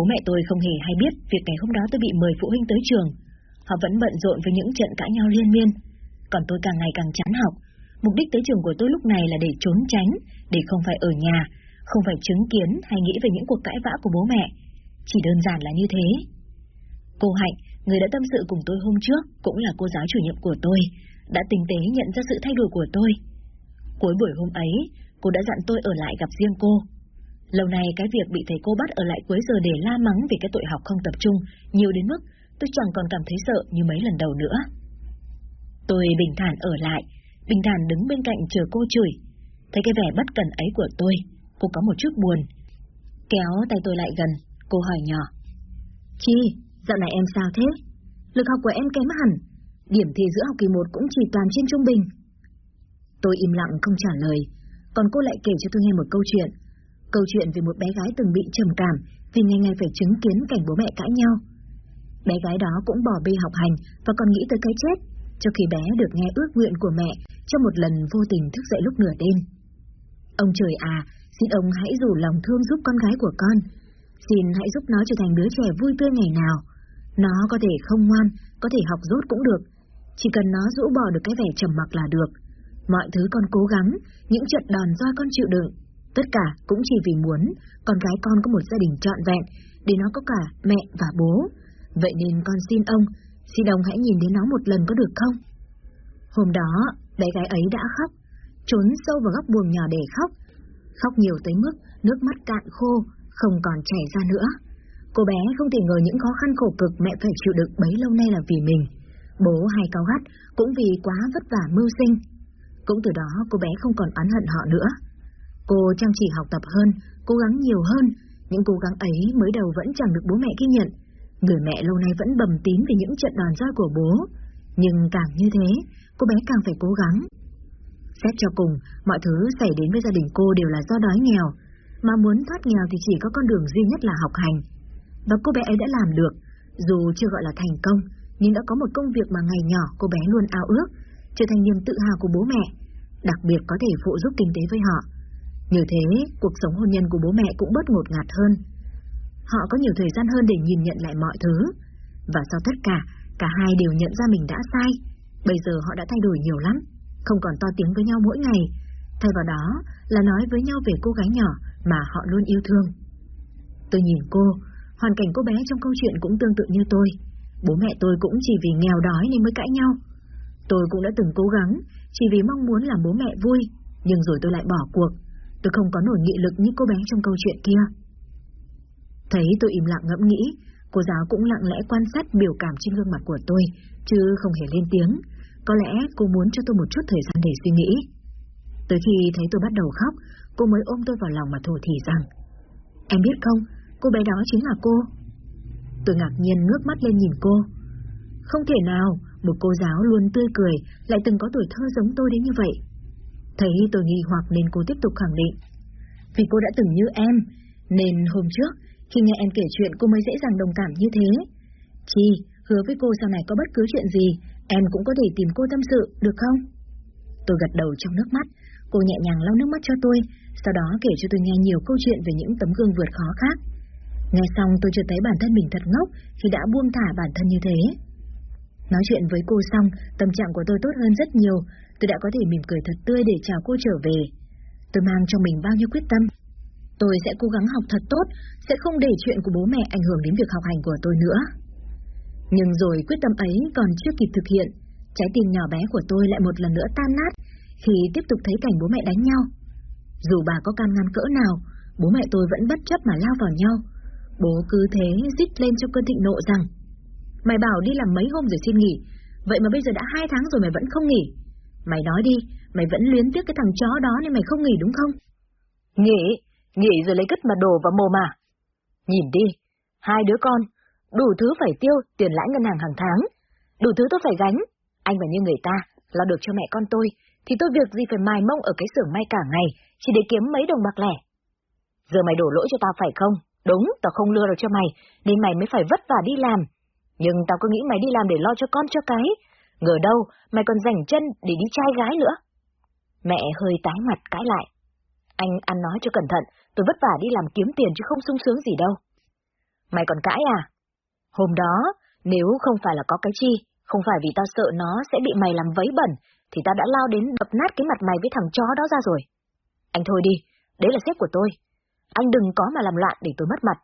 Bố mẹ tôi không hề hay biết việc ngày hôm đó tôi bị mời phụ huynh tới trường. Họ vẫn bận rộn với những trận cãi nhau liên miên. Còn tôi càng ngày càng chán học. Mục đích tới trường của tôi lúc này là để trốn tránh, để không phải ở nhà, không phải chứng kiến hay nghĩ về những cuộc cãi vã của bố mẹ. Chỉ đơn giản là như thế. Cô Hạnh, người đã tâm sự cùng tôi hôm trước, cũng là cô giáo chủ nhiệm của tôi, đã tinh tế nhận ra sự thay đổi của tôi. Cuối buổi hôm ấy, cô đã dặn tôi ở lại gặp riêng cô. Lâu nay cái việc bị thầy cô bắt ở lại cuối giờ để la mắng vì cái tội học không tập trung nhiều đến mức tôi chẳng còn cảm thấy sợ như mấy lần đầu nữa. Tôi bình thản ở lại, bình thản đứng bên cạnh chờ cô chửi. Thấy cái vẻ bất cần ấy của tôi, cô có một chút buồn. Kéo tay tôi lại gần, cô hỏi nhỏ. Chi, dạo này em sao thế? Lực học của em kém hẳn, điểm thi giữa học kỳ 1 cũng chỉ toàn trên trung bình. Tôi im lặng không trả lời, còn cô lại kể cho tôi nghe một câu chuyện. Câu chuyện về một bé gái từng bị trầm cảm vì ngày ngày phải chứng kiến cảnh bố mẹ cãi nhau. Bé gái đó cũng bỏ bê học hành và còn nghĩ tới cái chết, cho khi bé được nghe ước nguyện của mẹ trong một lần vô tình thức dậy lúc nửa đêm. Ông trời à, xin ông hãy rủ lòng thương giúp con gái của con. Xin hãy giúp nó trở thành đứa trẻ vui tươi ngày nào. Nó có thể không ngoan, có thể học rốt cũng được. Chỉ cần nó rũ bỏ được cái vẻ trầm mặc là được. Mọi thứ con cố gắng, những trận đòn do con chịu đựng, tất cả cũng chỉ vì muốn con gái con có một gia đình trọn vẹn, để nó có cả mẹ và bố. Vậy nên con xin ông, xin ông hãy nhìn đến nó một lần có được không? Hôm đó, bé gái ấy đã khóc, trốn sâu vào góc buồng nhỏ để khóc. Khóc nhiều tới mức nước mắt cạn khô, không còn chảy ra nữa. Cô bé không thể ngờ những khó khăn khổ cực mẹ phải chịu đựng bấy lâu nay là vì mình. Bố hay cao gắt cũng vì quá vất vả mưu sinh. Cũng từ đó cô bé không còn oán hận họ nữa. Cô chăm chỉ học tập hơn, cố gắng nhiều hơn, những cố gắng ấy mới đầu vẫn chẳng được bố mẹ ghi nhận. Người mẹ lâu nay vẫn bầm tím về những trận đòn roi của bố, nhưng càng như thế, cô bé càng phải cố gắng. Xét cho cùng, mọi thứ xảy đến với gia đình cô đều là do đói nghèo, mà muốn thoát nghèo thì chỉ có con đường duy nhất là học hành. Và cô bé ấy đã làm được, dù chưa gọi là thành công, nhưng đã có một công việc mà ngày nhỏ cô bé luôn ao ước, trở thành niềm tự hào của bố mẹ, đặc biệt có thể phụ giúp kinh tế với họ. Như thế, cuộc sống hôn nhân của bố mẹ cũng bớt ngột ngạt hơn. Họ có nhiều thời gian hơn để nhìn nhận lại mọi thứ. Và sau tất cả, cả hai đều nhận ra mình đã sai. Bây giờ họ đã thay đổi nhiều lắm, không còn to tiếng với nhau mỗi ngày. Thay vào đó là nói với nhau về cô gái nhỏ mà họ luôn yêu thương. Tôi nhìn cô, hoàn cảnh cô bé trong câu chuyện cũng tương tự như tôi. Bố mẹ tôi cũng chỉ vì nghèo đói nên mới cãi nhau. Tôi cũng đã từng cố gắng, chỉ vì mong muốn làm bố mẹ vui, nhưng rồi tôi lại bỏ cuộc. Tôi không có nổi nghị lực như cô bé trong câu chuyện kia. Thấy tôi im lặng ngẫm nghĩ, cô giáo cũng lặng lẽ quan sát biểu cảm trên gương mặt của tôi, chứ không hề lên tiếng. Có lẽ cô muốn cho tôi một chút thời gian để suy nghĩ. Tới khi thấy tôi bắt đầu khóc, cô mới ôm tôi vào lòng mà thổ thì rằng Em biết không, cô bé đó chính là cô. Tôi ngạc nhiên ngước mắt lên nhìn cô. Không thể nào, một cô giáo luôn tươi cười, lại từng có tuổi thơ giống tôi đến như vậy. Thấy tôi nghi hoặc nên cô tiếp tục khẳng định. Vì cô đã từng như em, nên hôm trước, khi nghe em kể chuyện cô mới dễ dàng đồng cảm như thế. Chi, hứa với cô sau này có bất cứ chuyện gì, em cũng có thể tìm cô tâm sự, được không? Tôi gật đầu trong nước mắt, cô nhẹ nhàng lau nước mắt cho tôi, sau đó kể cho tôi nghe nhiều câu chuyện về những tấm gương vượt khó khác. Nghe xong tôi chợt thấy bản thân mình thật ngốc khi đã buông thả bản thân như thế. Nói chuyện với cô xong, tâm trạng của tôi tốt hơn rất nhiều, tôi đã có thể mỉm cười thật tươi để chào cô trở về. Tôi mang trong mình bao nhiêu quyết tâm. Tôi sẽ cố gắng học thật tốt, sẽ không để chuyện của bố mẹ ảnh hưởng đến việc học hành của tôi nữa. Nhưng rồi quyết tâm ấy còn chưa kịp thực hiện, trái tim nhỏ bé của tôi lại một lần nữa tan nát khi tiếp tục thấy cảnh bố mẹ đánh nhau. Dù bà có can ngăn cỡ nào, bố mẹ tôi vẫn bất chấp mà lao vào nhau. Bố cứ thế rít lên trong cơn thịnh nộ rằng Mày bảo đi làm mấy hôm rồi xin nghỉ, vậy mà bây giờ đã hai tháng rồi mày vẫn không nghỉ. Mày nói đi, mày vẫn luyến tiếc cái thằng chó đó nên mày không nghỉ đúng không? Nghỉ, nghỉ rồi lấy cất mà đồ vào mồm à? Nhìn đi, hai đứa con, đủ thứ phải tiêu tiền lãi ngân hàng hàng tháng, đủ thứ tôi phải gánh. Anh và như người ta, lo được cho mẹ con tôi, thì tôi việc gì phải mài mông ở cái xưởng may cả ngày, chỉ để kiếm mấy đồng bạc lẻ. Giờ mày đổ lỗi cho tao phải không? Đúng, tao không lừa được cho mày, nên mày mới phải vất vả đi làm. Nhưng tao cứ nghĩ mày đi làm để lo cho con cho cái. Ngờ đâu, mày còn rảnh chân để đi trai gái nữa. Mẹ hơi tái mặt cãi lại. Anh ăn nói cho cẩn thận, tôi vất vả đi làm kiếm tiền chứ không sung sướng gì đâu. Mày còn cãi à? Hôm đó, nếu không phải là có cái chi, không phải vì tao sợ nó sẽ bị mày làm vấy bẩn, thì tao đã lao đến đập nát cái mặt mày với thằng chó đó ra rồi. Anh thôi đi, đấy là sếp của tôi. Anh đừng có mà làm loạn để tôi mất mặt.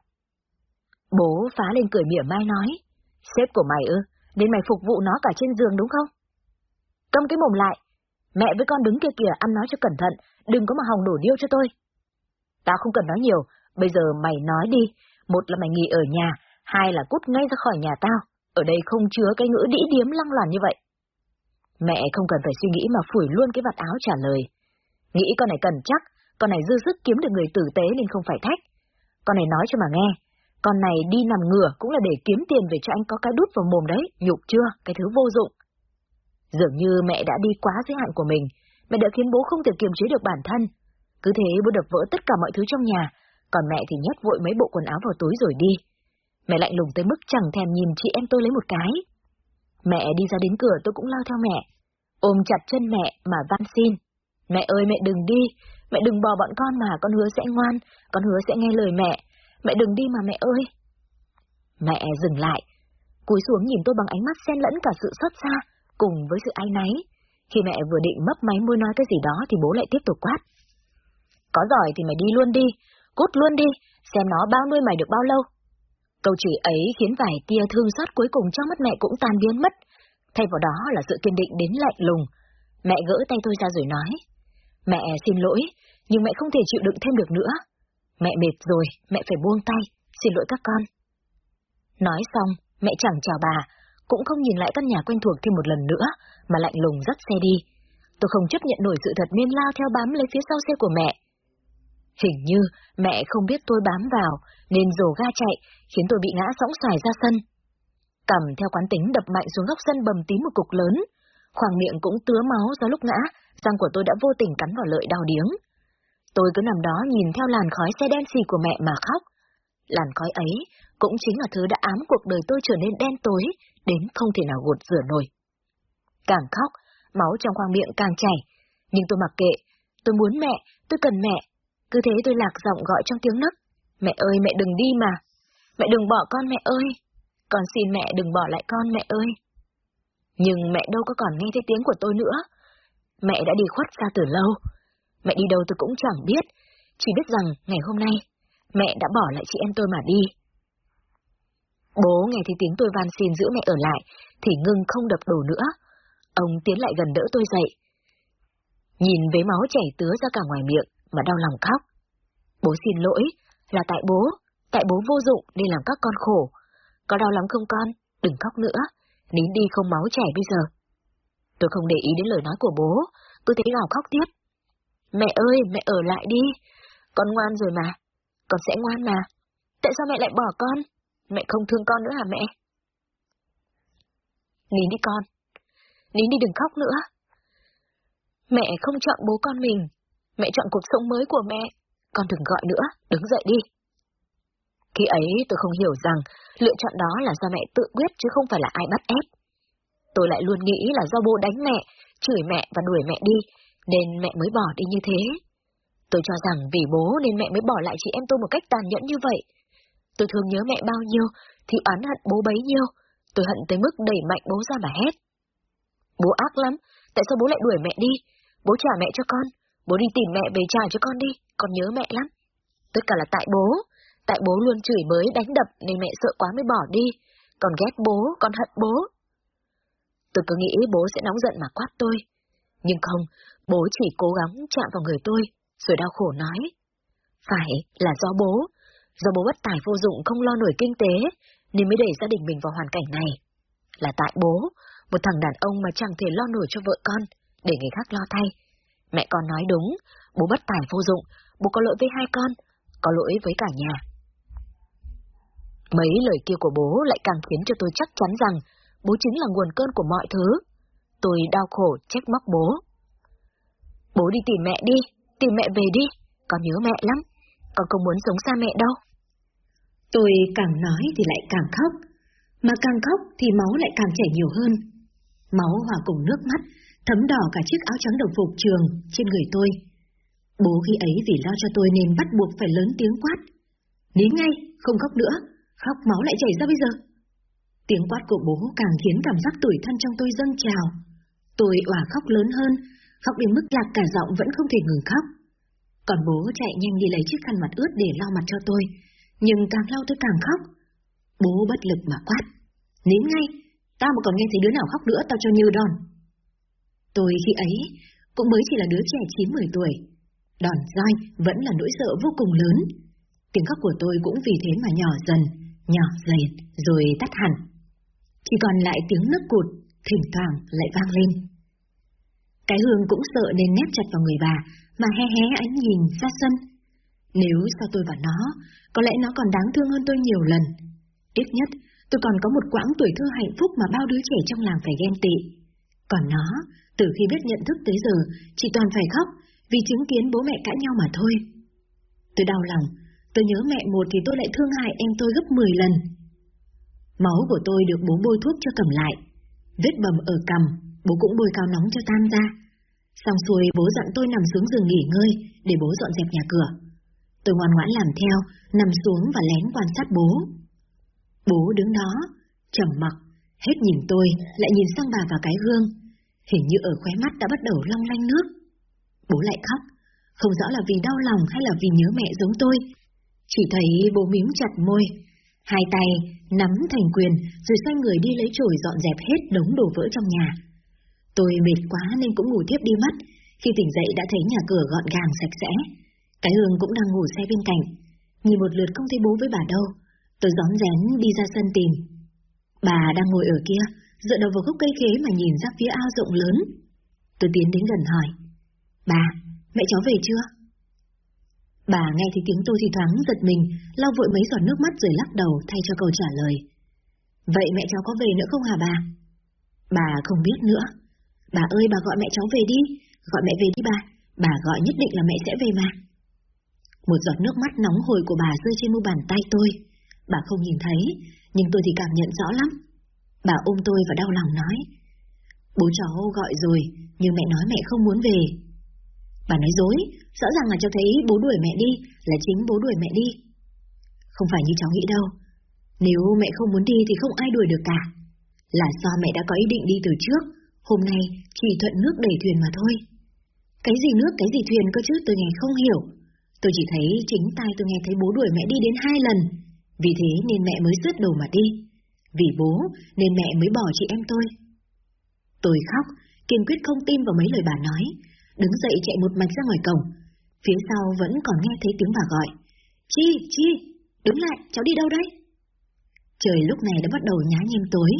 Bố phá lên cười mỉa mai nói, sếp của mày ư, nên mày phục vụ nó cả trên giường đúng không? Câm cái mồm lại, mẹ với con đứng kia kìa ăn nói cho cẩn thận, đừng có mà hòng đổ điêu cho tôi. Tao không cần nói nhiều, bây giờ mày nói đi, một là mày nghỉ ở nhà, hai là cút ngay ra khỏi nhà tao, ở đây không chứa cái ngữ đĩ điếm lăng loàn như vậy. Mẹ không cần phải suy nghĩ mà phủi luôn cái vạt áo trả lời. Nghĩ con này cần chắc, con này dư sức kiếm được người tử tế nên không phải thách. Con này nói cho mà nghe, con này đi nằm ngửa cũng là để kiếm tiền về cho anh có cái đút vào mồm đấy, nhục chưa, cái thứ vô dụng. Dường như mẹ đã đi quá giới hạn của mình, mẹ đã khiến bố không thể kiềm chế được bản thân. Cứ thế bố đập vỡ tất cả mọi thứ trong nhà, còn mẹ thì nhét vội mấy bộ quần áo vào túi rồi đi. Mẹ lạnh lùng tới mức chẳng thèm nhìn chị em tôi lấy một cái. Mẹ đi ra đến cửa tôi cũng lao theo mẹ, ôm chặt chân mẹ mà van xin. Mẹ ơi mẹ đừng đi, mẹ đừng bỏ bọn con mà, con hứa sẽ ngoan, con hứa sẽ nghe lời mẹ, mẹ đừng đi mà mẹ ơi. Mẹ dừng lại, cúi xuống nhìn tôi bằng ánh mắt xen lẫn cả sự xót xa, cùng với sự áy náy. Khi mẹ vừa định mấp máy môi nói cái gì đó thì bố lại tiếp tục quát. Có giỏi thì mày đi luôn đi, cút luôn đi, xem nó bao nuôi mày được bao lâu. Câu chửi ấy khiến vài tia thương xót cuối cùng trong mắt mẹ cũng tan biến mất, thay vào đó là sự kiên định đến lạnh lùng. Mẹ gỡ tay tôi ra rồi nói, mẹ xin lỗi, nhưng mẹ không thể chịu đựng thêm được nữa. Mẹ mệt rồi, mẹ phải buông tay, xin lỗi các con. Nói xong, mẹ chẳng chào bà, cũng không nhìn lại căn nhà quen thuộc thêm một lần nữa, mà lạnh lùng dắt xe đi. Tôi không chấp nhận nổi sự thật nên lao theo bám lấy phía sau xe của mẹ. Hình như mẹ không biết tôi bám vào, nên dồ ga chạy, khiến tôi bị ngã sóng xoài ra sân. Cầm theo quán tính đập mạnh xuống góc sân bầm tím một cục lớn. Khoảng miệng cũng tứa máu do lúc ngã, răng của tôi đã vô tình cắn vào lợi đau điếng. Tôi cứ nằm đó nhìn theo làn khói xe đen xì của mẹ mà khóc. Làn khói ấy cũng chính là thứ đã ám cuộc đời tôi trở nên đen tối, đến không thể nào gột rửa nổi. Càng khóc, máu trong khoang miệng càng chảy, nhưng tôi mặc kệ, tôi muốn mẹ, tôi cần mẹ. Cứ thế tôi lạc giọng gọi trong tiếng nấc. Mẹ ơi, mẹ đừng đi mà. Mẹ đừng bỏ con mẹ ơi. Con xin mẹ đừng bỏ lại con mẹ ơi. Nhưng mẹ đâu có còn nghe thấy tiếng của tôi nữa. Mẹ đã đi khuất ra từ lâu. Mẹ đi đâu tôi cũng chẳng biết, chỉ biết rằng ngày hôm nay, mẹ đã bỏ lại chị em tôi mà đi. Bố nghe thấy tiếng tôi van xin giữ mẹ ở lại, thì ngưng không đập đổ nữa. Ông tiến lại gần đỡ tôi dậy. Nhìn với máu chảy tứa ra cả ngoài miệng, mà đau lòng khóc. Bố xin lỗi, là tại bố, tại bố vô dụng nên làm các con khổ. Có đau lắm không con? Đừng khóc nữa, nín đi không máu chảy bây giờ. Tôi không để ý đến lời nói của bố, tôi thấy gào khóc tiếp. Mẹ ơi, mẹ ở lại đi. Con ngoan rồi mà. Con sẽ ngoan mà. Tại sao mẹ lại bỏ con? Mẹ không thương con nữa hả mẹ? Nín đi con. Nín đi đừng khóc nữa. Mẹ không chọn bố con mình. Mẹ chọn cuộc sống mới của mẹ. Con đừng gọi nữa, đứng dậy đi. Khi ấy tôi không hiểu rằng lựa chọn đó là do mẹ tự quyết chứ không phải là ai bắt ép. Tôi lại luôn nghĩ là do bố đánh mẹ, chửi mẹ và đuổi mẹ đi, nên mẹ mới bỏ đi như thế. Tôi cho rằng vì bố nên mẹ mới bỏ lại chị em tôi một cách tàn nhẫn như vậy. Tôi thương nhớ mẹ bao nhiêu, thì oán hận bố bấy nhiêu. Tôi hận tới mức đẩy mạnh bố ra mà hét. Bố ác lắm, tại sao bố lại đuổi mẹ đi? Bố trả mẹ cho con, bố đi tìm mẹ về trả cho con đi, con nhớ mẹ lắm. Tất cả là tại bố, tại bố luôn chửi bới đánh đập nên mẹ sợ quá mới bỏ đi. Còn ghét bố, con hận bố. Tôi cứ nghĩ bố sẽ nóng giận mà quát tôi. Nhưng không, bố chỉ cố gắng chạm vào người tôi, rồi đau khổ nói. Phải là do bố, do bố bất tài vô dụng không lo nổi kinh tế, nên mới đẩy gia đình mình vào hoàn cảnh này. Là tại bố, một thằng đàn ông mà chẳng thể lo nổi cho vợ con, để người khác lo thay. Mẹ con nói đúng, bố bất tài vô dụng, bố có lỗi với hai con, có lỗi với cả nhà. Mấy lời kia của bố lại càng khiến cho tôi chắc chắn rằng bố chính là nguồn cơn của mọi thứ. Tôi đau khổ trách móc bố. Bố đi tìm mẹ đi, tìm mẹ về đi, con nhớ mẹ lắm, con không muốn sống xa mẹ đâu. Tôi càng nói thì lại càng khóc, mà càng khóc thì máu lại càng chảy nhiều hơn. Máu hòa cùng nước mắt, thấm đỏ cả chiếc áo trắng đồng phục trường trên người tôi. Bố khi ấy vì lo cho tôi nên bắt buộc phải lớn tiếng quát. Nín ngay, không khóc nữa, Khóc máu lại chảy ra bây giờ. Tiếng quát của bố càng khiến cảm giác tủi thân trong tôi dâng trào. Tôi òa khóc lớn hơn, khóc đến mức lạc cả giọng vẫn không thể ngừng khóc. Còn bố chạy nhanh đi lấy chiếc khăn mặt ướt để lau mặt cho tôi, nhưng càng lau tôi càng khóc. Bố bất lực mà quát. Nín ngay, tao mà còn nghe thấy đứa nào khóc nữa tao cho như đòn. Tôi khi ấy cũng mới chỉ là đứa trẻ 9-10 tuổi. Đòn roi vẫn là nỗi sợ vô cùng lớn. Tiếng khóc của tôi cũng vì thế mà nhỏ dần, nhỏ dần, rồi tắt hẳn. Chỉ còn lại tiếng nước cụt, thỉnh thoảng lại vang lên. Cái hương cũng sợ nên nép chặt vào người bà, mà hé hé ánh nhìn ra sân. Nếu so tôi và nó, có lẽ nó còn đáng thương hơn tôi nhiều lần. Ít nhất, tôi còn có một quãng tuổi thơ hạnh phúc mà bao đứa trẻ trong làng phải ghen tị. Còn nó, từ khi biết nhận thức tới giờ, chỉ toàn phải khóc, vì chứng kiến bố mẹ cãi nhau mà thôi. Tôi đau lòng, tôi nhớ mẹ một thì tôi lại thương hại em tôi gấp 10 lần. Máu của tôi được bố bôi thuốc cho cầm lại. Vết bầm ở cầm bố cũng bôi cao nóng cho tan ra. Xong xuôi bố dặn tôi nằm xuống giường nghỉ ngơi để bố dọn dẹp nhà cửa. Tôi ngoan ngoãn làm theo, nằm xuống và lén quan sát bố. Bố đứng đó, trầm mặc, hết nhìn tôi, lại nhìn sang bà và cái gương. Hình như ở khóe mắt đã bắt đầu long lanh nước. Bố lại khóc, không rõ là vì đau lòng hay là vì nhớ mẹ giống tôi. Chỉ thấy bố mím chặt môi, hai tay nắm thành quyền rồi xoay người đi lấy chổi dọn dẹp hết đống đồ vỡ trong nhà. Tôi mệt quá nên cũng ngủ tiếp đi mất, khi tỉnh dậy đã thấy nhà cửa gọn gàng sạch sẽ. Cái hương cũng đang ngủ xe bên cạnh, nhìn một lượt không thấy bố với bà đâu. Tôi gión rén đi ra sân tìm. Bà đang ngồi ở kia, dựa đầu vào gốc cây khế mà nhìn ra phía ao rộng lớn. Tôi tiến đến gần hỏi. Bà, mẹ cháu về chưa? Bà nghe thấy tiếng tôi thì thoáng giật mình, lau vội mấy giọt nước mắt rồi lắc đầu thay cho câu trả lời. Vậy mẹ cháu có về nữa không hả bà? Bà không biết nữa. Bà ơi bà gọi mẹ cháu về đi, gọi mẹ về đi bà, bà gọi nhất định là mẹ sẽ về mà. Một giọt nước mắt nóng hổi của bà rơi trên mu bàn tay tôi. Bà không nhìn thấy, nhưng tôi thì cảm nhận rõ lắm. Bà ôm tôi và đau lòng nói. Bố cháu gọi rồi, nhưng mẹ nói mẹ không muốn về. Bà nói dối, rõ ràng là cháu thấy bố đuổi mẹ đi, là chính bố đuổi mẹ đi. Không phải như cháu nghĩ đâu. Nếu mẹ không muốn đi thì không ai đuổi được cả. Là do mẹ đã có ý định đi từ trước, hôm nay chỉ thuận nước đẩy thuyền mà thôi. Cái gì nước, cái gì thuyền cơ chứ tôi nghe không hiểu. Tôi chỉ thấy chính tay tôi nghe thấy bố đuổi mẹ đi đến hai lần, vì thế nên mẹ mới rứt đầu mà đi. Vì bố nên mẹ mới bỏ chị em tôi. Tôi khóc, kiên quyết không tin vào mấy lời bà nói, đứng dậy chạy một mạch ra ngoài cổng. Phía sau vẫn còn nghe thấy tiếng bà gọi. Chi, Chi, đứng lại, cháu đi đâu đấy? Trời lúc này đã bắt đầu nhá nhem tối.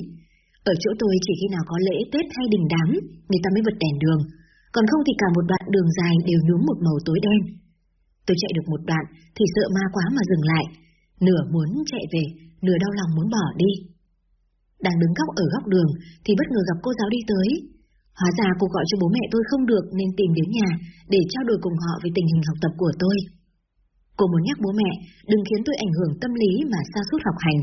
Ở chỗ tôi chỉ khi nào có lễ Tết hay đình đám, người ta mới bật đèn đường, còn không thì cả một đoạn đường dài đều nhuốm một màu tối đen. Tôi chạy được một đoạn thì sợ ma quá mà dừng lại, nửa muốn chạy về, nửa đau lòng muốn bỏ đi. Đang đứng góc ở góc đường thì bất ngờ gặp cô giáo đi tới. Hóa ra cô gọi cho bố mẹ tôi không được nên tìm đến nhà để trao đổi cùng họ về tình hình học tập của tôi. Cô muốn nhắc bố mẹ đừng khiến tôi ảnh hưởng tâm lý mà sa sút học hành.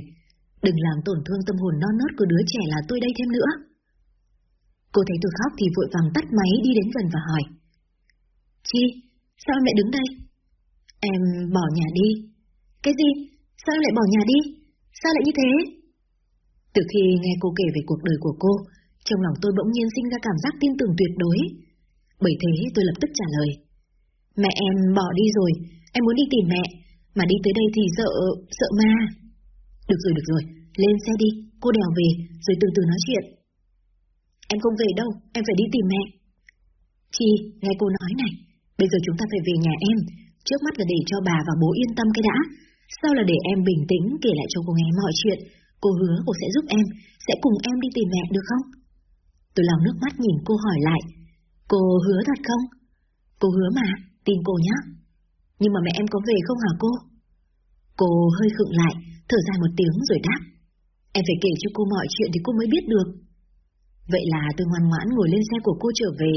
Đừng làm tổn thương tâm hồn non nớt của đứa trẻ là tôi đây thêm nữa. Cô thấy tôi khóc thì vội vàng tắt máy đi đến gần và hỏi. Chi, sao mẹ đứng đây? Em bỏ nhà đi. Cái gì? Sao em lại bỏ nhà đi? Sao lại như thế? Từ khi nghe cô kể về cuộc đời của cô, trong lòng tôi bỗng nhiên sinh ra cảm giác tin tưởng tuyệt đối. Bởi thế tôi lập tức trả lời. Mẹ em bỏ đi rồi, em muốn đi tìm mẹ, mà đi tới đây thì sợ, sợ ma. Được rồi, được rồi, lên xe đi, cô đèo về, rồi từ từ nói chuyện. Em không về đâu, em phải đi tìm mẹ. Chi, nghe cô nói này, bây giờ chúng ta phải về nhà em, trước mắt là để cho bà và bố yên tâm cái đã. sau là để em bình tĩnh kể lại cho cô nghe mọi chuyện, cô hứa cô sẽ giúp em, sẽ cùng em đi tìm mẹ được không? Tôi lòng nước mắt nhìn cô hỏi lại, cô hứa thật không? Cô hứa mà, tin cô nhé. Nhưng mà mẹ em có về không hả cô? Cô hơi khựng lại, thở dài một tiếng rồi đáp. Em phải kể cho cô mọi chuyện thì cô mới biết được. Vậy là tôi ngoan ngoãn ngồi lên xe của cô trở về.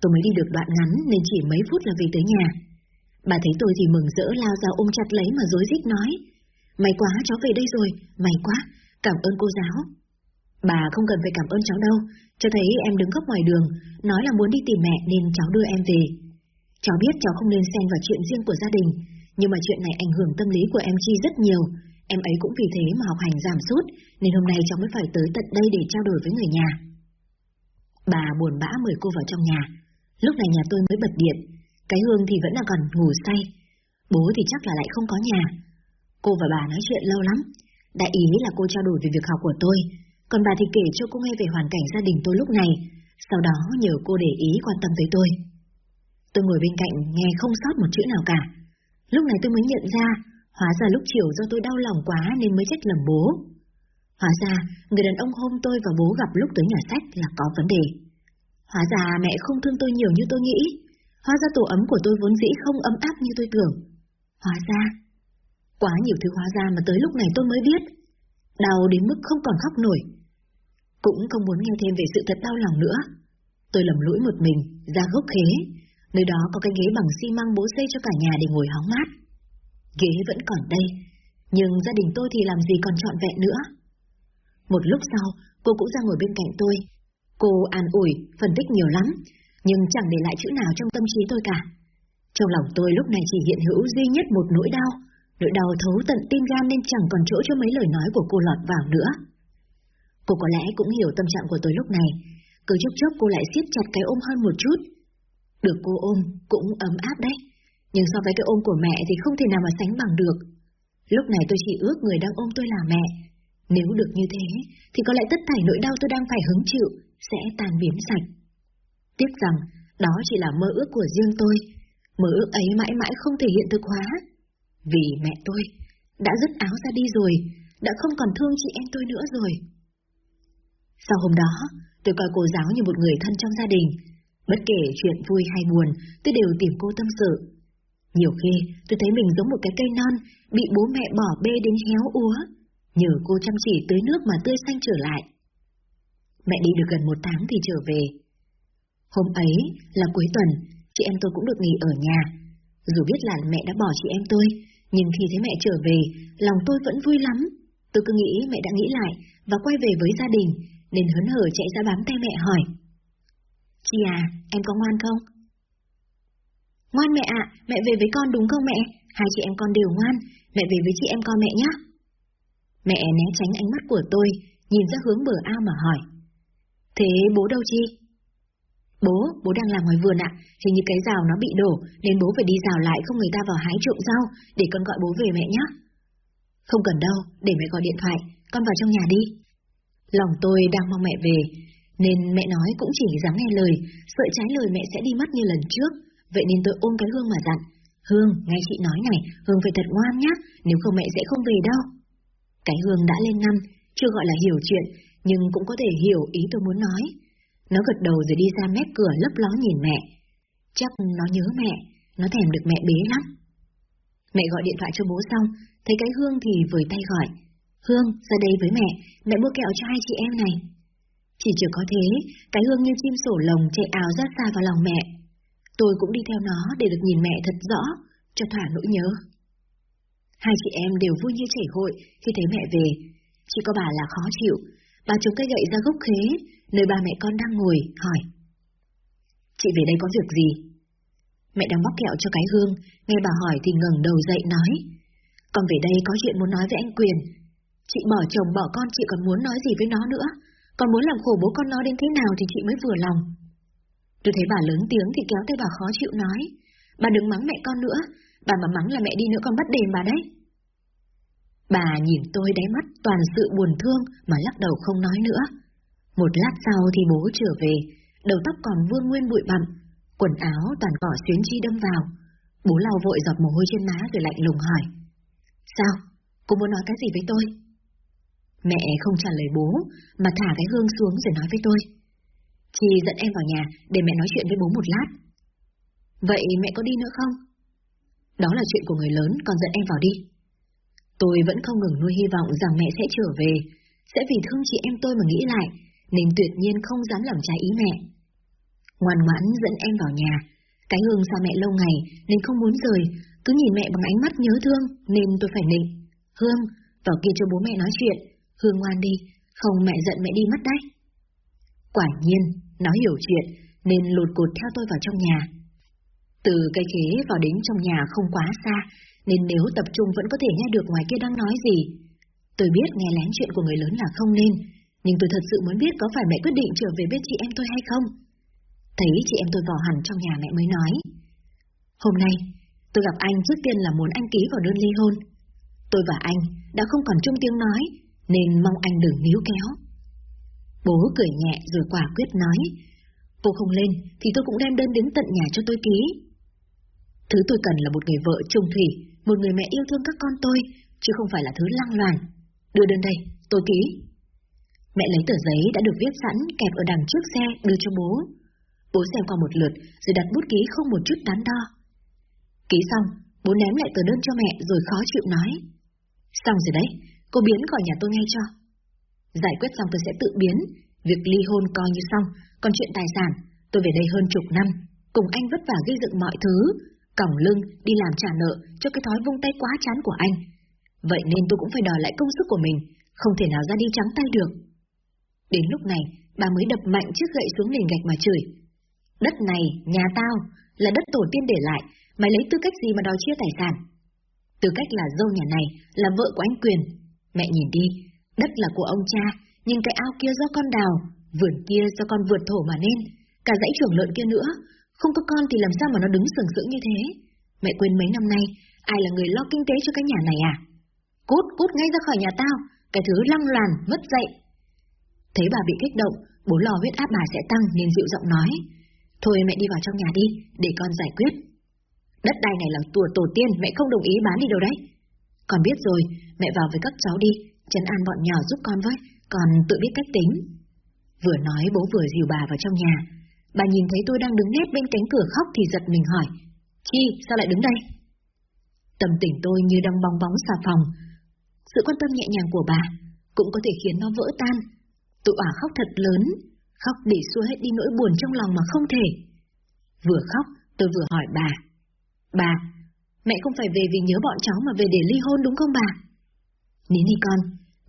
Tôi mới đi được đoạn ngắn nên chỉ mấy phút là về tới nhà. Bà thấy tôi thì mừng rỡ lao ra ôm chặt lấy mà dối rít nói. May quá cháu về đây rồi, may quá, cảm ơn cô giáo. Bà không cần phải cảm ơn cháu đâu, cho thấy em đứng góc ngoài đường, nói là muốn đi tìm mẹ nên cháu đưa em về. Cháu biết cháu không nên xen vào chuyện riêng của gia đình, nhưng mà chuyện này ảnh hưởng tâm lý của em Chi rất nhiều, em ấy cũng vì thế mà học hành giảm sút, nên hôm nay cháu mới phải tới tận đây để trao đổi với người nhà. Bà buồn bã mời cô vào trong nhà. Lúc này nhà tôi mới bật điện, cái Hương thì vẫn đang còn ngủ say. Bố thì chắc là lại không có nhà. Cô và bà nói chuyện lâu lắm. Đại ý là cô trao đổi về việc học của tôi, còn bà thì kể cho cô nghe về hoàn cảnh gia đình tôi lúc này, sau đó nhờ cô để ý quan tâm tới tôi. Tôi ngồi bên cạnh nghe không sót một chữ nào cả. Lúc này tôi mới nhận ra, hóa ra lúc chiều do tôi đau lòng quá nên mới trách lầm bố. Hóa ra, người đàn ông hôm tôi và bố gặp lúc tới nhà sách là có vấn đề. Hóa ra mẹ không thương tôi nhiều như tôi nghĩ. Hóa ra tổ ấm của tôi vốn dĩ không ấm áp như tôi tưởng. Hóa ra, quá nhiều thứ hóa ra mà tới lúc này tôi mới biết. Đau đến mức không còn khóc nổi. Cũng không muốn nghe thêm về sự thật đau lòng nữa. Tôi lầm lũi một mình, ra gốc khế. Nơi đó có cái ghế bằng xi măng bố xây cho cả nhà để ngồi hóng mát. Ghế vẫn còn đây, nhưng gia đình tôi thì làm gì còn trọn vẹn nữa. Một lúc sau, cô cũng ra ngồi bên cạnh tôi. Cô an ủi, phân tích nhiều lắm, nhưng chẳng để lại chữ nào trong tâm trí tôi cả. Trong lòng tôi lúc này chỉ hiện hữu duy nhất một nỗi đau, nỗi đau thấu tận tim gan nên chẳng còn chỗ cho mấy lời nói của cô lọt vào nữa. Cô có lẽ cũng hiểu tâm trạng của tôi lúc này, cứ chốc chốc cô lại siết chặt cái ôm hơn một chút. Được cô ôm cũng ấm áp đấy, nhưng so với cái ôm của mẹ thì không thể nào mà sánh bằng được. Lúc này tôi chỉ ước người đang ôm tôi là mẹ. Nếu được như thế, thì có lẽ tất thảy nỗi đau tôi đang phải hứng chịu sẽ tan biến sạch. Tiếc rằng, đó chỉ là mơ ước của riêng tôi. Mơ ước ấy mãi mãi không thể hiện thực hóa. Vì mẹ tôi đã dứt áo ra đi rồi, đã không còn thương chị em tôi nữa rồi. Sau hôm đó, tôi coi cô giáo như một người thân trong gia đình. Bất kể chuyện vui hay buồn, tôi đều tìm cô tâm sự. Nhiều khi, tôi thấy mình giống một cái cây non, bị bố mẹ bỏ bê đến héo úa. Nhờ cô chăm chỉ tưới nước mà tươi xanh trở lại. Mẹ đi được gần một tháng thì trở về. Hôm ấy là cuối tuần, chị em tôi cũng được nghỉ ở nhà. Dù biết là mẹ đã bỏ chị em tôi, nhưng khi thấy mẹ trở về, lòng tôi vẫn vui lắm. Tôi cứ nghĩ mẹ đã nghĩ lại và quay về với gia đình, nên hớn hở chạy ra bám tay mẹ hỏi. Chị à, em có ngoan không? Ngoan mẹ ạ, mẹ về với con đúng không mẹ? Hai chị em con đều ngoan, mẹ về với chị em con mẹ nhé. Mẹ né tránh ánh mắt của tôi, nhìn ra hướng bờ ao mà hỏi. Thế bố đâu chi? Bố, bố đang làm ngoài vườn ạ, hình như cái rào nó bị đổ, nên bố phải đi rào lại không người ta vào hái trộm rau, để con gọi bố về mẹ nhé. Không cần đâu, để mẹ gọi điện thoại, con vào trong nhà đi. Lòng tôi đang mong mẹ về, nên mẹ nói cũng chỉ dám nghe lời, sợ trái lời mẹ sẽ đi mất như lần trước, vậy nên tôi ôm cái Hương mà dặn. Hương, nghe chị nói này, Hương phải thật ngoan nhá, nếu không mẹ sẽ không về đâu. Cái Hương đã lên năm, chưa gọi là hiểu chuyện, nhưng cũng có thể hiểu ý tôi muốn nói. Nó gật đầu rồi đi ra mép cửa lấp ló nhìn mẹ. Chắc nó nhớ mẹ, nó thèm được mẹ bế lắm. Mẹ gọi điện thoại cho bố xong, thấy cái Hương thì vời tay gọi. Hương, ra đây với mẹ, mẹ mua kẹo cho hai chị em này. Chỉ chưa có thế, cái Hương như chim sổ lồng chạy áo ra xa vào lòng mẹ. Tôi cũng đi theo nó để được nhìn mẹ thật rõ, cho thỏa nỗi nhớ. Hai chị em đều vui như chảy hội khi thấy mẹ về. Chỉ có bà là khó chịu, bà chống cây gậy ra gốc khế, nơi ba mẹ con đang ngồi, hỏi. Chị về đây có việc gì? Mẹ đang bóc kẹo cho cái hương, nghe bà hỏi thì ngẩng đầu dậy nói. Con về đây có chuyện muốn nói với anh Quyền. Chị bỏ chồng bỏ con chị còn muốn nói gì với nó nữa. Còn muốn làm khổ bố con nó đến thế nào thì chị mới vừa lòng. Tôi thấy bà lớn tiếng thì kéo tay bà khó chịu nói. Bà đừng mắng mẹ con nữa, bà mà mắng là mẹ đi nữa con bắt đền bà đấy. Bà nhìn tôi đáy mắt toàn sự buồn thương mà lắc đầu không nói nữa. Một lát sau thì bố trở về, đầu tóc còn vương nguyên bụi bặm, quần áo toàn cỏ xuyến chi đâm vào. Bố lau vội giọt mồ hôi trên má rồi lạnh lùng hỏi. Sao? Cô muốn nói cái gì với tôi? Mẹ không trả lời bố, mà thả cái hương xuống rồi nói với tôi. Chị dẫn em vào nhà để mẹ nói chuyện với bố một lát. Vậy mẹ có đi nữa không? Đó là chuyện của người lớn, con dẫn em vào đi. Tôi vẫn không ngừng nuôi hy vọng rằng mẹ sẽ trở về, sẽ vì thương chị em tôi mà nghĩ lại, nên tuyệt nhiên không dám làm trái ý mẹ. Ngoan ngoãn dẫn em vào nhà, cái hương xa mẹ lâu ngày nên không muốn rời, cứ nhìn mẹ bằng ánh mắt nhớ thương nên tôi phải nịnh. Hương, vào kia cho bố mẹ nói chuyện, Hương ngoan đi, không mẹ giận mẹ đi mất đấy. Quả nhiên, nó hiểu chuyện, nên lột cột theo tôi vào trong nhà. Từ cây khế vào đến trong nhà không quá xa, nên nếu tập trung vẫn có thể nghe được ngoài kia đang nói gì. Tôi biết nghe lén chuyện của người lớn là không nên, nhưng tôi thật sự muốn biết có phải mẹ quyết định trở về bên chị em tôi hay không. Thấy chị em tôi vào hẳn trong nhà mẹ mới nói. Hôm nay, tôi gặp anh trước tiên là muốn anh ký vào đơn ly hôn. Tôi và anh đã không còn chung tiếng nói, nên mong anh đừng níu kéo. Bố cười nhẹ rồi quả quyết nói, cô không lên thì tôi cũng đem đơn đến tận nhà cho tôi ký. Thứ tôi cần là một người vợ trung thủy, một người mẹ yêu thương các con tôi, chứ không phải là thứ lăng loàn. Đưa đơn đây, tôi ký. Mẹ lấy tờ giấy đã được viết sẵn kẹp ở đằng trước xe đưa cho bố. Bố xem qua một lượt rồi đặt bút ký không một chút đắn đo. Ký xong, bố ném lại tờ đơn cho mẹ rồi khó chịu nói. Xong rồi đấy, cô biến khỏi nhà tôi ngay cho. Giải quyết xong tôi sẽ tự biến, việc ly hôn coi như xong, còn chuyện tài sản, tôi về đây hơn chục năm, cùng anh vất vả gây dựng mọi thứ, còng lưng đi làm trả nợ cho cái thói vung tay quá chán của anh. Vậy nên tôi cũng phải đòi lại công sức của mình, không thể nào ra đi trắng tay được. Đến lúc này, bà mới đập mạnh chiếc gậy xuống nền gạch mà chửi. Đất này, nhà tao, là đất tổ tiên để lại, mày lấy tư cách gì mà đòi chia tài sản? Tư cách là dâu nhà này, là vợ của anh Quyền. Mẹ nhìn đi, đất là của ông cha, nhưng cái ao kia do con đào, vườn kia do con vượt thổ mà nên, cả dãy chuồng lợn kia nữa, không có con thì làm sao mà nó đứng sừng sững như thế? Mẹ quên mấy năm nay, ai là người lo kinh tế cho cái nhà này à? Cút, cút ngay ra khỏi nhà tao, cái thứ lăng loàn, mất dậy. Thấy bà bị kích động, bố lo huyết áp bà sẽ tăng nên dịu giọng nói. Thôi mẹ đi vào trong nhà đi, để con giải quyết. Đất đai này là tùa tổ tiên, mẹ không đồng ý bán đi đâu đấy. Con biết rồi, mẹ vào với các cháu đi, chấn an bọn nhỏ giúp con với, còn tự biết cách tính. Vừa nói bố vừa dìu bà vào trong nhà. Bà nhìn thấy tôi đang đứng nét bên cánh cửa khóc thì giật mình hỏi. Chi, sao lại đứng đây? Tâm tình tôi như đang bong bóng xà phòng. Sự quan tâm nhẹ nhàng của bà cũng có thể khiến nó vỡ tan. Tôi ả khóc thật lớn, khóc để xua hết đi nỗi buồn trong lòng mà không thể. Vừa khóc, tôi vừa hỏi bà. Bà, mẹ không phải về vì nhớ bọn cháu mà về để ly hôn đúng không bà? Nín đi con,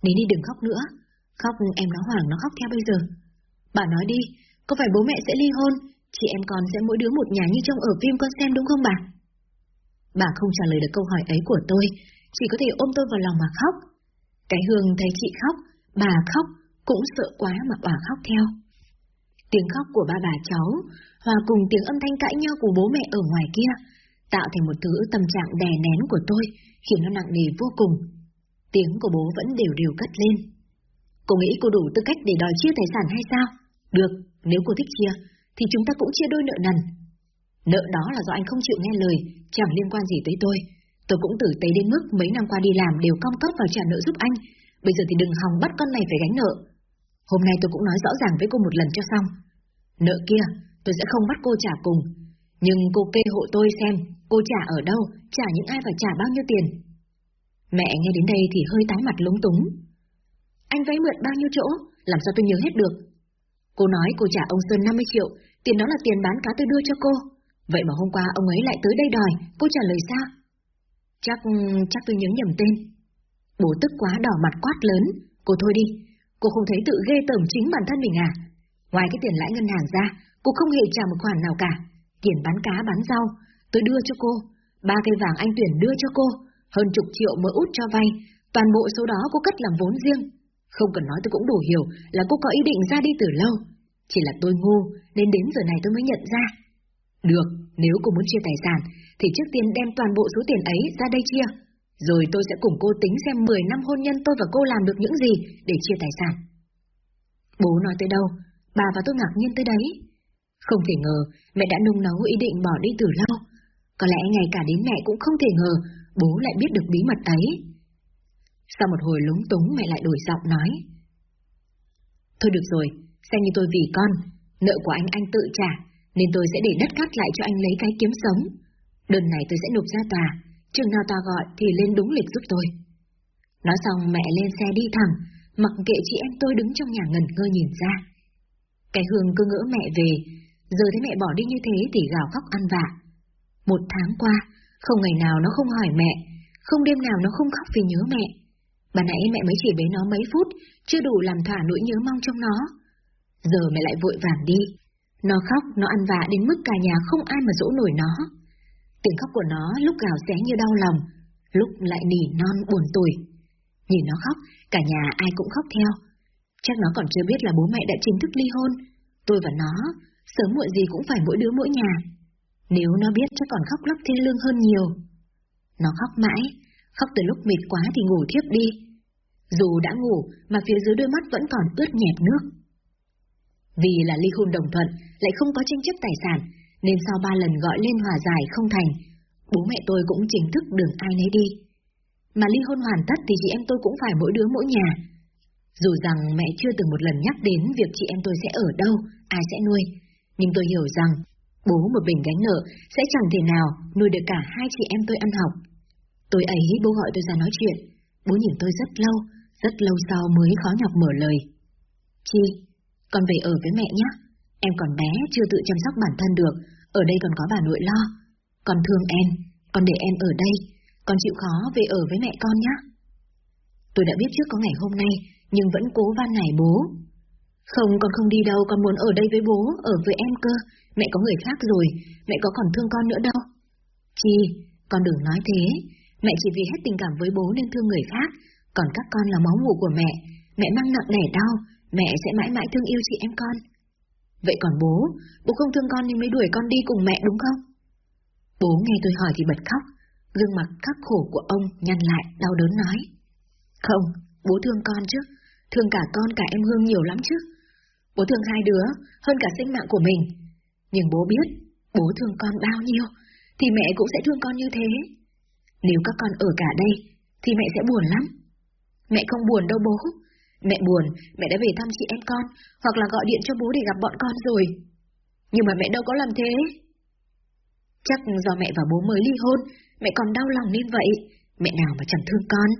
nín đi đừng khóc nữa. Khóc em nó hoảng nó khóc theo bây giờ. Bà nói đi, có phải bố mẹ sẽ ly hôn, chị em con sẽ mỗi đứa một nhà như trong ở phim con xem đúng không bà? Bà không trả lời được câu hỏi ấy của tôi, chỉ có thể ôm tôi vào lòng mà khóc. Cái Hương thấy chị khóc, bà khóc, cũng sợ quá mà bà khóc theo. Tiếng khóc của ba bà cháu, hòa cùng tiếng âm thanh cãi nhau của bố mẹ ở ngoài kia, tạo thành một thứ tâm trạng đè nén của tôi, khiến nó nặng nề vô cùng. Tiếng của bố vẫn đều đều cất lên. Cô nghĩ cô đủ tư cách để đòi chia tài sản hay sao? Được, nếu cô thích chia, thì chúng ta cũng chia đôi nợ nần. Nợ đó là do anh không chịu nghe lời, chẳng liên quan gì tới tôi. Tôi cũng tử tế đến mức mấy năm qua đi làm đều cong cóp vào trả nợ giúp anh. Bây giờ thì đừng hòng bắt con này phải gánh nợ. Hôm nay tôi cũng nói rõ ràng với cô một lần cho xong. Nợ kia, tôi sẽ không bắt cô trả cùng. Nhưng cô kê hộ tôi xem, cô trả ở đâu, trả những ai và trả bao nhiêu tiền. Mẹ nghe đến đây thì hơi tái mặt lúng túng. Anh vay mượn bao nhiêu chỗ, làm sao tôi nhớ hết được. Cô nói cô trả ông Sơn 50 triệu, tiền đó là tiền bán cá tôi đưa cho cô. Vậy mà hôm qua ông ấy lại tới đây đòi, cô trả lời sao? Chắc, chắc tôi nhớ nhầm tên. Bố tức quá đỏ mặt quát lớn, cô thôi đi, cô không thấy tự ghê tởm chính bản thân mình à? Ngoài cái tiền lãi ngân hàng ra, cô không hề trả một khoản nào cả. Tiền bán cá bán rau, tôi đưa cho cô. Ba cây vàng anh tuyển đưa cho cô, hơn chục triệu mới út cho vay, toàn bộ số đó cô cất làm vốn riêng. Không cần nói tôi cũng đủ hiểu là cô có ý định ra đi từ lâu. Chỉ là tôi ngu, nên đến giờ này tôi mới nhận ra. Được, nếu cô muốn chia tài sản, thì trước tiên đem toàn bộ số tiền ấy ra đây chia. Rồi tôi sẽ cùng cô tính xem 10 năm hôn nhân tôi và cô làm được những gì để chia tài sản. Bố nói tới đâu, bà và tôi ngạc nhiên tới đấy. Không thể ngờ mẹ đã nung nấu ý định bỏ đi từ lâu. Có lẽ ngay cả đến mẹ cũng không thể ngờ bố lại biết được bí mật ấy. Sau một hồi lúng túng mẹ lại đổi giọng nói. Thôi được rồi, xem như tôi vì con, nợ của anh anh tự trả, nên tôi sẽ để đất cắt lại cho anh lấy cái kiếm sống. Đơn này tôi sẽ nộp ra tòa, chừng nào tòa gọi thì lên đúng lịch giúp tôi. Nói xong mẹ lên xe đi thẳng, mặc kệ chị em tôi đứng trong nhà ngẩn ngơ nhìn ra. Cái hương cứ ngỡ mẹ về, giờ thấy mẹ bỏ đi như thế thì gào khóc ăn vạ. Một tháng qua, không ngày nào nó không hỏi mẹ, không đêm nào nó không khóc vì nhớ mẹ. Bà nãy mẹ mới chỉ bế nó mấy phút, chưa đủ làm thỏa nỗi nhớ mong trong nó. Giờ mẹ lại vội vàng đi. Nó khóc, nó ăn vạ đến mức cả nhà không ai mà dỗ nổi nó. Tiếng khóc của nó lúc gào xé như đau lòng, lúc lại nỉ non buồn tủi. Nhìn nó khóc, cả nhà ai cũng khóc theo. Chắc nó còn chưa biết là bố mẹ đã chính thức ly hôn. Tôi và nó, sớm muộn gì cũng phải mỗi đứa mỗi nhà. Nếu nó biết chắc còn khóc lóc thiên lương hơn nhiều. Nó khóc mãi, khóc từ lúc mệt quá thì ngủ thiếp đi. Dù đã ngủ mà phía dưới đôi mắt vẫn còn ướt nhẹp nước. Vì là ly hôn đồng thuận, lại không có tranh chấp tài sản, nên sau ba lần gọi lên hòa giải không thành, bố mẹ tôi cũng chính thức đường ai nấy đi. Mà ly hôn hoàn tất thì chị em tôi cũng phải mỗi đứa mỗi nhà. Dù rằng mẹ chưa từng một lần nhắc đến việc chị em tôi sẽ ở đâu, ai sẽ nuôi, nhưng tôi hiểu rằng bố một bình gánh nợ sẽ chẳng thể nào nuôi được cả hai chị em tôi ăn học. Tôi ấy bố gọi tôi ra nói chuyện, bố nhìn tôi rất lâu, rất lâu sau mới khó nhọc mở lời. Chi, con về ở với mẹ nhé. Em còn bé, chưa tự chăm sóc bản thân được, ở đây còn có bà nội lo. Con thương em, con để em ở đây, con chịu khó về ở với mẹ con nhé. Tôi đã biết trước có ngày hôm nay, nhưng vẫn cố van nài bố. Không, con không đi đâu, con muốn ở đây với bố, ở với em cơ. Mẹ có người khác rồi, mẹ có còn thương con nữa đâu. Chi, con đừng nói thế. Mẹ chỉ vì hết tình cảm với bố nên thương người khác, còn các con là máu mủ của mẹ. Mẹ mang nặng nẻ đau, mẹ sẽ mãi mãi thương yêu chị em con. Vậy còn bố, bố không thương con nên mới đuổi con đi cùng mẹ đúng không? Bố nghe tôi hỏi thì bật khóc, gương mặt khắc khổ của ông nhăn lại, đau đớn nói. Không, bố thương con chứ, thương cả con cả em Hương nhiều lắm chứ. Bố thương hai đứa, hơn cả sinh mạng của mình. Nhưng bố biết, bố thương con bao nhiêu, thì mẹ cũng sẽ thương con như thế. Nếu các con ở cả đây, thì mẹ sẽ buồn lắm. Mẹ không buồn đâu bố, Mẹ buồn, mẹ đã về thăm chị em con, hoặc là gọi điện cho bố để gặp bọn con rồi. Nhưng mà mẹ đâu có làm thế. Chắc do mẹ và bố mới ly hôn, mẹ còn đau lòng nên vậy, mẹ nào mà chẳng thương con.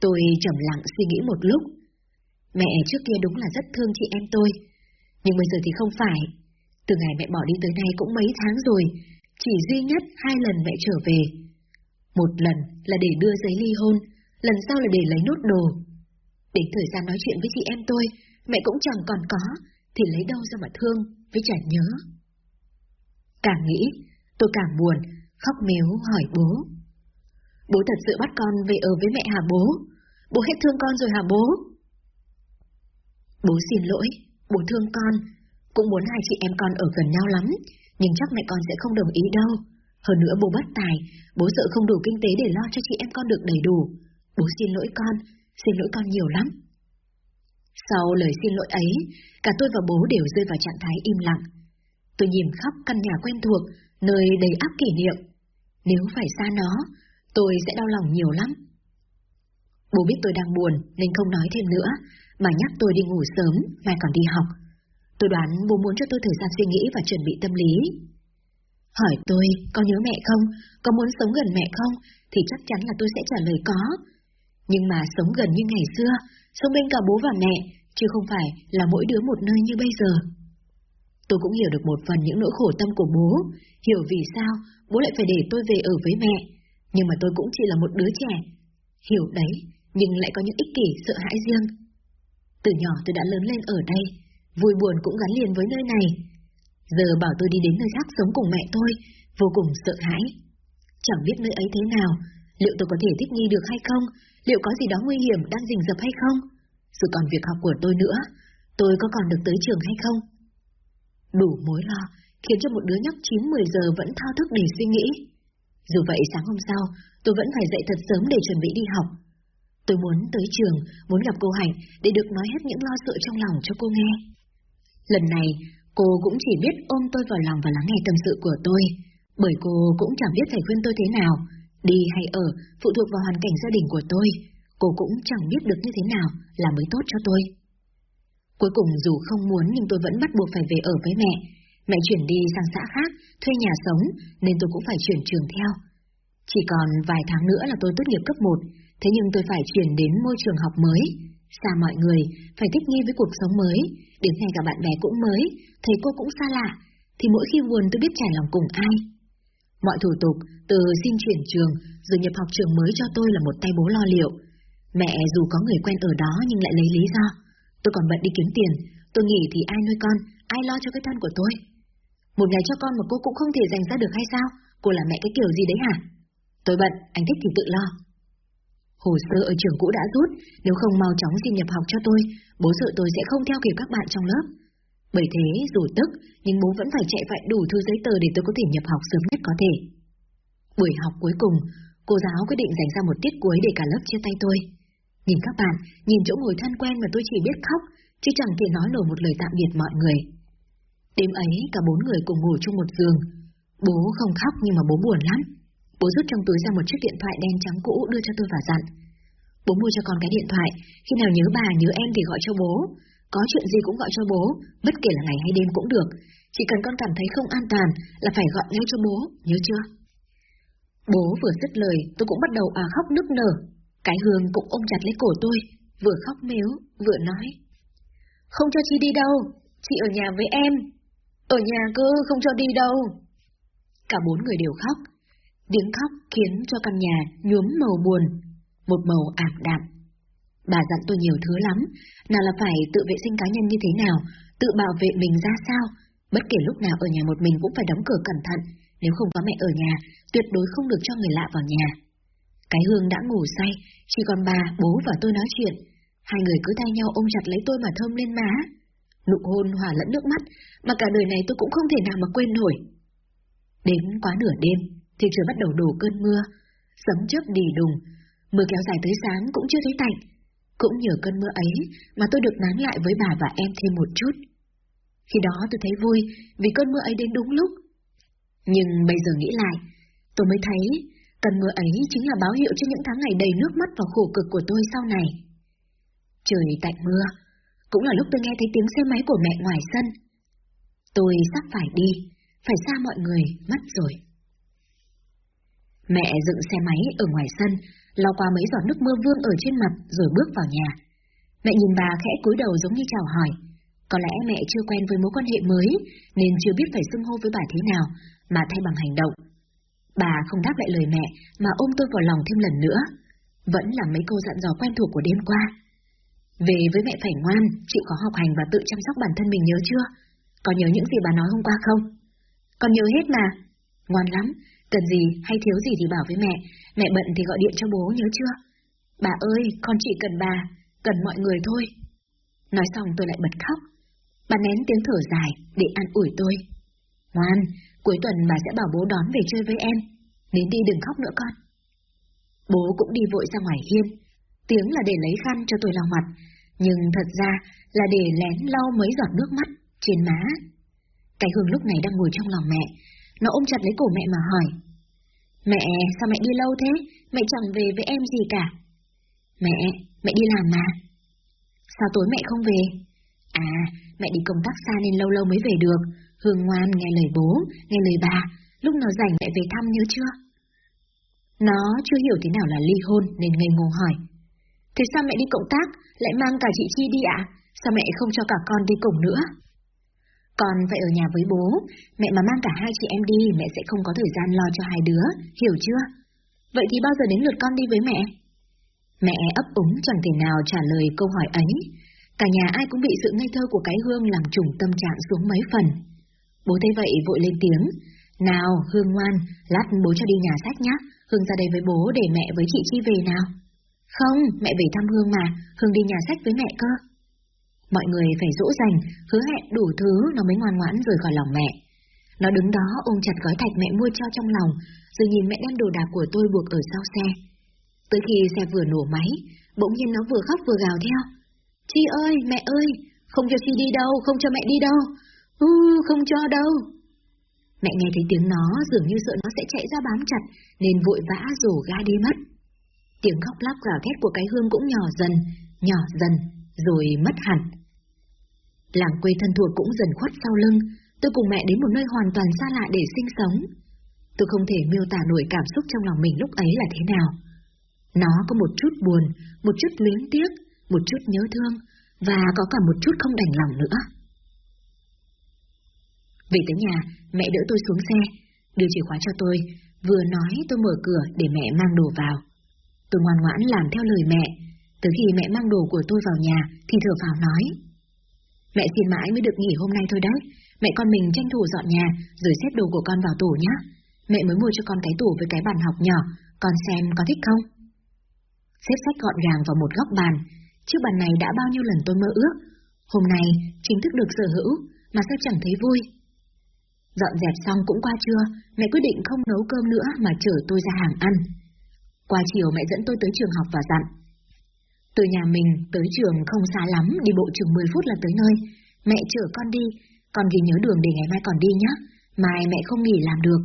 Tôi trầm lặng suy nghĩ một lúc. Mẹ trước kia đúng là rất thương chị em tôi, nhưng bây giờ thì không phải. Từ ngày mẹ bỏ đi tới nay cũng mấy tháng rồi, chỉ duy nhất hai lần mẹ trở về. Một lần là để đưa giấy ly hôn, lần sau là để lấy nốt đồ. Đến thời gian nói chuyện với chị em tôi, mẹ cũng chẳng còn có, thì lấy đâu ra mà thương, với chả nhớ. Càng nghĩ, tôi càng buồn, khóc mếu hỏi bố. Bố thật sự bắt con về ở với mẹ hả bố? Bố hết thương con rồi hả bố? Bố xin lỗi, bố thương con, cũng muốn hai chị em con ở gần nhau lắm, nhưng chắc mẹ con sẽ không đồng ý đâu. Hơn nữa bố bất tài, bố sợ không đủ kinh tế để lo cho chị em con được đầy đủ. Bố xin lỗi con, xin lỗi con nhiều lắm. Sau lời xin lỗi ấy, cả tôi và bố đều rơi vào trạng thái im lặng. Tôi nhìn khắp căn nhà quen thuộc, nơi đầy áp kỷ niệm. Nếu phải xa nó, tôi sẽ đau lòng nhiều lắm. Bố biết tôi đang buồn nên không nói thêm nữa, mà nhắc tôi đi ngủ sớm, mai còn đi học. Tôi đoán bố muốn cho tôi thời gian suy nghĩ và chuẩn bị tâm lý. Hỏi tôi, có nhớ mẹ không? Có muốn sống gần mẹ không? Thì chắc chắn là tôi sẽ trả lời có, nhưng mà sống gần như ngày xưa, sống bên cả bố và mẹ, chứ không phải là mỗi đứa một nơi như bây giờ. Tôi cũng hiểu được một phần những nỗi khổ tâm của bố, hiểu vì sao bố lại phải để tôi về ở với mẹ, nhưng mà tôi cũng chỉ là một đứa trẻ. Hiểu đấy, nhưng lại có những ích kỷ, sợ hãi riêng. Từ nhỏ tôi đã lớn lên ở đây, vui buồn cũng gắn liền với nơi này. Giờ bảo tôi đi đến nơi khác sống cùng mẹ tôi, vô cùng sợ hãi. Chẳng biết nơi ấy thế nào, liệu tôi có thể thích nghi được hay không, liệu có gì đó nguy hiểm đang rình rập hay không? Rồi còn việc học của tôi nữa, tôi có còn được tới trường hay không? Đủ mối lo, khiến cho một đứa nhóc 9-10 giờ vẫn thao thức để suy nghĩ. Dù vậy sáng hôm sau, tôi vẫn phải dậy thật sớm để chuẩn bị đi học. Tôi muốn tới trường, muốn gặp cô Hạnh để được nói hết những lo sợ trong lòng cho cô nghe. Lần này, cô cũng chỉ biết ôm tôi vào lòng và lắng nghe tâm sự của tôi, bởi cô cũng chẳng biết phải khuyên tôi thế nào, Đi hay ở phụ thuộc vào hoàn cảnh gia đình của tôi, cô cũng chẳng biết được như thế nào là mới tốt cho tôi. Cuối cùng dù không muốn nhưng tôi vẫn bắt buộc phải về ở với mẹ. Mẹ chuyển đi sang xã khác, thuê nhà sống, nên tôi cũng phải chuyển trường theo. Chỉ còn vài tháng nữa là tôi tốt nghiệp cấp 1, thế nhưng tôi phải chuyển đến môi trường học mới, xa mọi người, phải thích nghi với cuộc sống mới, đến ngay cả bạn bè cũng mới, thầy cô cũng xa lạ, thì mỗi khi buồn tôi biết trải lòng cùng ai. Mọi thủ tục, từ xin chuyển trường, rồi nhập học trường mới cho tôi là một tay bố lo liệu. Mẹ dù có người quen ở đó nhưng lại lấy lý do. Tôi còn bận đi kiếm tiền, tôi nghỉ thì ai nuôi con, ai lo cho cái thân của tôi. Một ngày cho con mà cô cũng không thể dành ra được hay sao? Cô là mẹ cái kiểu gì đấy hả? Tôi bận, anh thích thì tự lo. Hồ sơ ở trường cũ đã rút, nếu không mau chóng xin nhập học cho tôi, bố sợ tôi sẽ không theo kịp các bạn trong lớp. Bởi thế, dù tức, nhưng bố vẫn phải chạy vạy đủ thư giấy tờ để tôi có thể nhập học sớm nhất có thể. Buổi học cuối cùng, cô giáo quyết định dành ra một tiết cuối để cả lớp chia tay tôi. Nhìn các bạn, nhìn chỗ ngồi thân quen mà tôi chỉ biết khóc, chứ chẳng thể nói nổi một lời tạm biệt mọi người. Đêm ấy, cả bốn người cùng ngủ chung một giường. Bố không khóc nhưng mà bố buồn lắm. Bố rút trong túi ra một chiếc điện thoại đen trắng cũ đưa cho tôi và dặn. Bố mua cho con cái điện thoại, khi nào nhớ bà nhớ em thì gọi cho bố. Có chuyện gì cũng gọi cho bố, bất kể là ngày hay đêm cũng được. Chỉ cần con cảm thấy không an toàn là phải gọi ngay cho bố, nhớ chưa? Bố vừa dứt lời, tôi cũng bắt đầu à khóc nức nở. Cái hương cũng ôm chặt lấy cổ tôi, vừa khóc mếu, vừa nói. Không cho chị đi đâu, chị ở nhà với em. Ở nhà cơ, không cho đi đâu. Cả bốn người đều khóc. Tiếng khóc khiến cho căn nhà nhuốm màu buồn, một màu ảm đạm. Bà dặn tôi nhiều thứ lắm, nào là phải tự vệ sinh cá nhân như thế nào, tự bảo vệ mình ra sao, bất kể lúc nào ở nhà một mình cũng phải đóng cửa cẩn thận, nếu không có mẹ ở nhà, tuyệt đối không được cho người lạ vào nhà. Cái hương đã ngủ say, chỉ còn bà, bố và tôi nói chuyện. Hai người cứ tay nhau ôm chặt lấy tôi mà thơm lên má. Nụ hôn hòa lẫn nước mắt, mà cả đời này tôi cũng không thể nào mà quên nổi. Đến quá nửa đêm, thì trời bắt đầu đổ cơn mưa, sấm chớp đì đùng, mưa kéo dài tới sáng cũng chưa thấy tạnh. Cũng nhờ cơn mưa ấy mà tôi được nán lại với bà và em thêm một chút. Khi đó tôi thấy vui vì cơn mưa ấy đến đúng lúc. Nhưng bây giờ nghĩ lại, tôi mới thấy cơn mưa ấy chính là báo hiệu cho những tháng ngày đầy nước mắt và khổ cực của tôi sau này. Trời tạnh mưa, cũng là lúc tôi nghe thấy tiếng xe máy của mẹ ngoài sân. Tôi sắp phải đi, phải xa mọi người, mất rồi. Mẹ dựng xe máy ở ngoài sân, lau qua mấy giọt nước mưa vương ở trên mặt rồi bước vào nhà. Mẹ nhìn bà khẽ cúi đầu giống như chào hỏi. Có lẽ mẹ chưa quen với mối quan hệ mới, nên chưa biết phải xưng hô với bà thế nào, mà thay bằng hành động. Bà không đáp lại lời mẹ, mà ôm tôi vào lòng thêm lần nữa. Vẫn là mấy câu dặn dò quen thuộc của đêm qua. Về với mẹ phải ngoan, chịu khó học hành và tự chăm sóc bản thân mình nhớ chưa? Có nhớ những gì bà nói hôm qua không? Con nhớ hết mà. Ngoan lắm, cần gì hay thiếu gì thì bảo với mẹ, mẹ bận thì gọi điện cho bố nhớ chưa? Bà ơi, con chỉ cần bà, cần mọi người thôi. Nói xong tôi lại bật khóc. Bà nén tiếng thở dài để an ủi tôi. Ngoan, cuối tuần bà sẽ bảo bố đón về chơi với em. Đến đi đừng khóc nữa con. Bố cũng đi vội ra ngoài hiên. Tiếng là để lấy khăn cho tôi lau mặt, nhưng thật ra là để lén lau mấy giọt nước mắt trên má. Cái hương lúc này đang ngồi trong lòng mẹ, nó ôm chặt lấy cổ mẹ mà hỏi. Mẹ, sao mẹ đi lâu thế? Mẹ chẳng về với em gì cả. Mẹ, mẹ đi làm mà. Sao tối mẹ không về? À, mẹ đi công tác xa nên lâu lâu mới về được. Hương ngoan nghe lời bố, nghe lời bà, lúc nào rảnh mẹ về thăm nhớ chưa? Nó chưa hiểu thế nào là ly hôn nên ngây ngô hỏi. Thế sao mẹ đi cộng tác, lại mang cả chị Chi đi ạ? Sao mẹ không cho cả con đi cùng nữa? Còn phải ở nhà với bố, mẹ mà mang cả hai chị em đi, mẹ sẽ không có thời gian lo cho hai đứa, hiểu chưa? Vậy thì bao giờ đến lượt con đi với mẹ? Mẹ ấp úng chẳng thể nào trả lời câu hỏi ấy. Cả nhà ai cũng bị sự ngây thơ của cái hương làm trùng tâm trạng xuống mấy phần. Bố thấy vậy vội lên tiếng. Nào, Hương ngoan, lát bố cho đi nhà sách nhá Hương ra đây với bố để mẹ với chị Chi về nào. Không, mẹ về thăm Hương mà, Hương đi nhà sách với mẹ cơ. Mọi người phải dỗ dành, hứa hẹn đủ thứ nó mới ngoan ngoãn rời khỏi lòng mẹ. Nó đứng đó ôm chặt gói thạch mẹ mua cho trong lòng, rồi nhìn mẹ đem đồ đạc của tôi buộc ở sau xe. Tới khi xe vừa nổ máy, bỗng nhiên nó vừa khóc vừa gào theo. Chi ơi, mẹ ơi, không cho Chi đi đâu, không cho mẹ đi đâu. U, không cho đâu. Mẹ nghe thấy tiếng nó dường như sợ nó sẽ chạy ra bám chặt, nên vội vã rổ ga đi mất. Tiếng khóc lóc gào thét của cái hương cũng nhỏ dần, nhỏ dần, rồi mất hẳn. Làng quê thân thuộc cũng dần khuất sau lưng, tôi cùng mẹ đến một nơi hoàn toàn xa lạ để sinh sống. Tôi không thể miêu tả nổi cảm xúc trong lòng mình lúc ấy là thế nào. Nó có một chút buồn, một chút luyến tiếc, một chút nhớ thương, và có cả một chút không đành lòng nữa. Về tới nhà, mẹ đỡ tôi xuống xe, đưa chìa khóa cho tôi, vừa nói tôi mở cửa để mẹ mang đồ vào. Tôi ngoan ngoãn làm theo lời mẹ, từ khi mẹ mang đồ của tôi vào nhà thì thở vào nói. Mẹ xin mãi mới được nghỉ hôm nay thôi đấy, mẹ con mình tranh thủ dọn nhà rồi xếp đồ của con vào tủ nhé. Mẹ mới mua cho con cái tủ với cái bàn học nhỏ, con xem có thích không? xếp sách gọn gàng vào một góc bàn. Chiếc bàn này đã bao nhiêu lần tôi mơ ước. Hôm nay chính thức được sở hữu, mà sao chẳng thấy vui. Dọn dẹp xong cũng qua trưa, mẹ quyết định không nấu cơm nữa mà chở tôi ra hàng ăn. Qua chiều mẹ dẫn tôi tới trường học và dặn. Từ nhà mình tới trường không xa lắm, đi bộ chừng 10 phút là tới nơi. Mẹ chở con đi, con ghi nhớ đường để ngày mai còn đi nhé, mai mẹ không nghỉ làm được.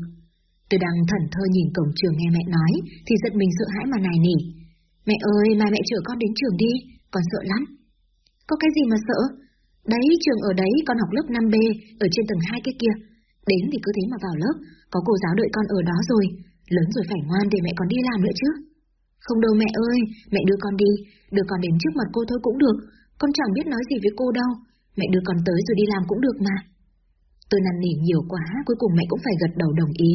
Tôi đang thẩn thơ nhìn cổng trường nghe mẹ nói, thì giật mình sợ hãi mà nài nỉ. Mẹ ơi, mai mẹ chở con đến trường đi, con sợ lắm. Có cái gì mà sợ? Đấy, trường ở đấy, con học lớp 5B, ở trên tầng 2 cái kia. Đến thì cứ thế mà vào lớp, có cô giáo đợi con ở đó rồi, lớn rồi phải ngoan để mẹ còn đi làm nữa chứ. Không đâu mẹ ơi, mẹ đưa con đi, đưa con đến trước mặt cô thôi cũng được, con chẳng biết nói gì với cô đâu, mẹ đưa con tới rồi đi làm cũng được mà. Tôi năn nỉ nhiều quá, cuối cùng mẹ cũng phải gật đầu đồng ý.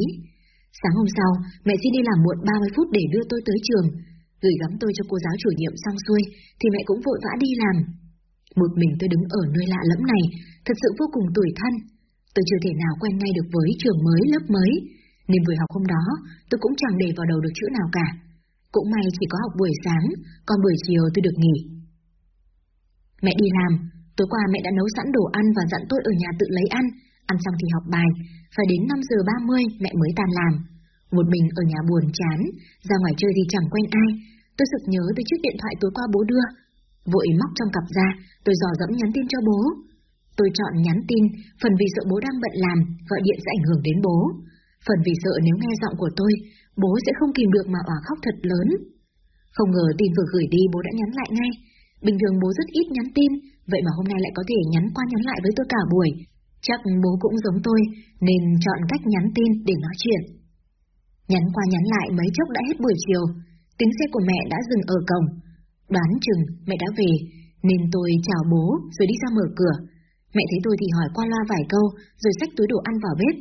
Sáng hôm sau, mẹ xin đi làm muộn 30 phút để đưa tôi tới trường. Gửi gắm tôi cho cô giáo chủ nhiệm xong xuôi, thì mẹ cũng vội vã đi làm. Một mình tôi đứng ở nơi lạ lẫm này, thật sự vô cùng tủi thân. Tôi chưa thể nào quen ngay được với trường mới, lớp mới, nên buổi học hôm đó tôi cũng chẳng để vào đầu được chữ nào cả. Cũng may chỉ có học buổi sáng, còn buổi chiều tôi được nghỉ. Mẹ đi làm, tối qua mẹ đã nấu sẵn đồ ăn và dặn tôi ở nhà tự lấy ăn, ăn xong thì học bài, phải đến 5 giờ 30 mẹ mới tan làm. Một mình ở nhà buồn chán, ra ngoài chơi thì chẳng quen ai, tôi sực nhớ tới chiếc điện thoại tối qua bố đưa. Vội móc trong cặp ra, tôi dò dẫm nhắn tin cho bố. Tôi chọn nhắn tin, phần vì sợ bố đang bận làm, gọi điện sẽ ảnh hưởng đến bố. Phần vì sợ nếu nghe giọng của tôi, bố sẽ không kìm được mà òa khóc thật lớn. Không ngờ tin vừa gửi đi bố đã nhắn lại ngay. Bình thường bố rất ít nhắn tin, vậy mà hôm nay lại có thể nhắn qua nhắn lại với tôi cả buổi. Chắc bố cũng giống tôi, nên chọn cách nhắn tin để nói chuyện. Nhắn qua nhắn lại mấy chốc đã hết buổi chiều, tiếng xe của mẹ đã dừng ở cổng. Đoán chừng mẹ đã về, nên tôi chào bố rồi đi ra mở cửa. Mẹ thấy tôi thì hỏi qua loa vài câu, rồi xách túi đồ ăn vào bếp.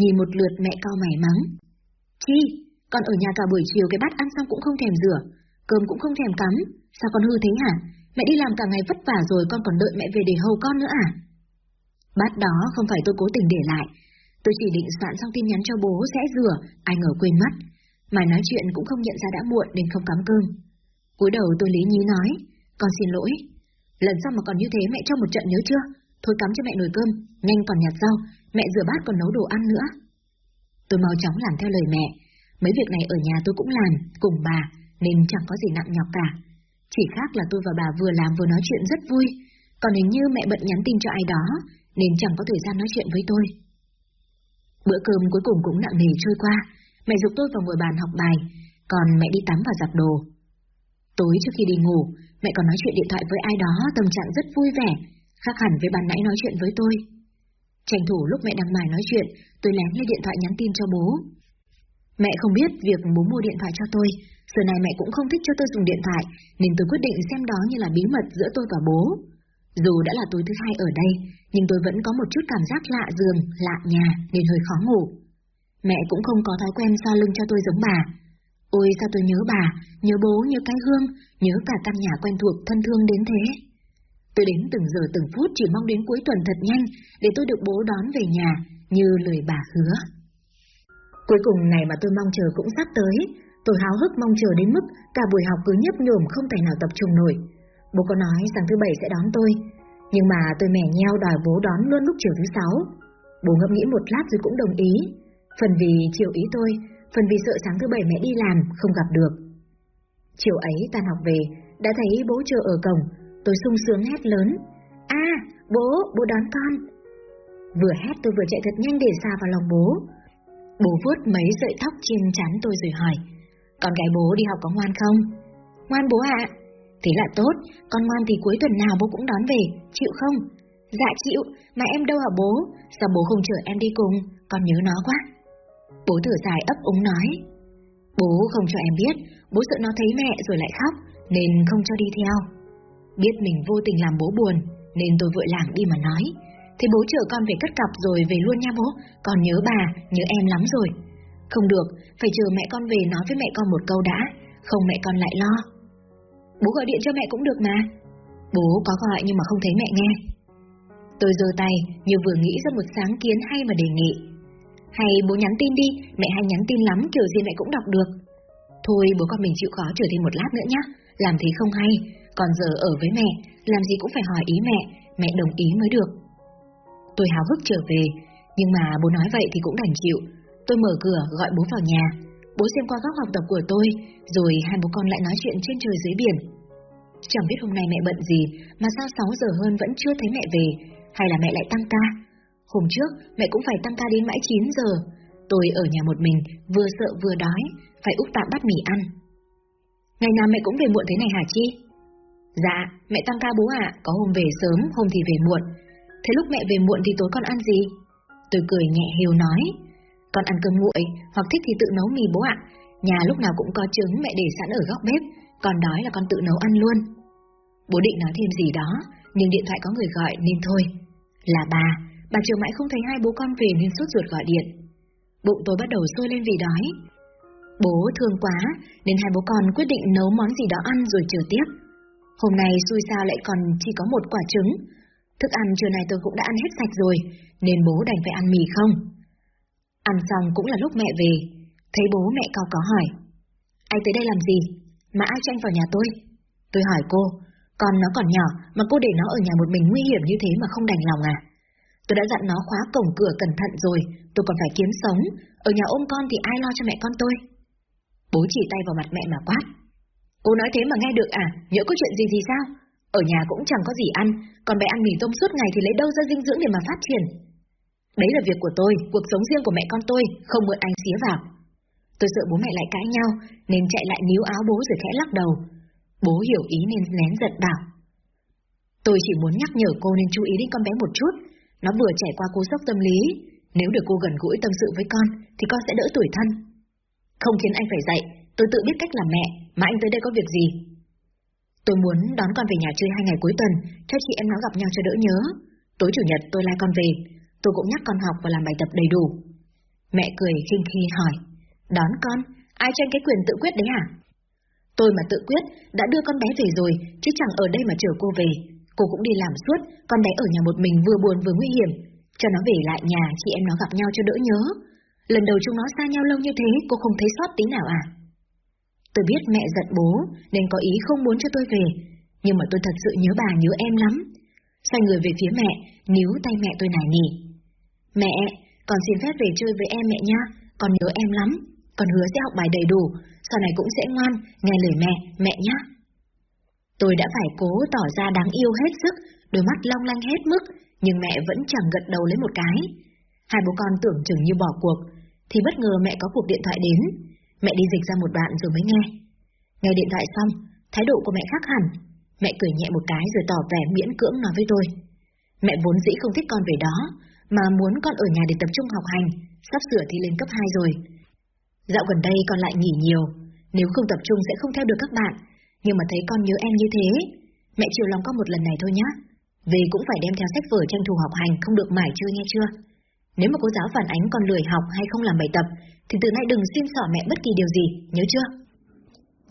Nhìn một lượt mẹ cao mày mắng. Chi, con ở nhà cả buổi chiều cái bát ăn xong cũng không thèm rửa, cơm cũng không thèm cắm, sao con hư thế hả? Mẹ đi làm cả ngày vất vả rồi con còn đợi mẹ về để hầu con nữa à? Bát đó không phải tôi cố tình để lại, tôi chỉ định soạn xong tin nhắn cho bố sẽ rửa, ai ngờ quên mất. Mà nói chuyện cũng không nhận ra đã muộn nên không cắm cơm. cúi đầu tôi lý nhí nói, con xin lỗi. Lần sau mà còn như thế mẹ cho một trận nhớ chưa? Thôi cắm cho mẹ nồi cơm, nhanh còn nhặt rau, mẹ rửa bát còn nấu đồ ăn nữa. Tôi mau chóng làm theo lời mẹ, mấy việc này ở nhà tôi cũng làm, cùng bà, nên chẳng có gì nặng nhọc cả. Chỉ khác là tôi và bà vừa làm vừa nói chuyện rất vui, còn hình như mẹ bận nhắn tin cho ai đó, nên chẳng có thời gian nói chuyện với tôi. Bữa cơm cuối cùng cũng nặng nề trôi qua, mẹ dục tôi vào ngồi bàn học bài, còn mẹ đi tắm và giặt đồ. Tối trước khi đi ngủ, mẹ còn nói chuyện điện thoại với ai đó tâm trạng rất vui vẻ, khác hẳn với ban nãy nói chuyện với tôi. Tranh thủ lúc mẹ đang mải nói chuyện, tôi lén lấy điện thoại nhắn tin cho bố. Mẹ không biết việc bố mua điện thoại cho tôi, giờ này mẹ cũng không thích cho tôi dùng điện thoại, nên tôi quyết định xem đó như là bí mật giữa tôi và bố. Dù đã là tối thứ hai ở đây, nhưng tôi vẫn có một chút cảm giác lạ giường, lạ nhà nên hơi khó ngủ. Mẹ cũng không có thói quen xoa lưng cho tôi giống bà. Ôi sao tôi nhớ bà, nhớ bố, nhớ cái hương, nhớ cả căn nhà quen thuộc thân thương đến thế. Tôi đến từng giờ từng phút chỉ mong đến cuối tuần thật nhanh để tôi được bố đón về nhà như lời bà hứa. Cuối cùng này mà tôi mong chờ cũng sắp tới, tôi háo hức mong chờ đến mức cả buổi học cứ nhấp nhổm không thể nào tập trung nổi. Bố có nói rằng thứ bảy sẽ đón tôi, nhưng mà tôi mẻ nheo đòi bố đón luôn lúc chiều thứ sáu. Bố ngẫm nghĩ một lát rồi cũng đồng ý, phần vì chiều ý tôi, phần vì sợ sáng thứ bảy mẹ đi làm, không gặp được. Chiều ấy tan học về, đã thấy bố chờ ở cổng, tôi sung sướng hét lớn. À, bố, bố đón con. Vừa hét tôi vừa chạy thật nhanh để xa vào lòng bố. Bố vuốt mấy sợi tóc trên trán tôi rồi hỏi. Con gái bố đi học có ngoan không? Ngoan bố ạ. Thế là tốt, con ngoan thì cuối tuần nào bố cũng đón về, chịu không? Dạ chịu, mà em đâu hả bố? Sao bố không chở em đi cùng? Con nhớ nó quá. Bố thở dài ấp úng nói. Bố không cho em biết, bố sợ nó thấy mẹ rồi lại khóc, nên không cho đi theo. Biết mình vô tình làm bố buồn, nên tôi vội làng đi mà nói. Thì bố chở con về cất cặp rồi về luôn nha bố, con nhớ bà, nhớ em lắm rồi. Không được, phải chờ mẹ con về nói với mẹ con một câu đã, không mẹ con lại lo. Bố gọi điện cho mẹ cũng được mà. Bố có gọi nhưng mà không thấy mẹ nghe. Tôi giơ tay như vừa nghĩ ra một sáng kiến hay mà đề nghị. Hay bố nhắn tin đi, mẹ hay nhắn tin lắm kiểu gì mẹ cũng đọc được. Thôi bố con mình chịu khó chờ thêm một lát nữa nhá, làm thế không hay, còn giờ ở với mẹ, làm gì cũng phải hỏi ý mẹ, mẹ đồng ý mới được. Tôi háo hức trở về, nhưng mà bố nói vậy thì cũng đành chịu. Tôi mở cửa gọi bố vào nhà, bố xem qua góc học tập của tôi, rồi hai bố con lại nói chuyện trên trời dưới biển. Chẳng biết hôm nay mẹ bận gì mà sao 6 giờ hơn vẫn chưa thấy mẹ về, hay là mẹ lại tăng ca. Hôm trước mẹ cũng phải tăng ca đến mãi 9 giờ. Tôi ở nhà một mình, vừa sợ vừa đói, phải úp tạm bát mì ăn. Ngày nào mẹ cũng về muộn thế này hả Chi? Dạ, mẹ tăng ca bố ạ, có hôm về sớm, hôm thì về muộn. Thế lúc mẹ về muộn thì tối con ăn gì? Tôi cười nhẹ hiếu nói. Con ăn cơm nguội, hoặc thích thì tự nấu mì bố ạ. Nhà lúc nào cũng có trứng mẹ để sẵn ở góc bếp, còn đói là con tự nấu ăn luôn. Bố định nói thêm gì đó, nhưng điện thoại có người gọi nên thôi. Là bà, bà chiều mãi không thấy hai bố con về nên suốt ruột gọi điện. Bụng tôi bắt đầu sôi lên vì đói. Bố thương quá, nên hai bố con quyết định nấu món gì đó ăn rồi chờ tiếp. Hôm nay xui sao lại còn chỉ có một quả trứng. Thức ăn trưa nay tôi cũng đã ăn hết sạch rồi, nên bố đành phải ăn mì không. Ăn xong cũng là lúc mẹ về, thấy bố mẹ cao có hỏi. Anh tới đây làm gì? Mà ai cho anh vào nhà tôi? Tôi hỏi cô, con nó còn nhỏ mà cô để nó ở nhà một mình nguy hiểm như thế mà không đành lòng à? Tôi đã dặn nó khóa cổng cửa cẩn thận rồi, tôi còn phải kiếm sống. Ở nhà ôm con thì ai lo cho mẹ con tôi? Bố chỉ tay vào mặt mẹ mà quát. Cô nói thế mà nghe được à? nhỡ có chuyện gì thì sao? Ở nhà cũng chẳng có gì ăn, còn bé ăn mì tôm suốt ngày thì lấy đâu ra dinh dưỡng để mà phát triển? Đấy là việc của tôi, cuộc sống riêng của mẹ con tôi, không mượn anh xía vào. Tôi sợ bố mẹ lại cãi nhau, nên chạy lại níu áo bố rồi khẽ lắc đầu. Bố hiểu ý nên nén giận bảo. Tôi chỉ muốn nhắc nhở cô nên chú ý đến con bé một chút. Nó vừa trải qua cú sốc tâm lý. Nếu được cô gần gũi tâm sự với con, thì con sẽ đỡ tuổi thân. Không khiến anh phải dạy, tôi tự biết cách làm mẹ, mà anh tới đây có việc gì? Tôi muốn đón con về nhà chơi hai ngày cuối tuần, cho chị em nó gặp nhau cho đỡ nhớ. Tối chủ nhật tôi lai con về, tôi cũng nhắc con học và làm bài tập đầy đủ. Mẹ cười khinh khi hỏi, đón con, ai cho anh cái quyền tự quyết đấy hả? Tôi mà tự quyết, đã đưa con bé về rồi, chứ chẳng ở đây mà chở cô về. Cô cũng đi làm suốt, con bé ở nhà một mình vừa buồn vừa nguy hiểm. Cho nó về lại nhà, chị em nó gặp nhau cho đỡ nhớ. Lần đầu chúng nó xa nhau lâu như thế, cô không thấy sót tí nào à? Tôi biết mẹ giận bố, nên có ý không muốn cho tôi về. Nhưng mà tôi thật sự nhớ bà nhớ em lắm. Xoay người về phía mẹ, níu tay mẹ tôi nài nỉ. Mẹ, con xin phép về chơi với em mẹ nha, con nhớ em lắm. Con hứa sẽ học bài đầy đủ, sau này cũng sẽ ngoan, nghe lời mẹ, mẹ nhá Tôi đã phải cố tỏ ra đáng yêu hết sức, đôi mắt long lanh hết mức, nhưng mẹ vẫn chẳng gật đầu lấy một cái. Hai bố con tưởng chừng như bỏ cuộc, thì bất ngờ mẹ có cuộc điện thoại đến. Mẹ đi dịch ra một đoạn rồi mới nghe. Nghe điện thoại xong, thái độ của mẹ khác hẳn. Mẹ cười nhẹ một cái rồi tỏ vẻ miễn cưỡng nói với tôi. Mẹ vốn dĩ không thích con về đó, mà muốn con ở nhà để tập trung học hành, sắp sửa thì lên cấp 2 rồi. Dạo gần đây con lại nghỉ nhiều, nếu không tập trung sẽ không theo được các bạn, nhưng mà thấy con nhớ em như thế, mẹ chiều lòng con một lần này thôi nhá. Về cũng phải đem theo sách vở tranh thủ học hành, không được mải chơi nghe chưa? Nếu mà cô giáo phản ánh con lười học hay không làm bài tập, thì từ nay đừng xin xỏ mẹ bất kỳ điều gì, nhớ chưa?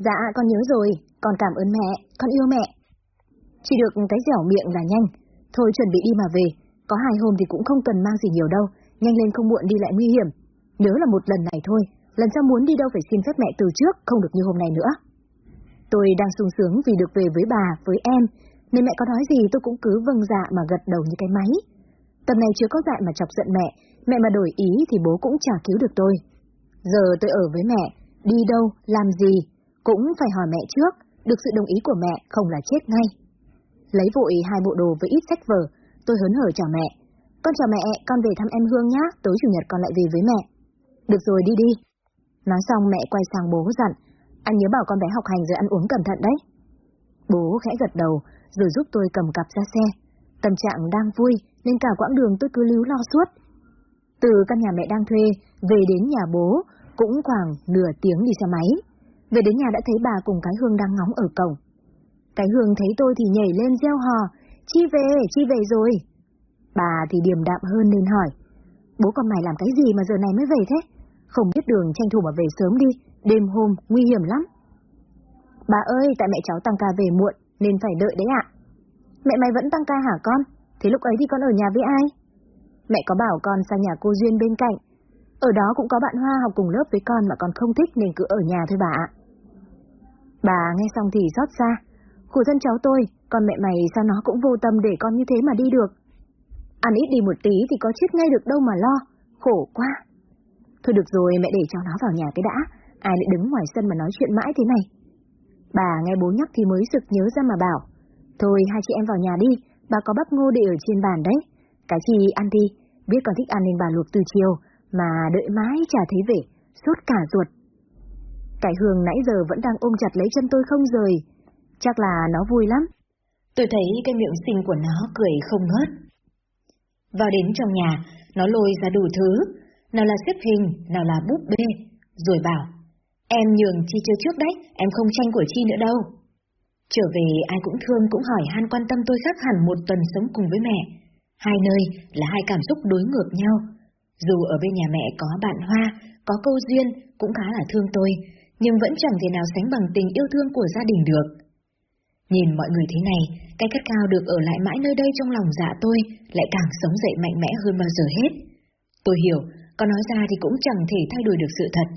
Dạ, con nhớ rồi, con cảm ơn mẹ, con yêu mẹ. Chỉ được cái dẻo miệng là nhanh, thôi chuẩn bị đi mà về, có hai hôm thì cũng không cần mang gì nhiều đâu, nhanh lên không muộn đi lại nguy hiểm. Nhớ là một lần này thôi, lần sau muốn đi đâu phải xin phép mẹ từ trước, không được như hôm nay nữa. Tôi đang sung sướng vì được về với bà, với em, nên mẹ có nói gì tôi cũng cứ vâng dạ mà gật đầu như cái máy. Tầm này chưa có dại mà chọc giận mẹ, mẹ mà đổi ý thì bố cũng chả cứu được tôi. Giờ tôi ở với mẹ, đi đâu, làm gì, cũng phải hỏi mẹ trước, được sự đồng ý của mẹ không là chết ngay. Lấy vội hai bộ đồ với ít sách vở, tôi hớn hở chào mẹ. Con chào mẹ, con về thăm em Hương nhá, tối chủ nhật con lại về với mẹ. Được rồi, đi đi. Nói xong mẹ quay sang bố dặn, anh nhớ bảo con bé học hành rồi ăn uống cẩn thận đấy. Bố khẽ gật đầu, rồi giúp tôi cầm cặp ra xe. Tâm trạng đang vui, nên cả quãng đường tôi cứ líu lo suốt. Từ căn nhà mẹ đang thuê, về đến nhà bố, cũng khoảng nửa tiếng đi xe máy. Về đến nhà đã thấy bà cùng cái Hương đang ngóng ở cổng. Cái Hương thấy tôi thì nhảy lên reo hò, chi về, chi về rồi. Bà thì điềm đạm hơn nên hỏi, bố con mày làm cái gì mà giờ này mới về thế? Không biết đường tranh thủ mà về sớm đi, đêm hôm nguy hiểm lắm. Bà ơi, tại mẹ cháu tăng ca về muộn, nên phải đợi đấy ạ. Mẹ mày vẫn tăng ca hả con? Thế lúc ấy thì con ở nhà với ai? Mẹ có bảo con sang nhà cô Duyên bên cạnh. Ở đó cũng có bạn Hoa học cùng lớp với con mà con không thích nên cứ ở nhà thôi bà ạ. Bà nghe xong thì rót ra. Khổ thân cháu tôi, con mẹ mày sao nó cũng vô tâm để con như thế mà đi được. Ăn ít đi một tí thì có chết ngay được đâu mà lo, khổ quá. Thôi được rồi, mẹ để cho nó vào nhà cái đã, ai lại đứng ngoài sân mà nói chuyện mãi thế này. Bà nghe bố nhắc thì mới sực nhớ ra mà bảo, thôi hai chị em vào nhà đi, bà có bắp ngô để ở trên bàn đấy. Cái gì ăn đi, biết con thích ăn nên bà luộc từ chiều, mà đợi mãi chả thấy về, sốt cả ruột. Cái Hương nãy giờ vẫn đang ôm chặt lấy chân tôi không rời, chắc là nó vui lắm. Tôi thấy cái miệng xinh của nó cười không ngớt. Vào đến trong nhà, nó lôi ra đủ thứ, nào là xếp hình, nào là búp bê, rồi bảo, em nhường Chi chưa trước đấy, em không tranh của Chi nữa đâu. Trở về ai cũng thương cũng hỏi han quan tâm tôi khác hẳn một tuần sống cùng với mẹ. Hai nơi là hai cảm xúc đối ngược nhau. Dù ở bên nhà mẹ có bạn Hoa, có câu duyên, cũng khá là thương tôi, nhưng vẫn chẳng thể nào sánh bằng tình yêu thương của gia đình được. Nhìn mọi người thế này, cái khát khao được ở lại mãi nơi đây trong lòng dạ tôi lại càng sống dậy mạnh mẽ hơn bao giờ hết. Tôi hiểu, có nói ra thì cũng chẳng thể thay đổi được sự thật,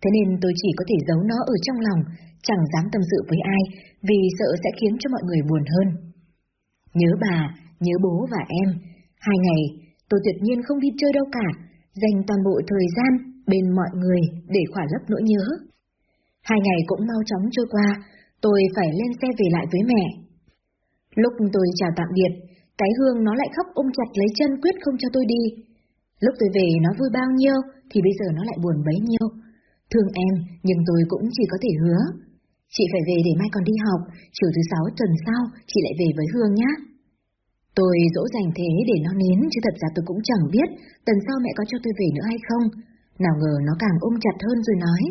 thế nên tôi chỉ có thể giấu nó ở trong lòng, chẳng dám tâm sự với ai vì sợ sẽ khiến cho mọi người buồn hơn. Nhớ bà, nhớ bố và em, hai ngày tôi tuyệt nhiên không đi chơi đâu cả, dành toàn bộ thời gian bên mọi người để khỏa lấp nỗi nhớ. Hai ngày cũng mau chóng trôi qua, tôi phải lên xe về lại với mẹ. Lúc tôi chào tạm biệt, cái hương nó lại khóc ôm chặt lấy chân quyết không cho tôi đi. Lúc tôi về nó vui bao nhiêu, thì bây giờ nó lại buồn bấy nhiêu. Thương em, nhưng tôi cũng chỉ có thể hứa. Chị phải về để mai còn đi học, chiều thứ sáu tuần sau, chị lại về với Hương nhé. Tôi dỗ dành thế để nó nín, chứ thật ra tôi cũng chẳng biết tuần sau mẹ có cho tôi về nữa hay không. Nào ngờ nó càng ôm chặt hơn rồi nói.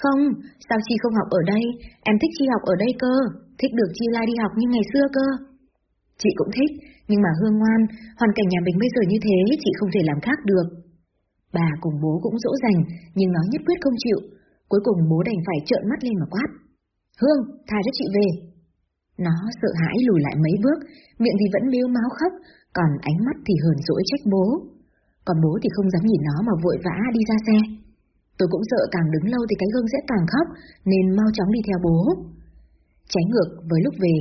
Không, sao Chi không học ở đây? Em thích Chi học ở đây cơ, thích được Chi lai đi học như ngày xưa cơ. Chị cũng thích, nhưng mà Hương ngoan, hoàn cảnh nhà mình bây giờ như thế, chị không thể làm khác được. Bà cùng bố cũng dỗ dành, nhưng nó nhất quyết không chịu. Cuối cùng bố đành phải trợn mắt lên mà quát. Hương, thà cho chị về. Nó sợ hãi lùi lại mấy bước, miệng thì vẫn miêu máu khóc, còn ánh mắt thì hờn dỗi trách bố. Còn bố thì không dám nhìn nó mà vội vã đi ra xe. Tôi cũng sợ càng đứng lâu thì cái gương sẽ càng khóc, nên mau chóng đi theo bố. Trái ngược với lúc về,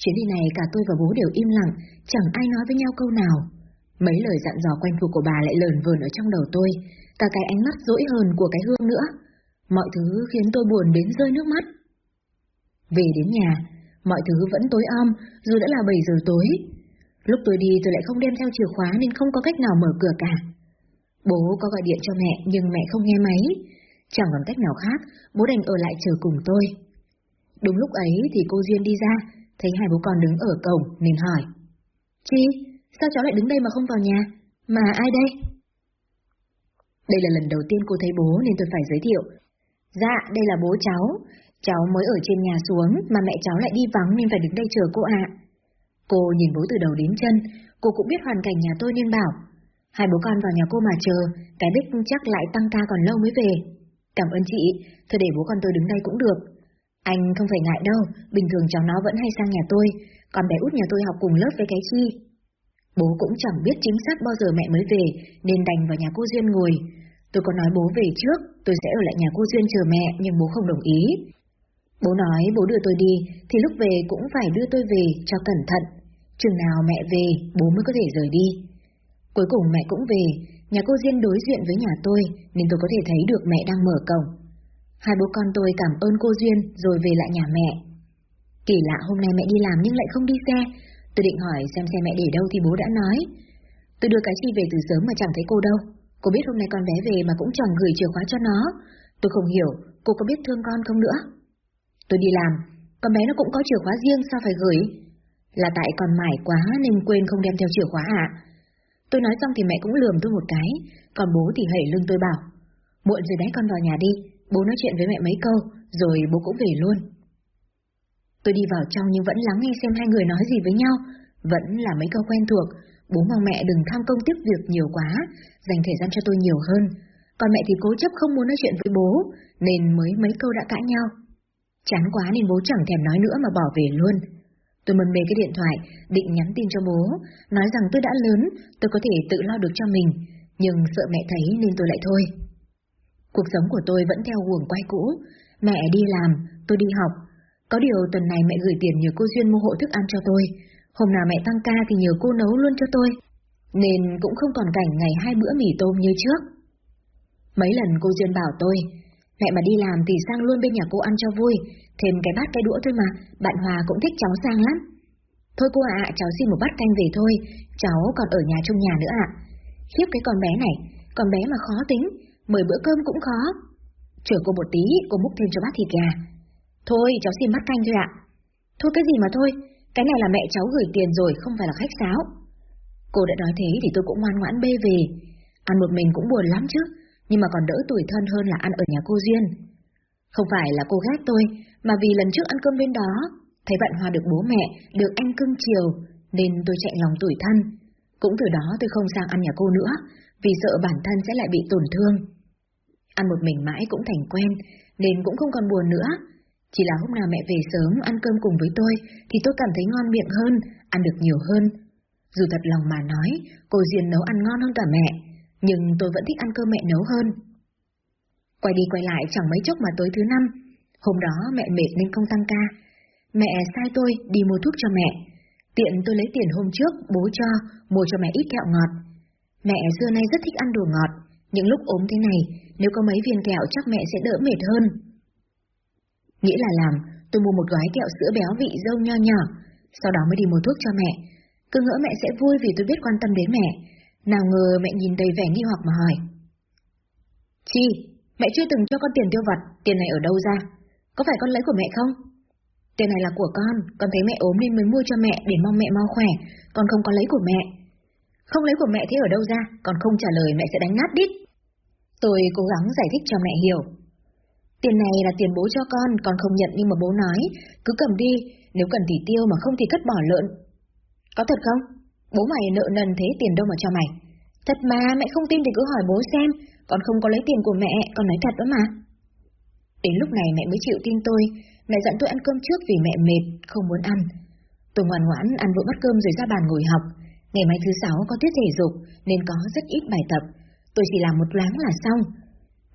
chuyến đi này cả tôi và bố đều im lặng, chẳng ai nói với nhau câu nào. Mấy lời dặn dò quanh thuộc của bà lại lờn vờn ở trong đầu tôi, cả cái ánh mắt dỗi hờn của cái hương nữa. Mọi thứ khiến tôi buồn đến rơi nước mắt. Về đến nhà, mọi thứ vẫn tối om, dù đã là 7 giờ tối. Lúc tôi đi tôi lại không đem theo chìa khóa nên không có cách nào mở cửa cả. Bố có gọi điện cho mẹ nhưng mẹ không nghe máy. Chẳng còn cách nào khác, bố đành ở lại chờ cùng tôi. Đúng lúc ấy thì cô Duyên đi ra, thấy hai bố con đứng ở cổng nên hỏi. Chi, sao cháu lại đứng đây mà không vào nhà? Mà ai đây? Đây là lần đầu tiên cô thấy bố nên tôi phải giới thiệu. Dạ, đây là bố cháu. Cháu mới ở trên nhà xuống mà mẹ cháu lại đi vắng nên phải đứng đây chờ cô ạ. Cô nhìn bố từ đầu đến chân, cô cũng biết hoàn cảnh nhà tôi nên bảo. Hai bố con vào nhà cô mà chờ, cái bích chắc lại tăng ca còn lâu mới về. Cảm ơn chị, thôi để bố con tôi đứng đây cũng được. Anh không phải ngại đâu, bình thường cháu nó vẫn hay sang nhà tôi, còn bé út nhà tôi học cùng lớp với cái chi. Bố cũng chẳng biết chính xác bao giờ mẹ mới về, nên đành vào nhà cô Duyên ngồi. Tôi có nói bố về trước, tôi sẽ ở lại nhà cô Duyên chờ mẹ, nhưng bố không đồng ý. Bố nói bố đưa tôi đi, thì lúc về cũng phải đưa tôi về cho cẩn thận. Chừng nào mẹ về, bố mới có thể rời đi. Cuối cùng mẹ cũng về, nhà cô Duyên đối diện với nhà tôi, nên tôi có thể thấy được mẹ đang mở cổng. Hai bố con tôi cảm ơn cô Duyên rồi về lại nhà mẹ. Kỳ lạ hôm nay mẹ đi làm nhưng lại không đi xe. Tôi định hỏi xem xe mẹ để đâu thì bố đã nói. Tôi đưa cái chi về từ sớm mà chẳng thấy cô đâu. Cô biết hôm nay con bé về mà cũng chẳng gửi chìa khóa cho nó. Tôi không hiểu, cô có biết thương con không nữa? Tôi đi làm, con bé nó cũng có chìa khóa riêng sao phải gửi? Là tại còn mải quá nên quên không đem theo chìa khóa ạ. À? Tôi nói xong thì mẹ cũng lườm tôi một cái, còn bố thì hẩy lưng tôi bảo. Muộn rồi đấy con vào nhà đi, bố nói chuyện với mẹ mấy câu, rồi bố cũng về luôn. Tôi đi vào trong nhưng vẫn lắng nghe xem hai người nói gì với nhau, vẫn là mấy câu quen thuộc, bố mong mẹ đừng tham công tiếp việc nhiều quá, dành thời gian cho tôi nhiều hơn. Còn mẹ thì cố chấp không muốn nói chuyện với bố, nên mới mấy câu đã cãi nhau. Chán quá nên bố chẳng thèm nói nữa mà bỏ về luôn. Tôi mân mê cái điện thoại, định nhắn tin cho bố, nói rằng tôi đã lớn, tôi có thể tự lo được cho mình, nhưng sợ mẹ thấy nên tôi lại thôi. Cuộc sống của tôi vẫn theo guồng quay cũ, mẹ đi làm, tôi đi học. Có điều tuần này mẹ gửi tiền nhờ cô Duyên mua hộ thức ăn cho tôi. Hôm nào mẹ tăng ca thì nhờ cô nấu luôn cho tôi. Nên cũng không còn cảnh ngày hai bữa mì tôm như trước. Mấy lần cô Duyên bảo tôi, mẹ mà đi làm thì sang luôn bên nhà cô ăn cho vui, thêm cái bát cái đũa thôi mà, bạn Hòa cũng thích cháu sang lắm. Thôi cô ạ, cháu xin một bát canh về thôi, cháu còn ở nhà trong nhà nữa ạ. Khiếp cái con bé này, con bé mà khó tính, mời bữa cơm cũng khó. Chờ cô một tí, cô múc thêm cho bát thịt gà. Thôi, cháu xin bát canh thôi ạ. Thôi cái gì mà thôi, cái này là mẹ cháu gửi tiền rồi, không phải là khách sáo. Cô đã nói thế thì tôi cũng ngoan ngoãn bê về. Ăn một mình cũng buồn lắm chứ, nhưng mà còn đỡ tuổi thân hơn là ăn ở nhà cô Duyên. Không phải là cô ghét tôi, mà vì lần trước ăn cơm bên đó, thấy bạn Hoa được bố mẹ, được anh cưng chiều, nên tôi chạy lòng tuổi thân. Cũng từ đó tôi không sang ăn nhà cô nữa, vì sợ bản thân sẽ lại bị tổn thương. Ăn một mình mãi cũng thành quen, nên cũng không còn buồn nữa. Chỉ là hôm nào mẹ về sớm ăn cơm cùng với tôi, thì tôi cảm thấy ngon miệng hơn, ăn được nhiều hơn. Dù thật lòng mà nói, cô Duyên nấu ăn ngon hơn cả mẹ, nhưng tôi vẫn thích ăn cơm mẹ nấu hơn. Quay đi quay lại chẳng mấy chốc mà tối thứ năm, hôm đó mẹ mệt nên không tăng ca. Mẹ sai tôi đi mua thuốc cho mẹ. Tiện tôi lấy tiền hôm trước, bố cho, mua cho mẹ ít kẹo ngọt. Mẹ xưa nay rất thích ăn đồ ngọt, những lúc ốm thế này, nếu có mấy viên kẹo chắc mẹ sẽ đỡ mệt hơn. Nghĩ là làm, tôi mua một gói kẹo sữa béo vị dâu nho nhỏ, sau đó mới đi mua thuốc cho mẹ. Cứ ngỡ mẹ sẽ vui vì tôi biết quan tâm đến mẹ. Nào ngờ mẹ nhìn đầy vẻ nghi hoặc mà hỏi. Chi, mẹ chưa từng cho con tiền tiêu vặt, tiền này ở đâu ra? Có phải con lấy của mẹ không? Tiền này là của con, con thấy mẹ ốm nên mới mua cho mẹ để mong mẹ mau khỏe, con không có lấy của mẹ. Không lấy của mẹ thế ở đâu ra, còn không trả lời mẹ sẽ đánh nát đít. Tôi cố gắng giải thích cho mẹ hiểu. Tiền này là tiền bố cho con, con không nhận nhưng mà bố nói, cứ cầm đi, nếu cần thì tiêu mà không thì cất bỏ lợn. Có thật không? Bố mày nợ nần thế tiền đâu mà cho mày. Thật mà, mẹ không tin thì cứ hỏi bố xem, con không có lấy tiền của mẹ, con nói thật đó mà. Đến lúc này mẹ mới chịu tin tôi, mẹ dặn tôi ăn cơm trước vì mẹ mệt, không muốn ăn. Tôi ngoan ngoãn ăn vội bát cơm rồi ra bàn ngồi học. Ngày mai thứ sáu có tiết thể dục nên có rất ít bài tập. Tôi chỉ làm một loáng là xong.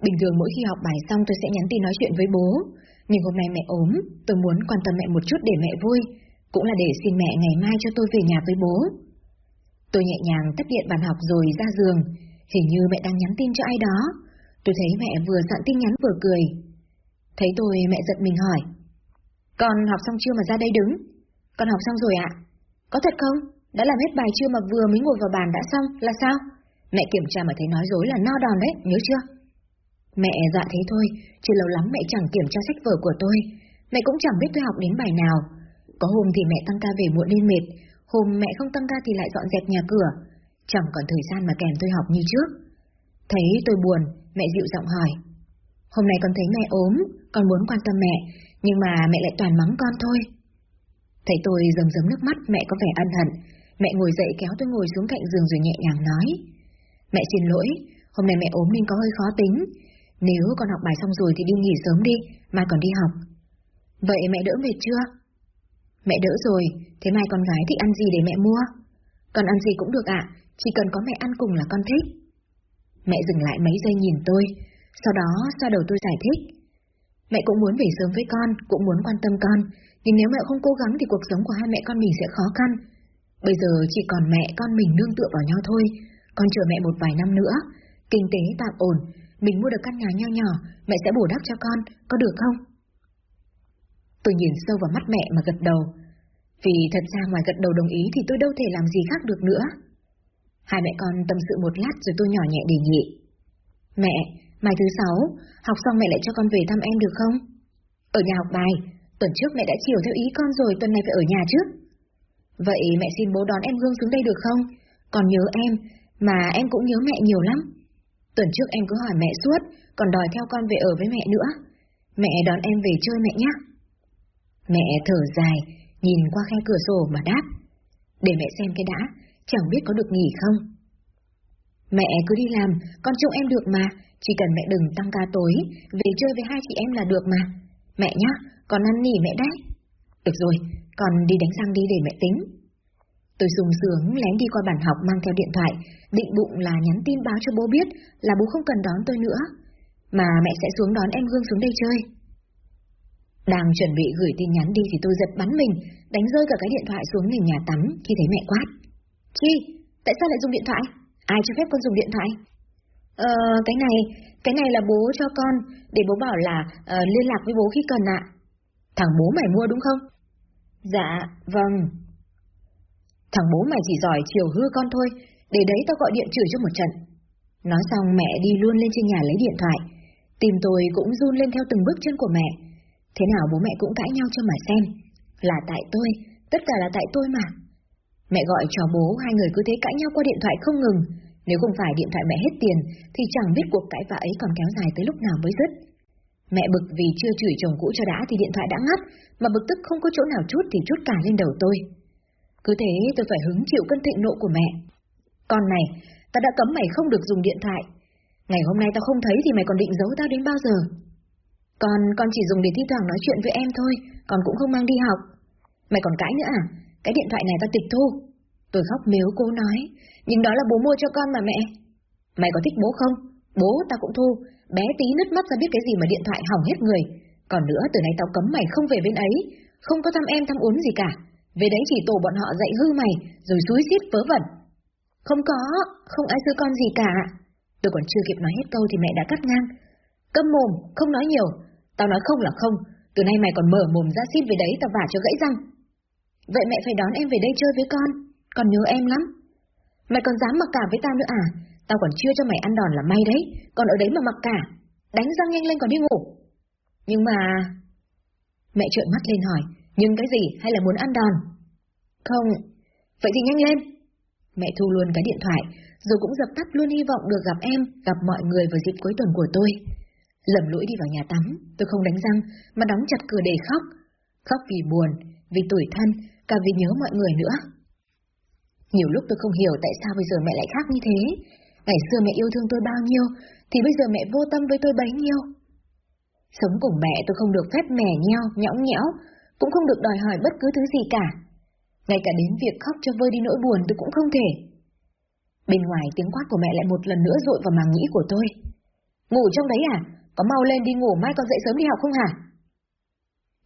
Bình thường mỗi khi học bài xong tôi sẽ nhắn tin nói chuyện với bố. Nhưng hôm nay mẹ ốm, tôi muốn quan tâm mẹ một chút để mẹ vui. Cũng là để xin mẹ ngày mai cho tôi về nhà với bố. Tôi nhẹ nhàng tắt điện bàn học rồi ra giường. Hình như mẹ đang nhắn tin cho ai đó. Tôi thấy mẹ vừa dặn tin nhắn vừa cười. Thấy tôi mẹ giận mình hỏi. Con học xong chưa mà ra đây đứng? Con học xong rồi ạ. Có thật không? Đã làm hết bài chưa mà vừa mới ngồi vào bàn đã xong, là sao? Mẹ kiểm tra mà thấy nói dối là no đòn đấy, nhớ chưa? Mẹ dạ thế thôi, chứ lâu lắm mẹ chẳng kiểm tra sách vở của tôi. Mẹ cũng chẳng biết tôi học đến bài nào. Có hôm thì mẹ tăng ca về muộn nên mệt, hôm mẹ không tăng ca thì lại dọn dẹp nhà cửa. Chẳng còn thời gian mà kèm tôi học như trước. Thấy tôi buồn, mẹ dịu giọng hỏi. Hôm nay con thấy mẹ ốm, con muốn quan tâm mẹ, nhưng mà mẹ lại toàn mắng con thôi. Thấy tôi rầm rầm nước mắt, mẹ có vẻ ân hận. Mẹ ngồi dậy kéo tôi ngồi xuống cạnh giường rồi nhẹ nhàng nói. Mẹ xin lỗi, hôm nay mẹ ốm nên có hơi khó tính. Nếu con học bài xong rồi thì đi nghỉ sớm đi, mai còn đi học. Vậy mẹ đỡ mệt chưa? Mẹ đỡ rồi, thế mai con gái thích ăn gì để mẹ mua? Con ăn gì cũng được ạ, chỉ cần có mẹ ăn cùng là con thích. Mẹ dừng lại mấy giây nhìn tôi, sau đó xoa đầu tôi giải thích. Mẹ cũng muốn về sớm với con, cũng muốn quan tâm con, nhưng nếu mẹ không cố gắng thì cuộc sống của hai mẹ con mình sẽ khó khăn. Bây giờ chỉ còn mẹ con mình nương tựa vào nhau thôi, con chờ mẹ một vài năm nữa, kinh tế tạm ổn, mình mua được căn nhà nho nhỏ, mẹ sẽ bù đắp cho con, có được không? Tôi nhìn sâu vào mắt mẹ mà gật đầu. Vì thật ra ngoài gật đầu đồng ý thì tôi đâu thể làm gì khác được nữa. Hai mẹ con tâm sự một lát rồi tôi nhỏ nhẹ đề nghị. Mẹ, mai thứ sáu, học xong mẹ lại cho con về thăm em được không? Ở nhà học bài, tuần trước mẹ đã chiều theo ý con rồi, tuần này phải ở nhà chứ. Vậy mẹ xin bố đón em Hương xuống đây được không? Còn nhớ em, mà em cũng nhớ mẹ nhiều lắm. Tuần trước em cứ hỏi mẹ suốt, còn đòi theo con về ở với mẹ nữa. Mẹ đón em về chơi mẹ nhé. Mẹ thở dài, nhìn qua khe cửa sổ mà đáp. Để mẹ xem cái đã, chẳng biết có được nghỉ không. Mẹ cứ đi làm, con trông em được mà, chỉ cần mẹ đừng tăng ca tối, về chơi với hai chị em là được mà. Mẹ nhá, con ăn nỉ mẹ đấy. Được rồi, con đi đánh răng đi để mẹ tính. Tôi sung sướng lén đi qua bàn học mang theo điện thoại, định bụng là nhắn tin báo cho bố biết là bố không cần đón tôi nữa, mà mẹ sẽ xuống đón em Hương xuống đây chơi. Đang chuẩn bị gửi tin nhắn đi thì tôi giật bắn mình, đánh rơi cả cái điện thoại xuống nền nhà tắm khi thấy mẹ quát. Chi, tại sao lại dùng điện thoại? Ai cho phép con dùng điện thoại? Ờ, cái này, cái này là bố cho con, để bố bảo là uh, liên lạc với bố khi cần ạ. Thằng bố mày mua đúng không? Dạ, vâng. Thằng bố mày chỉ giỏi chiều hư con thôi, để đấy tao gọi điện chửi cho một trận. Nói xong mẹ đi luôn lên trên nhà lấy điện thoại. tìm tôi cũng run lên theo từng bước chân của mẹ. Thế nào bố mẹ cũng cãi nhau cho mà xem. Là tại tôi, tất cả là tại tôi mà. Mẹ gọi cho bố, hai người cứ thế cãi nhau qua điện thoại không ngừng. Nếu không phải điện thoại mẹ hết tiền, thì chẳng biết cuộc cãi vã ấy còn kéo dài tới lúc nào mới dứt. Mẹ bực vì chưa chửi chồng cũ cho đã thì điện thoại đã ngắt, mà bực tức không có chỗ nào chút thì chút cả lên đầu tôi. Cứ thế tôi phải hứng chịu cơn thịnh nộ của mẹ. Con này, ta đã cấm mày không được dùng điện thoại. Ngày hôm nay tao không thấy thì mày còn định giấu tao đến bao giờ? Con, con chỉ dùng để thi thoảng nói chuyện với em thôi, con cũng không mang đi học. Mày còn cãi nữa à? Cái điện thoại này tao tịch thu. Tôi khóc mếu cố nói, nhưng đó là bố mua cho con mà mẹ. Mày có thích bố không? Bố tao cũng thu, bé tí nứt mắt ra biết cái gì mà điện thoại hỏng hết người. Còn nữa từ nay tao cấm mày không về bên ấy, không có thăm em thăm uống gì cả. Về đấy chỉ tổ bọn họ dạy hư mày, rồi xúi xít vớ vẩn. Không có, không ai sư con gì cả. Tôi còn chưa kịp nói hết câu thì mẹ đã cắt ngang. Câm mồm, không nói nhiều. Tao nói không là không, từ nay mày còn mở mồm ra xin về đấy tao vả cho gãy răng. Vậy mẹ phải đón em về đây chơi với con, con nhớ em lắm. Mày còn dám mặc cả với tao nữa à? Tao còn chưa cho mày ăn đòn là may đấy, còn ở đấy mà mặc cả. Đánh răng nhanh lên còn đi ngủ. Nhưng mà... Mẹ trợn mắt lên hỏi, nhưng cái gì hay là muốn ăn đòn? Không, vậy thì nhanh lên. Mẹ thu luôn cái điện thoại, rồi cũng dập tắt luôn hy vọng được gặp em, gặp mọi người vào dịp cuối tuần của tôi. Lầm lũi đi vào nhà tắm, tôi không đánh răng, mà đóng chặt cửa để khóc. Khóc vì buồn, vì tuổi thân, cả vì nhớ mọi người nữa. Nhiều lúc tôi không hiểu tại sao bây giờ mẹ lại khác như thế. Ngày xưa mẹ yêu thương tôi bao nhiêu, thì bây giờ mẹ vô tâm với tôi bấy nhiêu. Sống cùng mẹ tôi không được phép mẻ nheo, nhõng nhẽo, cũng không được đòi hỏi bất cứ thứ gì cả. Ngay cả đến việc khóc cho vơi đi nỗi buồn tôi cũng không thể. Bên ngoài tiếng quát của mẹ lại một lần nữa rội vào màng nhĩ của tôi. Ngủ trong đấy à? Có mau lên đi ngủ mai con dậy sớm đi học không hả?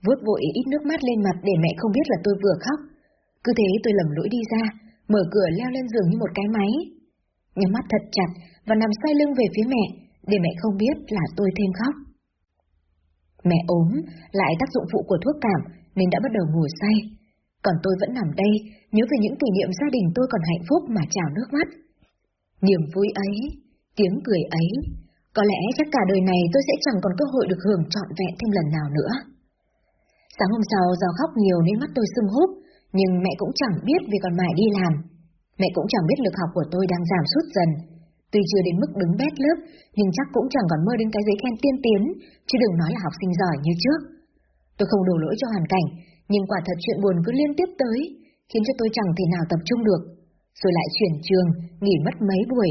Vuốt vội ít nước mắt lên mặt để mẹ không biết là tôi vừa khóc. Cứ thế tôi lầm lỗi đi ra, mở cửa leo lên giường như một cái máy. Nhắm mắt thật chặt và nằm xoay lưng về phía mẹ, để mẹ không biết là tôi thêm khóc. Mẹ ốm, lại tác dụng phụ của thuốc cảm nên đã bắt đầu ngủ say. Còn tôi vẫn nằm đây, nhớ về những kỷ niệm gia đình tôi còn hạnh phúc mà trào nước mắt. Niềm vui ấy, tiếng cười ấy, có lẽ chắc cả đời này tôi sẽ chẳng còn cơ hội được hưởng trọn vẹn thêm lần nào nữa. Sáng hôm sau do khóc nhiều nên mắt tôi sưng húp, nhưng mẹ cũng chẳng biết vì còn mãi đi làm. Mẹ cũng chẳng biết lực học của tôi đang giảm sút dần. Tuy chưa đến mức đứng bét lớp, nhưng chắc cũng chẳng còn mơ đến cái giấy khen tiên tiến, chứ đừng nói là học sinh giỏi như trước. Tôi không đổ lỗi cho hoàn cảnh, nhưng quả thật chuyện buồn cứ liên tiếp tới, khiến cho tôi chẳng thể nào tập trung được. Rồi lại chuyển trường, nghỉ mất mấy buổi,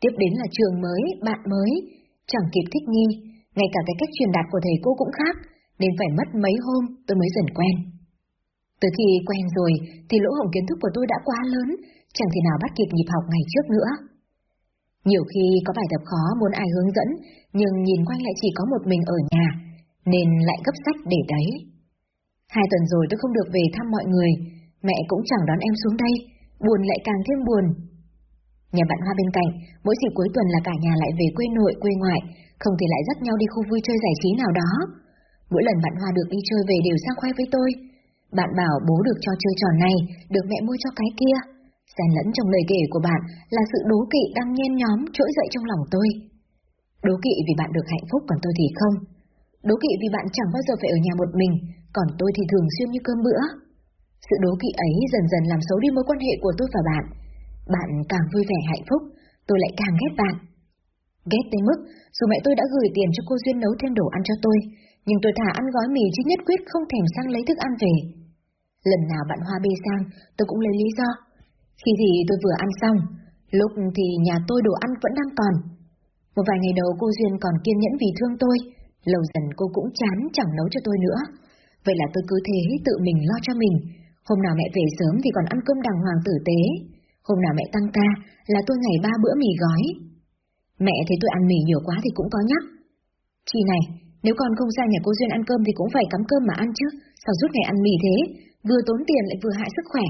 tiếp đến là trường mới, bạn mới, chẳng kịp thích nghi, ngay cả cái cách truyền đạt của thầy cô cũng khác, nên phải mất mấy hôm tôi mới dần quen. Từ khi quen rồi thì lỗ hổng kiến thức của tôi đã quá lớn, chẳng thể nào bắt kịp nhịp học ngày trước nữa. Nhiều khi có bài tập khó muốn ai hướng dẫn, nhưng nhìn quanh lại chỉ có một mình ở nhà, nên lại gấp sách để đấy. Hai tuần rồi tôi không được về thăm mọi người, mẹ cũng chẳng đón em xuống đây, buồn lại càng thêm buồn. Nhà bạn Hoa bên cạnh, mỗi dịp cuối tuần là cả nhà lại về quê nội, quê ngoại, không thì lại dắt nhau đi khu vui chơi giải trí nào đó. Mỗi lần bạn Hoa được đi chơi về đều sang khoe với tôi. Bạn bảo bố được cho chơi trò này, được mẹ mua cho cái kia. Xen lẫn trong lời kể của bạn là sự đố kỵ đang nhen nhóm trỗi dậy trong lòng tôi. Đố kỵ vì bạn được hạnh phúc còn tôi thì không. Đố kỵ vì bạn chẳng bao giờ phải ở nhà một mình, còn tôi thì thường xuyên như cơm bữa. Sự đố kỵ ấy dần dần làm xấu đi mối quan hệ của tôi và bạn. Bạn càng vui vẻ hạnh phúc, tôi lại càng ghét bạn. Ghét tới mức, dù mẹ tôi đã gửi tiền cho cô Duyên nấu thêm đồ ăn cho tôi, nhưng tôi thả ăn gói mì chứ nhất quyết không thèm sang lấy thức ăn về. Lần nào bạn Hoa bê sang, tôi cũng lấy lý do. Khi thì tôi vừa ăn xong, lúc thì nhà tôi đồ ăn vẫn đang còn. Một vài ngày đầu cô Duyên còn kiên nhẫn vì thương tôi, lâu dần cô cũng chán chẳng nấu cho tôi nữa. Vậy là tôi cứ thế tự mình lo cho mình. Hôm nào mẹ về sớm thì còn ăn cơm đàng hoàng tử tế. Hôm nào mẹ tăng ca là tôi ngày ba bữa mì gói. Mẹ thấy tôi ăn mì nhiều quá thì cũng có nhắc. Chị này, Nếu con không ra nhà cô Duyên ăn cơm thì cũng phải cắm cơm mà ăn chứ, sao suốt ngày ăn mì thế, vừa tốn tiền lại vừa hại sức khỏe.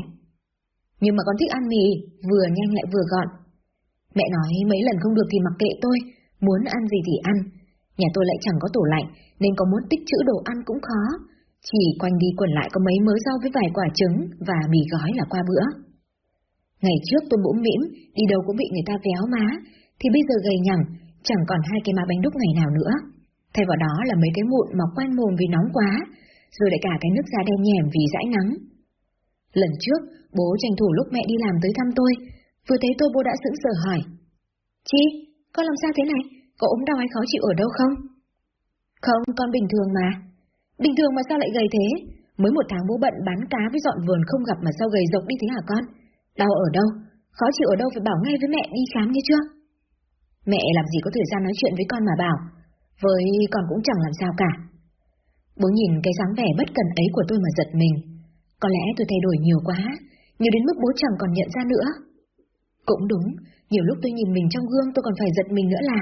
Nhưng mà con thích ăn mì, vừa nhanh lại vừa gọn. Mẹ nói mấy lần không được thì mặc kệ tôi, muốn ăn gì thì ăn. Nhà tôi lại chẳng có tủ lạnh, nên có muốn tích trữ đồ ăn cũng khó. Chỉ quanh đi quẩn lại có mấy mớ rau với vài quả trứng và mì gói là qua bữa. Ngày trước tôi mũm mĩm, đi đâu cũng bị người ta véo má, thì bây giờ gầy nhẳng, chẳng còn hai cái má bánh đúc ngày nào nữa. Thay vào đó là mấy cái mụn mọc quanh mồm vì nóng quá, rồi lại cả cái nước da đen nhèm vì dãi nắng. Lần trước, bố tranh thủ lúc mẹ đi làm tới thăm tôi, vừa thấy tôi bố đã sững sờ hỏi. Chi, con làm sao thế này? Có ốm đau hay khó chịu ở đâu không? Không, con bình thường mà. Bình thường mà sao lại gầy thế? Mới một tháng bố bận bán cá với dọn vườn không gặp mà sao gầy rộc đi thế hả con? Đau ở đâu? Khó chịu ở đâu phải bảo ngay với mẹ đi khám nghe chưa? Mẹ làm gì có thời gian nói chuyện với con mà bảo, với con cũng chẳng làm sao cả. Bố nhìn cái dáng vẻ bất cần ấy của tôi mà giật mình. Có lẽ tôi thay đổi nhiều quá, nhiều đến mức bố chẳng còn nhận ra nữa. Cũng đúng, nhiều lúc tôi nhìn mình trong gương tôi còn phải giật mình nữa là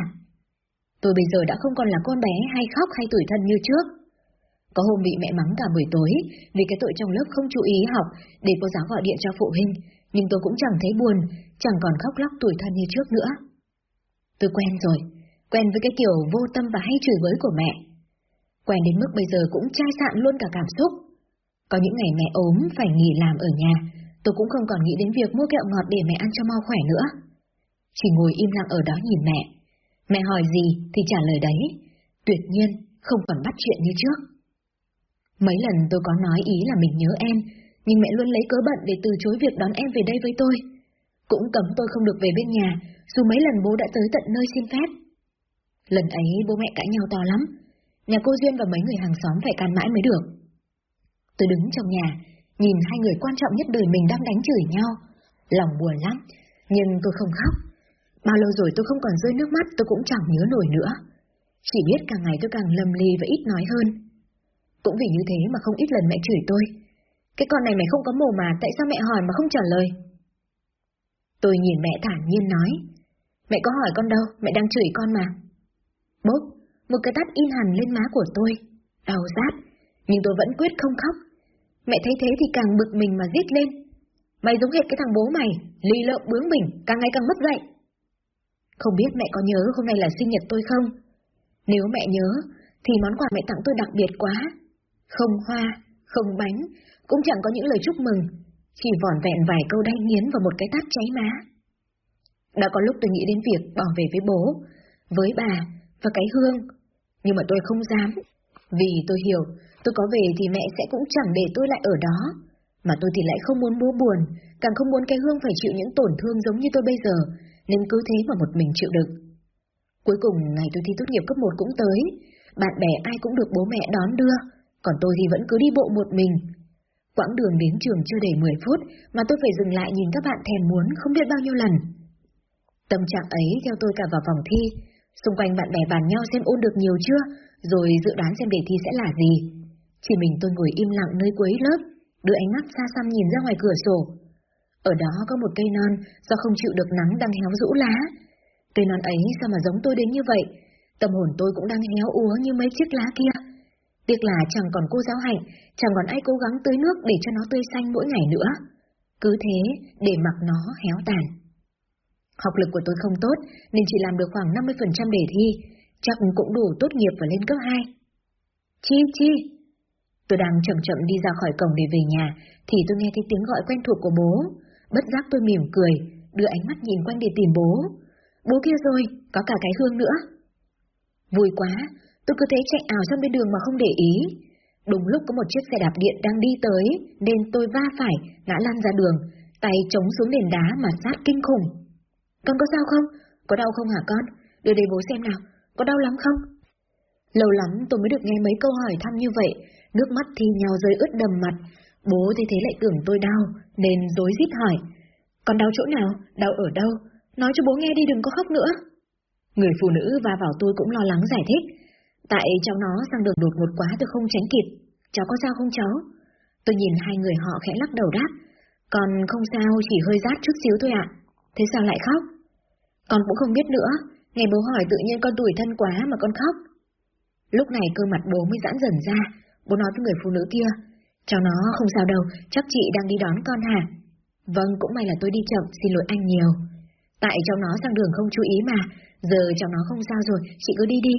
Tôi bây giờ đã không còn là con bé hay khóc hay tủi thân như trước. Có hôm bị mẹ mắng cả buổi tối vì cái tội trong lớp không chú ý học để cô giáo gọi điện cho phụ huynh, nhưng tôi cũng chẳng thấy buồn, chẳng còn khóc lóc tủi thân như trước nữa. Tôi quen rồi, quen với cái kiểu vô tâm và hay chửi bới của mẹ. Quen đến mức bây giờ cũng chai sạn luôn cả cảm xúc. Có những ngày mẹ ốm phải nghỉ làm ở nhà, tôi cũng không còn nghĩ đến việc mua kẹo ngọt để mẹ ăn cho mau khỏe nữa. Chỉ ngồi im lặng ở đó nhìn mẹ. Mẹ hỏi gì thì trả lời đấy. Tuyệt nhiên, không còn bắt chuyện như trước. Mấy lần tôi có nói ý là mình nhớ em, nhưng mẹ luôn lấy cớ bận để từ chối việc đón em về đây với tôi. Cũng cấm tôi không được về bên nhà, dù mấy lần bố đã tới tận nơi xin phép. Lần ấy bố mẹ cãi nhau to lắm, nhà cô Duyên và mấy người hàng xóm phải can mãi mới được. Tôi đứng trong nhà, nhìn hai người quan trọng nhất đời mình đang đánh chửi nhau. Lòng buồn lắm, nhưng tôi không khóc. Bao lâu rồi tôi không còn rơi nước mắt tôi cũng chẳng nhớ nổi nữa. Chỉ biết càng ngày tôi càng lầm ly và ít nói hơn. Cũng vì như thế mà không ít lần mẹ chửi tôi. Cái con này mày không có mồ mà, tại sao mẹ hỏi mà không trả lời? Tôi nhìn mẹ thản nhiên nói. Mẹ có hỏi con đâu, mẹ đang chửi con mà. Bốp, một cái tát in hẳn lên má của tôi. Đau rát, nhưng tôi vẫn quyết không khóc. Mẹ thấy thế thì càng bực mình mà giết lên. Mày giống hệt cái thằng bố mày, ly lợm bướng bỉnh, càng ngày càng mất dạy. Không biết mẹ có nhớ hôm nay là sinh nhật tôi không? Nếu mẹ nhớ, thì món quà mẹ tặng tôi đặc biệt quá. Không hoa, không bánh, cũng chẳng có những lời chúc mừng, chỉ vỏn vẹn vài câu đay nghiến và một cái tát cháy má. Đã có lúc tôi nghĩ đến việc bỏ về với bố, với bà và cái hương, nhưng mà tôi không dám, vì tôi hiểu tôi có về thì mẹ sẽ cũng chẳng để tôi lại ở đó, mà tôi thì lại không muốn bố buồn, càng không muốn cái hương phải chịu những tổn thương giống như tôi bây giờ, nên cứ thế mà một mình chịu đựng. Cuối cùng ngày tôi thi tốt nghiệp cấp 1 cũng tới, bạn bè ai cũng được bố mẹ đón đưa, còn tôi thì vẫn cứ đi bộ một mình. Quãng đường đến trường chưa đầy 10 phút mà tôi phải dừng lại nhìn các bạn thèm muốn không biết bao nhiêu lần. Tâm trạng ấy theo tôi cả vào phòng thi, xung quanh bạn bè bàn nhau xem ôn được nhiều chưa, rồi dự đoán xem đề thi sẽ là gì. Chỉ mình tôi ngồi im lặng nơi cuối lớp, đưa ánh mắt xa xăm nhìn ra ngoài cửa sổ. Ở đó có một cây non do không chịu được nắng đang héo rũ lá. Cây non ấy sao mà giống tôi đến như vậy? Tâm hồn tôi cũng đang héo úa như mấy chiếc lá kia. Tiếc là chẳng còn cô giáo hạnh, chẳng còn ai cố gắng tưới nước để cho nó tươi xanh mỗi ngày nữa. Cứ thế, để mặc nó héo tàn. Học lực của tôi không tốt, nên chỉ làm được khoảng 50% đề thi, chắc cũng đủ tốt nghiệp và lên cấp 2. Chi chi? Tôi đang chậm chậm đi ra khỏi cổng để về nhà, thì tôi nghe thấy tiếng gọi quen thuộc của bố. Bất giác tôi mỉm cười, đưa ánh mắt nhìn quanh để tìm bố. Bố kia rồi, có cả cái hương nữa. Vui quá, tôi cứ thế chạy ảo sang bên đường mà không để ý. Đúng lúc có một chiếc xe đạp điện đang đi tới, nên tôi va phải, ngã lăn ra đường, tay chống xuống nền đá mà sát kinh khủng. Con có sao không? Có đau không hả con? Đưa đây bố xem nào, có đau lắm không? Lâu lắm tôi mới được nghe mấy câu hỏi thăm như vậy, nước mắt thi nhau rơi ướt đầm mặt. Bố thấy thế lại tưởng tôi đau, nên dối rít hỏi. Con đau chỗ nào? Đau ở đâu? Nói cho bố nghe đi đừng có khóc nữa. Người phụ nữ va vào tôi cũng lo lắng giải thích. Tại cháu nó sang đường đột ngột quá tôi không tránh kịp. Cháu có sao không cháu? Tôi nhìn hai người họ khẽ lắc đầu đáp. Còn không sao, chỉ hơi rát chút xíu thôi ạ. Thế sao lại khóc? Con cũng không biết nữa. Ngày bố hỏi tự nhiên con tủi thân quá mà con khóc. Lúc này cơ mặt bố mới giãn dần ra, bố nói với người phụ nữ kia, cháu nó không sao đâu, chắc chị đang đi đón con hả? Vâng, cũng may là tôi đi chậm, xin lỗi anh nhiều. Tại cháu nó sang đường không chú ý mà, giờ cháu nó không sao rồi, chị cứ đi đi.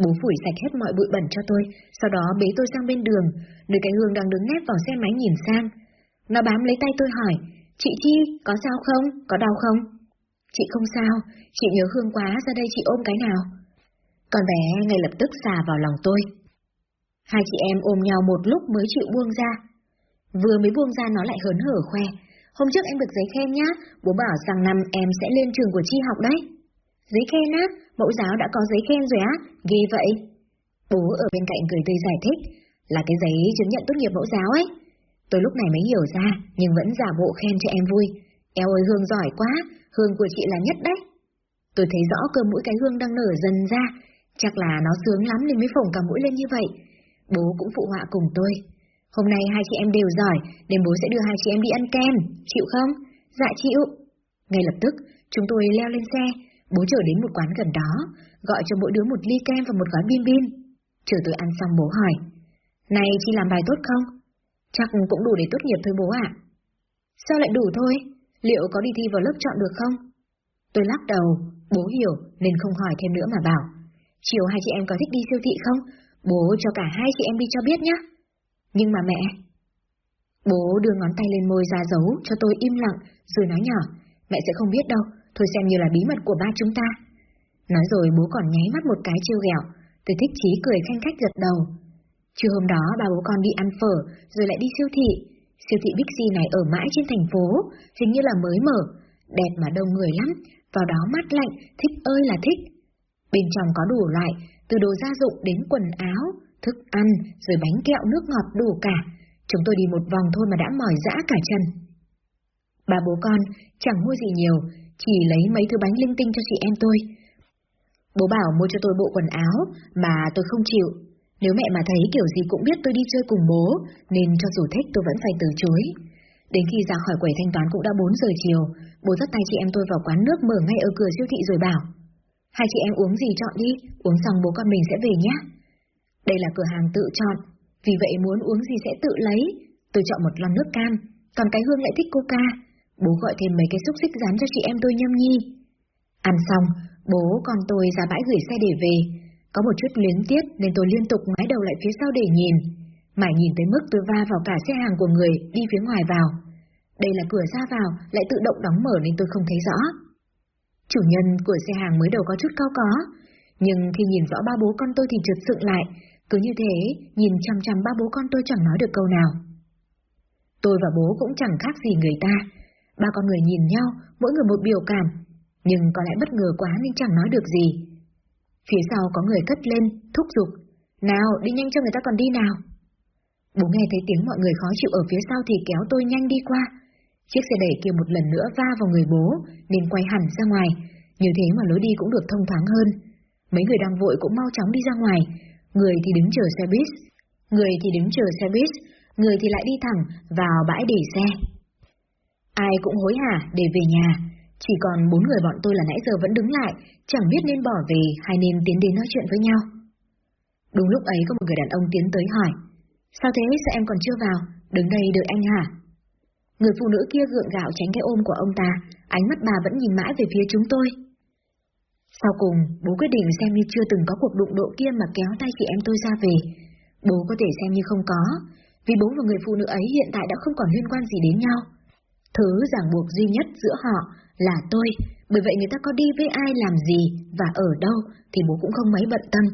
Bố phủi sạch hết mọi bụi bẩn cho tôi, sau đó bế tôi sang bên đường, nơi cái hương đang đứng nép vào xe máy nhìn sang. Nó bám lấy tay tôi hỏi, chị Chi, có sao không? Có đau không? Chị không sao, chị nhớ Hương quá, ra đây chị ôm cái nào. Con bé ngay lập tức xà vào lòng tôi. Hai chị em ôm nhau một lúc mới chịu buông ra. Vừa mới buông ra nó lại hớn hở khoe. Hôm trước em được giấy khen nhá, bố bảo rằng năm em sẽ lên trường của Chi học đấy. Giấy khen á, mẫu giáo đã có giấy khen rồi á, ghi vậy. Bố ở bên cạnh cười tươi giải thích, là cái giấy chứng nhận tốt nghiệp mẫu giáo ấy. Tôi lúc này mới hiểu ra, nhưng vẫn giả bộ khen cho em vui. Eo ơi Hương giỏi quá, Hương của chị là nhất đấy. Tôi thấy rõ cơ mũi cái Hương đang nở dần ra, chắc là nó sướng lắm nên mới phồng cả mũi lên như vậy. Bố cũng phụ họa cùng tôi. Hôm nay hai chị em đều giỏi, nên bố sẽ đưa hai chị em đi ăn kem, chịu không? Dạ chịu. Ngay lập tức, chúng tôi leo lên xe, bố chở đến một quán gần đó, gọi cho mỗi đứa một ly kem và một gói bim bim. Chờ tôi ăn xong bố hỏi. Này, chị làm bài tốt không? Chắc cũng đủ để tốt nghiệp thôi bố ạ. Sao lại đủ thôi? Liệu có đi thi vào lớp chọn được không? Tôi lắc đầu, bố hiểu nên không hỏi thêm nữa mà bảo. Chiều hai chị em có thích đi siêu thị không? Bố cho cả hai chị em đi cho biết nhé. Nhưng mà mẹ... Bố đưa ngón tay lên môi ra dấu cho tôi im lặng, rồi nói nhỏ, mẹ sẽ không biết đâu, thôi xem như là bí mật của ba chúng ta. Nói rồi bố còn nháy mắt một cái trêu ghẹo, tôi thích chí cười khanh khách gật đầu. Trưa hôm đó ba bố con đi ăn phở, rồi lại đi siêu thị. Siêu thị Bixi này ở mãi trên thành phố, hình như là mới mở, đẹp mà đông người lắm, vào đó mát lạnh, thích ơi là thích. Bên trong có đủ loại, từ đồ gia dụng đến quần áo, thức ăn, rồi bánh kẹo nước ngọt đủ cả. Chúng tôi đi một vòng thôi mà đã mỏi dã cả chân. Ba bố con chẳng mua gì nhiều, chỉ lấy mấy thứ bánh linh tinh cho chị em tôi. Bố bảo mua cho tôi bộ quần áo, mà tôi không chịu. Nếu mẹ mà thấy kiểu gì cũng biết tôi đi chơi cùng bố, nên cho dù thích tôi vẫn phải từ chối. Đến khi ra khỏi quầy thanh toán cũng đã 4 giờ chiều, bố dắt tay chị em tôi vào quán nước mở ngay ở cửa siêu thị rồi bảo. Hai chị em uống gì chọn đi, uống xong bố con mình sẽ về nhé. Đây là cửa hàng tự chọn, vì vậy muốn uống gì sẽ tự lấy. Tôi chọn một lon nước cam, còn cái hương lại thích coca. Bố gọi thêm mấy cái xúc xích dán cho chị em tôi nhâm nhi. Ăn xong, bố con tôi ra bãi gửi xe để về. Có một chút luyến tiếc nên tôi liên tục ngoái đầu lại phía sau để nhìn. Mãi nhìn tới mức tôi va vào cả xe hàng của người đi phía ngoài vào. Đây là cửa ra vào, lại tự động đóng mở nên tôi không thấy rõ. Chủ nhân của xe hàng mới đầu có chút cao có, nhưng khi nhìn rõ ba bố con tôi thì trượt sượng lại, cứ như thế, nhìn chăm chăm ba bố con tôi chẳng nói được câu nào. Tôi và bố cũng chẳng khác gì người ta, ba con người nhìn nhau, mỗi người một biểu cảm, nhưng có lẽ bất ngờ quá nên chẳng nói được gì. Phía sau có người cất lên, thúc giục, nào đi nhanh cho người ta còn đi nào. Bố nghe thấy tiếng mọi người khó chịu ở phía sau thì kéo tôi nhanh đi qua. Chiếc xe đẩy kia một lần nữa va vào người bố, nên quay hẳn ra ngoài, như thế mà lối đi cũng được thông thoáng hơn. Mấy người đang vội cũng mau chóng đi ra ngoài, người thì đứng chờ xe buýt, người thì đứng chờ xe buýt, người thì lại đi thẳng vào bãi để xe. Ai cũng hối hả để về nhà, chỉ còn bốn người bọn tôi là nãy giờ vẫn đứng lại, chẳng biết nên bỏ về hay nên tiến đến nói chuyện với nhau. Đúng lúc ấy có một người đàn ông tiến tới hỏi, sao thế sao em còn chưa vào, đứng đây đợi anh hả? Người phụ nữ kia gượng gạo tránh cái ôm của ông ta, ánh mắt bà vẫn nhìn mãi về phía chúng tôi. Sau cùng, bố quyết định xem như chưa từng có cuộc đụng độ kia mà kéo tay chị em tôi ra về. Bố có thể xem như không có, vì bố và người phụ nữ ấy hiện tại đã không còn liên quan gì đến nhau. Thứ ràng buộc duy nhất giữa họ là tôi, bởi vậy người ta có đi với ai làm gì và ở đâu thì bố cũng không mấy bận tâm.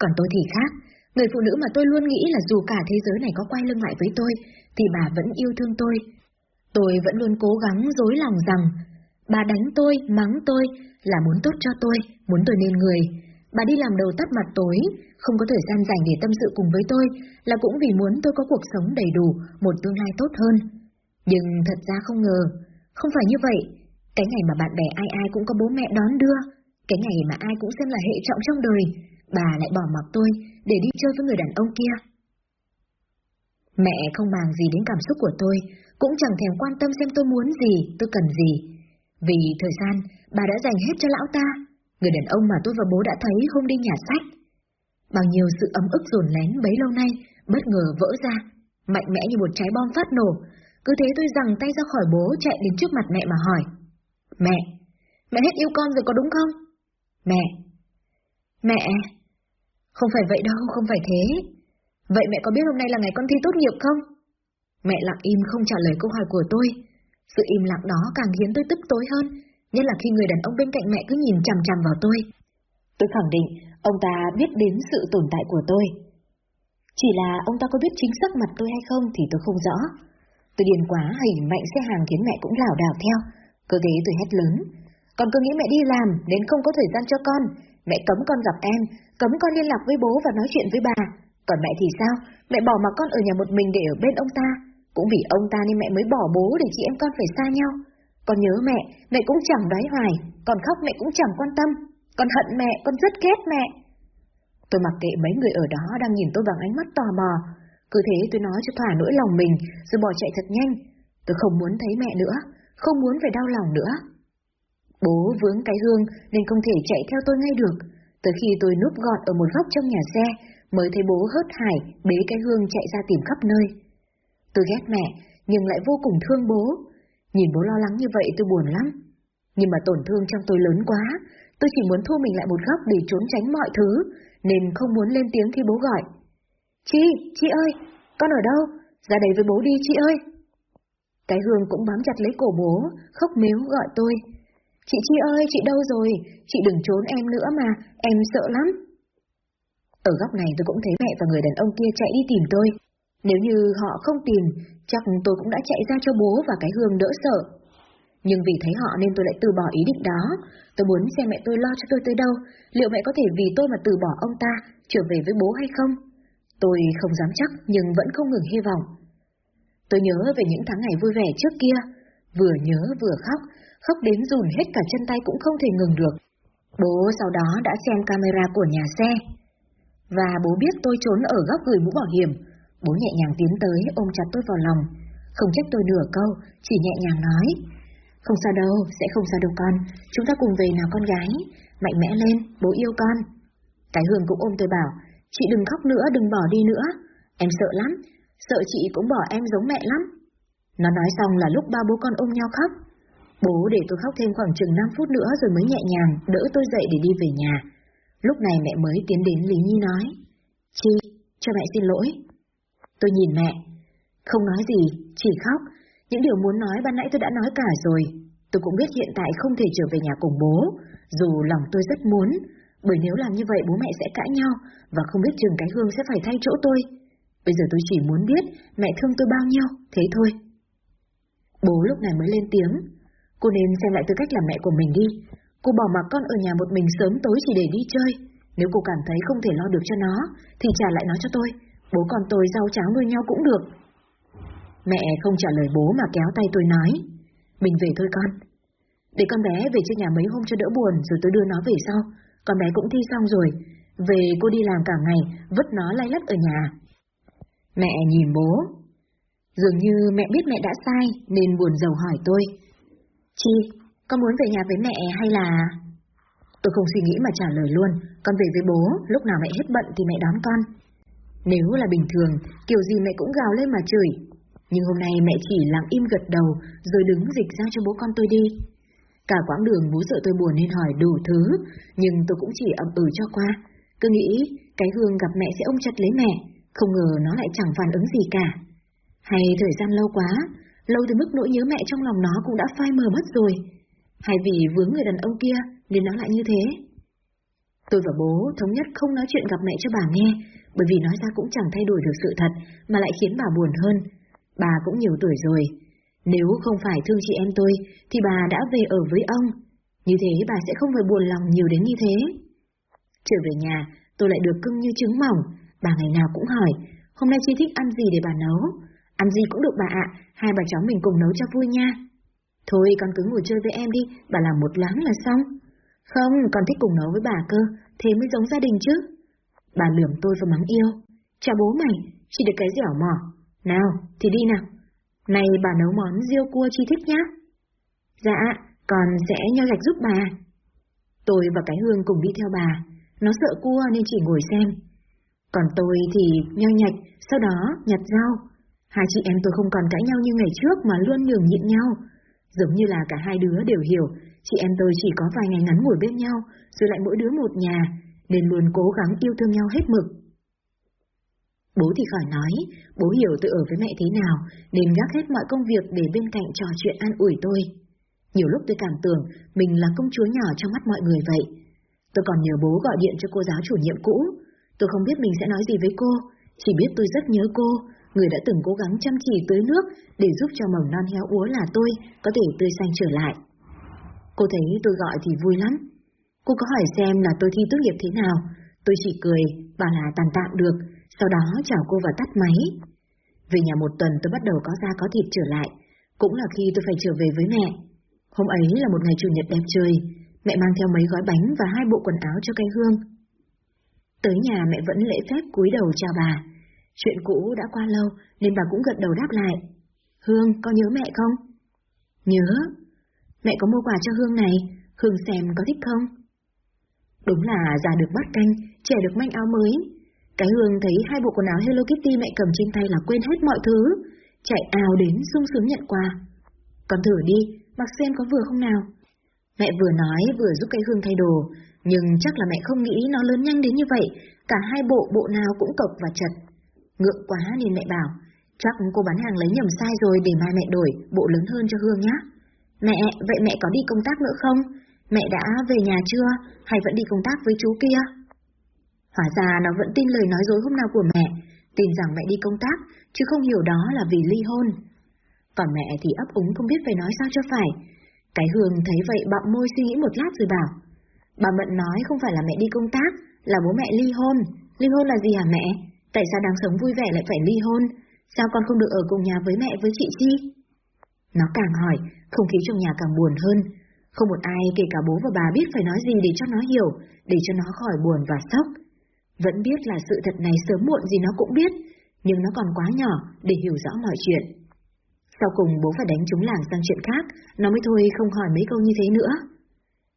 Còn tôi thì khác, người phụ nữ mà tôi luôn nghĩ là dù cả thế giới này có quay lưng lại với tôi, thì bà vẫn yêu thương tôi. Tôi vẫn luôn cố gắng dối lòng rằng, bà đánh tôi, mắng tôi là muốn tốt cho tôi, muốn tôi nên người. Bà đi làm đầu tắt mặt tối, không có thời gian dành để tâm sự cùng với tôi, là cũng vì muốn tôi có cuộc sống đầy đủ, một tương lai tốt hơn. Nhưng thật ra không ngờ, không phải như vậy. Cái ngày mà bạn bè ai ai cũng có bố mẹ đón đưa, cái ngày mà ai cũng xem là hệ trọng trong đời, bà lại bỏ mặc tôi để đi chơi với người đàn ông kia. Mẹ không màng gì đến cảm xúc của tôi, cũng chẳng thèm quan tâm xem tôi muốn gì, tôi cần gì. Vì thời gian, bà đã dành hết cho lão ta, người đàn ông mà tôi và bố đã thấy hôm đi nhà sách. Bao nhiêu sự ấm ức dồn lén bấy lâu nay, bất ngờ vỡ ra, mạnh mẽ như một trái bom phát nổ. Cứ thế tôi giằng tay ra khỏi bố chạy đến trước mặt mẹ mà hỏi. Mẹ, mẹ hết yêu con rồi có đúng không? Mẹ, mẹ, không phải vậy đâu, không phải thế. Vậy mẹ có biết hôm nay là ngày con thi tốt nghiệp không? Mẹ lặng im không trả lời câu hỏi của tôi. Sự im lặng đó càng khiến tôi tức tối hơn, nhất là khi người đàn ông bên cạnh mẹ cứ nhìn chằm chằm vào tôi. Tôi khẳng định, ông ta biết đến sự tồn tại của tôi. Chỉ là ông ta có biết chính xác mặt tôi hay không thì tôi không rõ. Tôi điên quá hình mạnh xe hàng khiến mẹ cũng lảo đảo theo. Cơ thế tôi hét lớn. Con cứ nghĩ mẹ đi làm nên không có thời gian cho con. Mẹ cấm con gặp em, cấm con liên lạc với bố và nói chuyện với bà. Còn mẹ thì sao? Mẹ bỏ mặc con ở nhà một mình để ở bên ông ta. Cũng vì ông ta nên mẹ mới bỏ bố để chị em con phải xa nhau. Con nhớ mẹ, mẹ cũng chẳng đoái hoài, còn khóc mẹ cũng chẳng quan tâm. Con hận mẹ, con rất ghét mẹ. Tôi mặc kệ mấy người ở đó đang nhìn tôi bằng ánh mắt tò mò. Cứ thế tôi nói cho thỏa nỗi lòng mình, rồi bỏ chạy thật nhanh. Tôi không muốn thấy mẹ nữa, không muốn phải đau lòng nữa. Bố vướng cái hương nên không thể chạy theo tôi ngay được. Tới khi tôi núp gọn ở một góc trong nhà xe, mới thấy bố hớt hải bế cái hương chạy ra tìm khắp nơi. Tôi ghét mẹ, nhưng lại vô cùng thương bố. Nhìn bố lo lắng như vậy tôi buồn lắm. Nhưng mà tổn thương trong tôi lớn quá, tôi chỉ muốn thu mình lại một góc để trốn tránh mọi thứ, nên không muốn lên tiếng khi bố gọi. Chi, chị ơi, con ở đâu? Ra đây với bố đi chị ơi. Cái hương cũng bám chặt lấy cổ bố, khóc mếu gọi tôi. Chị Chi ơi, chị đâu rồi? Chị đừng trốn em nữa mà, em sợ lắm. Ở góc này tôi cũng thấy mẹ và người đàn ông kia chạy đi tìm tôi. Nếu như họ không tìm, chắc tôi cũng đã chạy ra cho bố và cái hương đỡ sợ. Nhưng vì thấy họ nên tôi lại từ bỏ ý định đó. Tôi muốn xem mẹ tôi lo cho tôi tới đâu, liệu mẹ có thể vì tôi mà từ bỏ ông ta, trở về với bố hay không? Tôi không dám chắc nhưng vẫn không ngừng hy vọng. Tôi nhớ về những tháng ngày vui vẻ trước kia, vừa nhớ vừa khóc, khóc đến rùn hết cả chân tay cũng không thể ngừng được. Bố sau đó đã xem camera của nhà xe. Và bố biết tôi trốn ở góc gửi mũ bảo hiểm. Bố nhẹ nhàng tiến tới ôm chặt tôi vào lòng. Không trách tôi nửa câu, chỉ nhẹ nhàng nói. Không sao đâu, sẽ không sao đâu con. Chúng ta cùng về nào con gái. Mạnh mẽ lên, bố yêu con. Cái Hương cũng ôm tôi bảo, chị đừng khóc nữa, đừng bỏ đi nữa. Em sợ lắm, sợ chị cũng bỏ em giống mẹ lắm. Nó nói xong là lúc ba bố con ôm nhau khóc. Bố để tôi khóc thêm khoảng chừng 5 phút nữa rồi mới nhẹ nhàng đỡ tôi dậy để đi về nhà. Lúc này mẹ mới tiến đến Lý Nhi nói. Chi, cho mẹ xin lỗi. Tôi nhìn mẹ. Không nói gì, chỉ khóc. Những điều muốn nói ban nãy tôi đã nói cả rồi. Tôi cũng biết hiện tại không thể trở về nhà cùng bố, dù lòng tôi rất muốn. Bởi nếu làm như vậy bố mẹ sẽ cãi nhau, và không biết chừng cái hương sẽ phải thay chỗ tôi. Bây giờ tôi chỉ muốn biết mẹ thương tôi bao nhiêu, thế thôi. Bố lúc này mới lên tiếng. Cô nên xem lại tư cách làm mẹ của mình đi. Cô bỏ mặc con ở nhà một mình sớm tối chỉ để đi chơi. Nếu cô cảm thấy không thể lo được cho nó, thì trả lại nó cho tôi. Bố con tôi rau cháo nuôi nhau cũng được. Mẹ không trả lời bố mà kéo tay tôi nói. Mình về thôi con. Để con bé về trên nhà mấy hôm cho đỡ buồn rồi tôi đưa nó về sau. Con bé cũng thi xong rồi. Về cô đi làm cả ngày, vứt nó lay lắt ở nhà. Mẹ nhìn bố. Dường như mẹ biết mẹ đã sai nên buồn giàu hỏi tôi. Chi, con muốn về nhà với mẹ hay là... Tôi không suy nghĩ mà trả lời luôn, con về với bố, lúc nào mẹ hết bận thì mẹ đón con. Nếu là bình thường, kiểu gì mẹ cũng gào lên mà chửi. Nhưng hôm nay mẹ chỉ lặng im gật đầu, rồi đứng dịch ra cho bố con tôi đi. Cả quãng đường bố sợ tôi buồn nên hỏi đủ thứ, nhưng tôi cũng chỉ ậm ừ cho qua. Cứ nghĩ cái hương gặp mẹ sẽ ôm chặt lấy mẹ, không ngờ nó lại chẳng phản ứng gì cả. Hay thời gian lâu quá, lâu tới mức nỗi nhớ mẹ trong lòng nó cũng đã phai mờ mất rồi. Hay vì vướng người đàn ông kia nên nó lại như thế. Tôi và bố thống nhất không nói chuyện gặp mẹ cho bà nghe, bởi vì nói ra cũng chẳng thay đổi được sự thật, mà lại khiến bà buồn hơn. Bà cũng nhiều tuổi rồi. Nếu không phải thương chị em tôi, thì bà đã về ở với ông. Như thế bà sẽ không phải buồn lòng nhiều đến như thế. Trở về nhà, tôi lại được cưng như trứng mỏng. Bà ngày nào cũng hỏi, hôm nay chị thích ăn gì để bà nấu? Ăn gì cũng được bà ạ, hai bà cháu mình cùng nấu cho vui nha. Thôi con cứ ngồi chơi với em đi, bà làm một láng là xong. Không, con thích cùng nấu với bà cơ, thế mới giống gia đình chứ. Bà lườm tôi và mắng yêu. Chào bố mày, chỉ được cái dẻo mỏ. Nào, thì đi nào. Này bà nấu món riêu cua chi thích nhá. Dạ, con sẽ nho gạch giúp bà. Tôi và cái hương cùng đi theo bà. Nó sợ cua nên chỉ ngồi xem. Còn tôi thì nho nhạch, sau đó nhặt rau. Hai chị em tôi không còn cãi nhau như ngày trước mà luôn nhường nhịn nhau. Giống như là cả hai đứa đều hiểu, chị em tôi chỉ có vài ngày ngắn ngủi bên nhau, rồi lại mỗi đứa một nhà, nên luôn cố gắng yêu thương nhau hết mực. Bố thì khỏi nói, bố hiểu tôi ở với mẹ thế nào, nên gác hết mọi công việc để bên cạnh trò chuyện an ủi tôi. Nhiều lúc tôi cảm tưởng mình là công chúa nhỏ trong mắt mọi người vậy. Tôi còn nhờ bố gọi điện cho cô giáo chủ nhiệm cũ. Tôi không biết mình sẽ nói gì với cô, chỉ biết tôi rất nhớ cô, người đã từng cố gắng chăm chỉ tưới nước để giúp cho mầm non héo úa là tôi có thể tươi xanh trở lại. Cô thấy tôi gọi thì vui lắm. Cô có hỏi xem là tôi thi tốt nghiệp thế nào, tôi chỉ cười, bảo là tàn tạm được, sau đó chào cô và tắt máy. Về nhà một tuần tôi bắt đầu có da có thịt trở lại, cũng là khi tôi phải trở về với mẹ. Hôm ấy là một ngày chủ nhật đẹp trời, mẹ mang theo mấy gói bánh và hai bộ quần áo cho cây hương. Tới nhà mẹ vẫn lễ phép cúi đầu chào bà. Chuyện cũ đã qua lâu nên bà cũng gật đầu đáp lại. Hương, có nhớ mẹ không? Nhớ. Mẹ có mua quà cho Hương này, Hương xem có thích không? Đúng là già được bắt canh, trẻ được manh áo mới. Cái Hương thấy hai bộ quần áo Hello Kitty mẹ cầm trên tay là quên hết mọi thứ, chạy ào đến sung sướng nhận quà. Con thử đi, mặc xem có vừa không nào. Mẹ vừa nói vừa giúp cái Hương thay đồ, nhưng chắc là mẹ không nghĩ nó lớn nhanh đến như vậy, cả hai bộ bộ nào cũng cộc và chật. Ngượng quá nên mẹ bảo, chắc cô bán hàng lấy nhầm sai rồi để mai mẹ đổi bộ lớn hơn cho Hương nhá. Mẹ, vậy mẹ có đi công tác nữa không? Mẹ đã về nhà chưa, hay vẫn đi công tác với chú kia? Hóa ra nó vẫn tin lời nói dối hôm nào của mẹ, tin rằng mẹ đi công tác, chứ không hiểu đó là vì ly hôn. Còn mẹ thì ấp úng không biết phải nói sao cho phải. Cái Hương thấy vậy bặm môi suy nghĩ một lát rồi bảo. Bà Mận nói không phải là mẹ đi công tác, là bố mẹ ly hôn. Ly hôn là gì hả mẹ? Tại sao đang sống vui vẻ lại phải ly hôn? Sao con không được ở cùng nhà với mẹ với chị Chi? Nó càng hỏi, không khí trong nhà càng buồn hơn. Không một ai kể cả bố và bà biết phải nói gì để cho nó hiểu, để cho nó khỏi buồn và sốc. Vẫn biết là sự thật này sớm muộn gì nó cũng biết, nhưng nó còn quá nhỏ để hiểu rõ mọi chuyện. Sau cùng bố phải đánh chúng làng sang chuyện khác, nó mới thôi không hỏi mấy câu như thế nữa.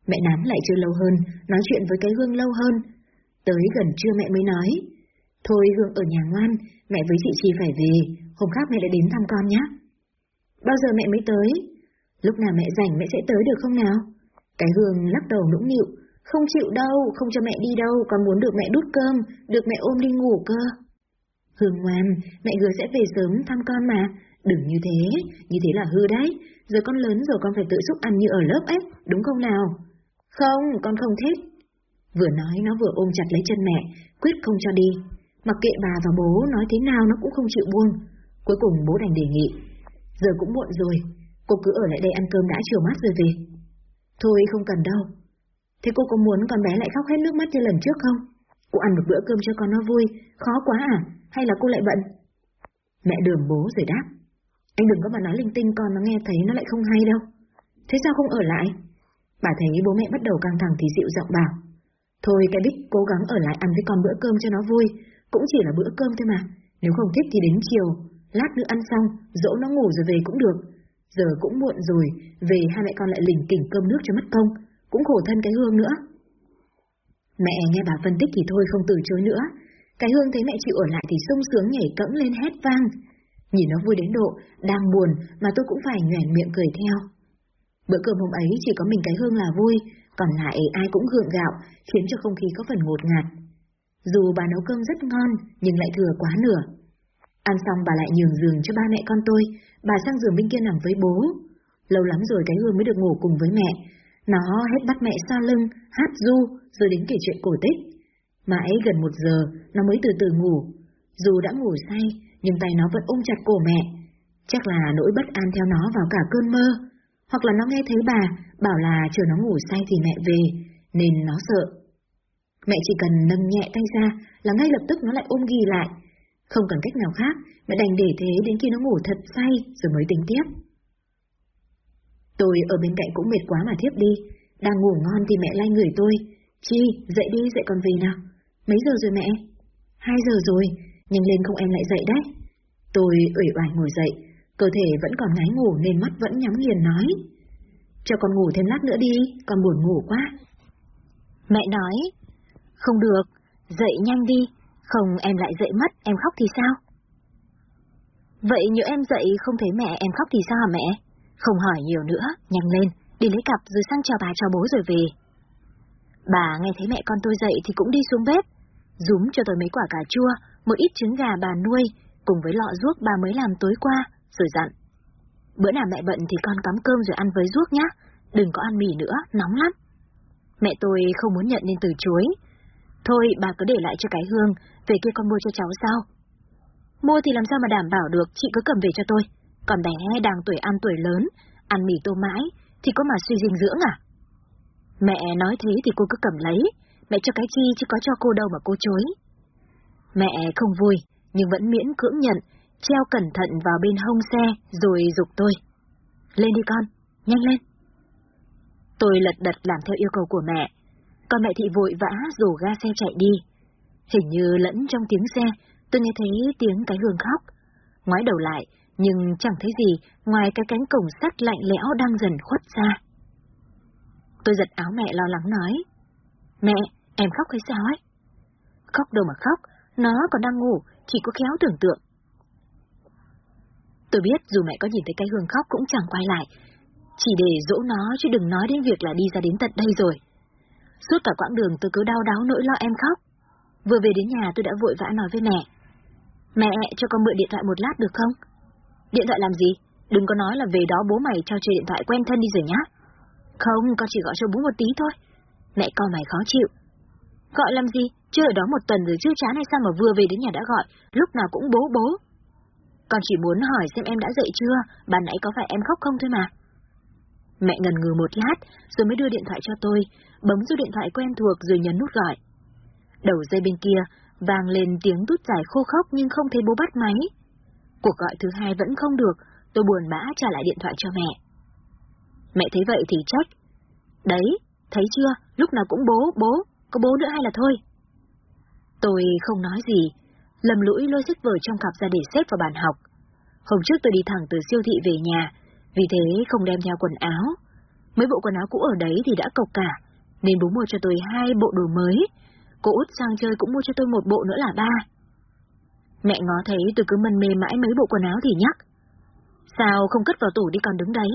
Mẹ nám lại chưa lâu hơn, nói chuyện với cái Hương lâu hơn. Tới gần trưa mẹ mới nói. Thôi Hương ở nhà ngoan, mẹ với chị Chi phải về, hôm khác mẹ lại đến thăm con nhé. Bao giờ mẹ mới tới? Lúc nào mẹ rảnh mẹ sẽ tới được không nào? Cái Hương lắc đầu nũng nịu, không chịu đâu, không cho mẹ đi đâu, con muốn được mẹ đút cơm, được mẹ ôm đi ngủ cơ. Hương ngoan, mẹ gửi sẽ về sớm thăm con mà, đừng như thế, như thế là hư đấy, giờ con lớn rồi con phải tự xúc ăn như ở lớp ấy, đúng không nào? Không, con không thích. Vừa nói nó vừa ôm chặt lấy chân mẹ, quyết không cho đi. Mặc kệ bà và bố nói thế nào nó cũng không chịu buông. Cuối cùng bố đành đề nghị. Giờ cũng muộn rồi, cô cứ ở lại đây ăn cơm đã chiều mát rồi về. Thôi không cần đâu. Thế cô có muốn con bé lại khóc hết nước mắt như lần trước không? Cô ăn một bữa cơm cho con nó vui, khó quá à? Hay là cô lại bận? Mẹ đường bố rồi đáp. Anh đừng có mà nói linh tinh con nó nghe thấy nó lại không hay đâu. Thế sao không ở lại? Bà thấy bố mẹ bắt đầu căng thẳng thì dịu giọng bảo. Thôi cái Bích cố gắng ở lại ăn với con bữa cơm cho nó vui, cũng chỉ là bữa cơm thôi mà. Nếu không thích thì đến chiều, lát nữa ăn xong, dỗ nó ngủ rồi về cũng được. Giờ cũng muộn rồi, về hai mẹ con lại lỉnh kỉnh cơm nước cho mất công, cũng khổ thân cái hương nữa. Mẹ nghe bà phân tích thì thôi không từ chối nữa. Cái hương thấy mẹ chịu ở lại thì sung sướng nhảy cẫng lên hét vang. Nhìn nó vui đến độ, đang buồn mà tôi cũng phải nhoẻn miệng cười theo. Bữa cơm hôm ấy chỉ có mình cái hương là vui, còn lại ai cũng gượng gạo, khiến cho không khí có phần ngột ngạt. Dù bà nấu cơm rất ngon, nhưng lại thừa quá nửa. Ăn xong bà lại nhường giường cho ba mẹ con tôi, bà sang giường bên kia nằm với bố. Lâu lắm rồi cái hương mới được ngủ cùng với mẹ. Nó hết bắt mẹ xa lưng, hát du, rồi đến kể chuyện cổ tích. Mãi gần một giờ, nó mới từ từ ngủ. Dù đã ngủ say, nhưng tay nó vẫn ôm chặt cổ mẹ. Chắc là nỗi bất an theo nó vào cả cơn mơ. Hoặc là nó nghe thấy bà bảo là chờ nó ngủ say thì mẹ về, nên nó sợ. Mẹ chỉ cần nâng nhẹ tay ra là ngay lập tức nó lại ôm ghi lại. Không cần cách nào khác, mẹ đành để thế đến khi nó ngủ thật say rồi mới tính tiếp. Tôi ở bên cạnh cũng mệt quá mà thiếp đi. Đang ngủ ngon thì mẹ lay người tôi. Chi, dậy đi, dậy còn về nào. Mấy giờ rồi mẹ? Hai giờ rồi, nhanh lên không em lại dậy đấy. Tôi ủy oải ngồi dậy, cơ thể vẫn còn ngái ngủ nên mắt vẫn nhắm nghiền nói. Cho con ngủ thêm lát nữa đi, con buồn ngủ quá. Mẹ nói, không được, dậy nhanh đi, Không em lại dậy mất, em khóc thì sao? Vậy nếu em dậy không thấy mẹ em khóc thì sao hả mẹ? Không hỏi nhiều nữa, nhanh lên, đi lấy cặp rồi sang chào bà chào bố rồi về. Bà nghe thấy mẹ con tôi dậy thì cũng đi xuống bếp, rúm cho tôi mấy quả cà chua, một ít trứng gà bà nuôi, cùng với lọ ruốc bà mới làm tối qua, rồi dặn. Bữa nào mẹ bận thì con cắm cơm rồi ăn với ruốc nhá, đừng có ăn mì nữa, nóng lắm. Mẹ tôi không muốn nhận nên từ chối. Thôi bà cứ để lại cho cái hương, về kia con mua cho cháu sao? Mua thì làm sao mà đảm bảo được, chị cứ cầm về cho tôi. Còn bé đang tuổi ăn tuổi lớn, ăn mì tô mãi, thì có mà suy dinh dưỡng à? Mẹ nói thế thì cô cứ cầm lấy, mẹ cho cái chi chứ có cho cô đâu mà cô chối. Mẹ không vui, nhưng vẫn miễn cưỡng nhận, treo cẩn thận vào bên hông xe rồi dục tôi. Lên đi con, nhanh lên. Tôi lật đật làm theo yêu cầu của mẹ, còn mẹ thị vội vã rủ ga xe chạy đi. Hình như lẫn trong tiếng xe, tôi nghe thấy tiếng cái hương khóc. Ngoái đầu lại, nhưng chẳng thấy gì ngoài cái cánh cổng sắt lạnh lẽo đang dần khuất ra. Tôi giật áo mẹ lo lắng nói. Mẹ, em khóc hay sao ấy? Khóc đâu mà khóc, nó còn đang ngủ, chỉ có khéo tưởng tượng. Tôi biết dù mẹ có nhìn thấy cái hương khóc cũng chẳng quay lại, chỉ để dỗ nó chứ đừng nói đến việc là đi ra đến tận đây rồi. Suốt cả quãng đường tôi cứ đau đáo nỗi lo em khóc. Vừa về đến nhà tôi đã vội vã nói với mẹ. Mẹ, cho con mượn điện thoại một lát được không? Điện thoại làm gì? Đừng có nói là về đó bố mày cho chơi điện thoại quen thân đi rồi nhá. Không, con chỉ gọi cho bố một tí thôi. Mẹ con mày khó chịu. Gọi làm gì? Chưa ở đó một tuần rồi chưa chán hay sao mà vừa về đến nhà đã gọi, lúc nào cũng bố bố. Con chỉ muốn hỏi xem em đã dậy chưa, bà nãy có phải em khóc không thôi mà. Mẹ ngần ngừ một lát, rồi mới đưa điện thoại cho tôi, bấm số điện thoại quen thuộc rồi nhấn nút gọi. Đầu dây bên kia, vang lên tiếng tút dài khô khóc nhưng không thấy bố bắt máy. Cuộc gọi thứ hai vẫn không được, tôi buồn bã trả lại điện thoại cho mẹ. Mẹ thấy vậy thì trách. Đấy, thấy chưa, lúc nào cũng bố, bố, có bố nữa hay là thôi? Tôi không nói gì, lầm lũi lôi sách vở trong cặp ra để xếp vào bàn học. Hôm trước tôi đi thẳng từ siêu thị về nhà, vì thế không đem theo quần áo. Mấy bộ quần áo cũ ở đấy thì đã cộc cả, nên bố mua cho tôi hai bộ đồ mới. Cô út sang chơi cũng mua cho tôi một bộ nữa là ba. Mẹ ngó thấy tôi cứ mân mê mãi mấy bộ quần áo thì nhắc. Sao không cất vào tủ đi còn đứng đấy?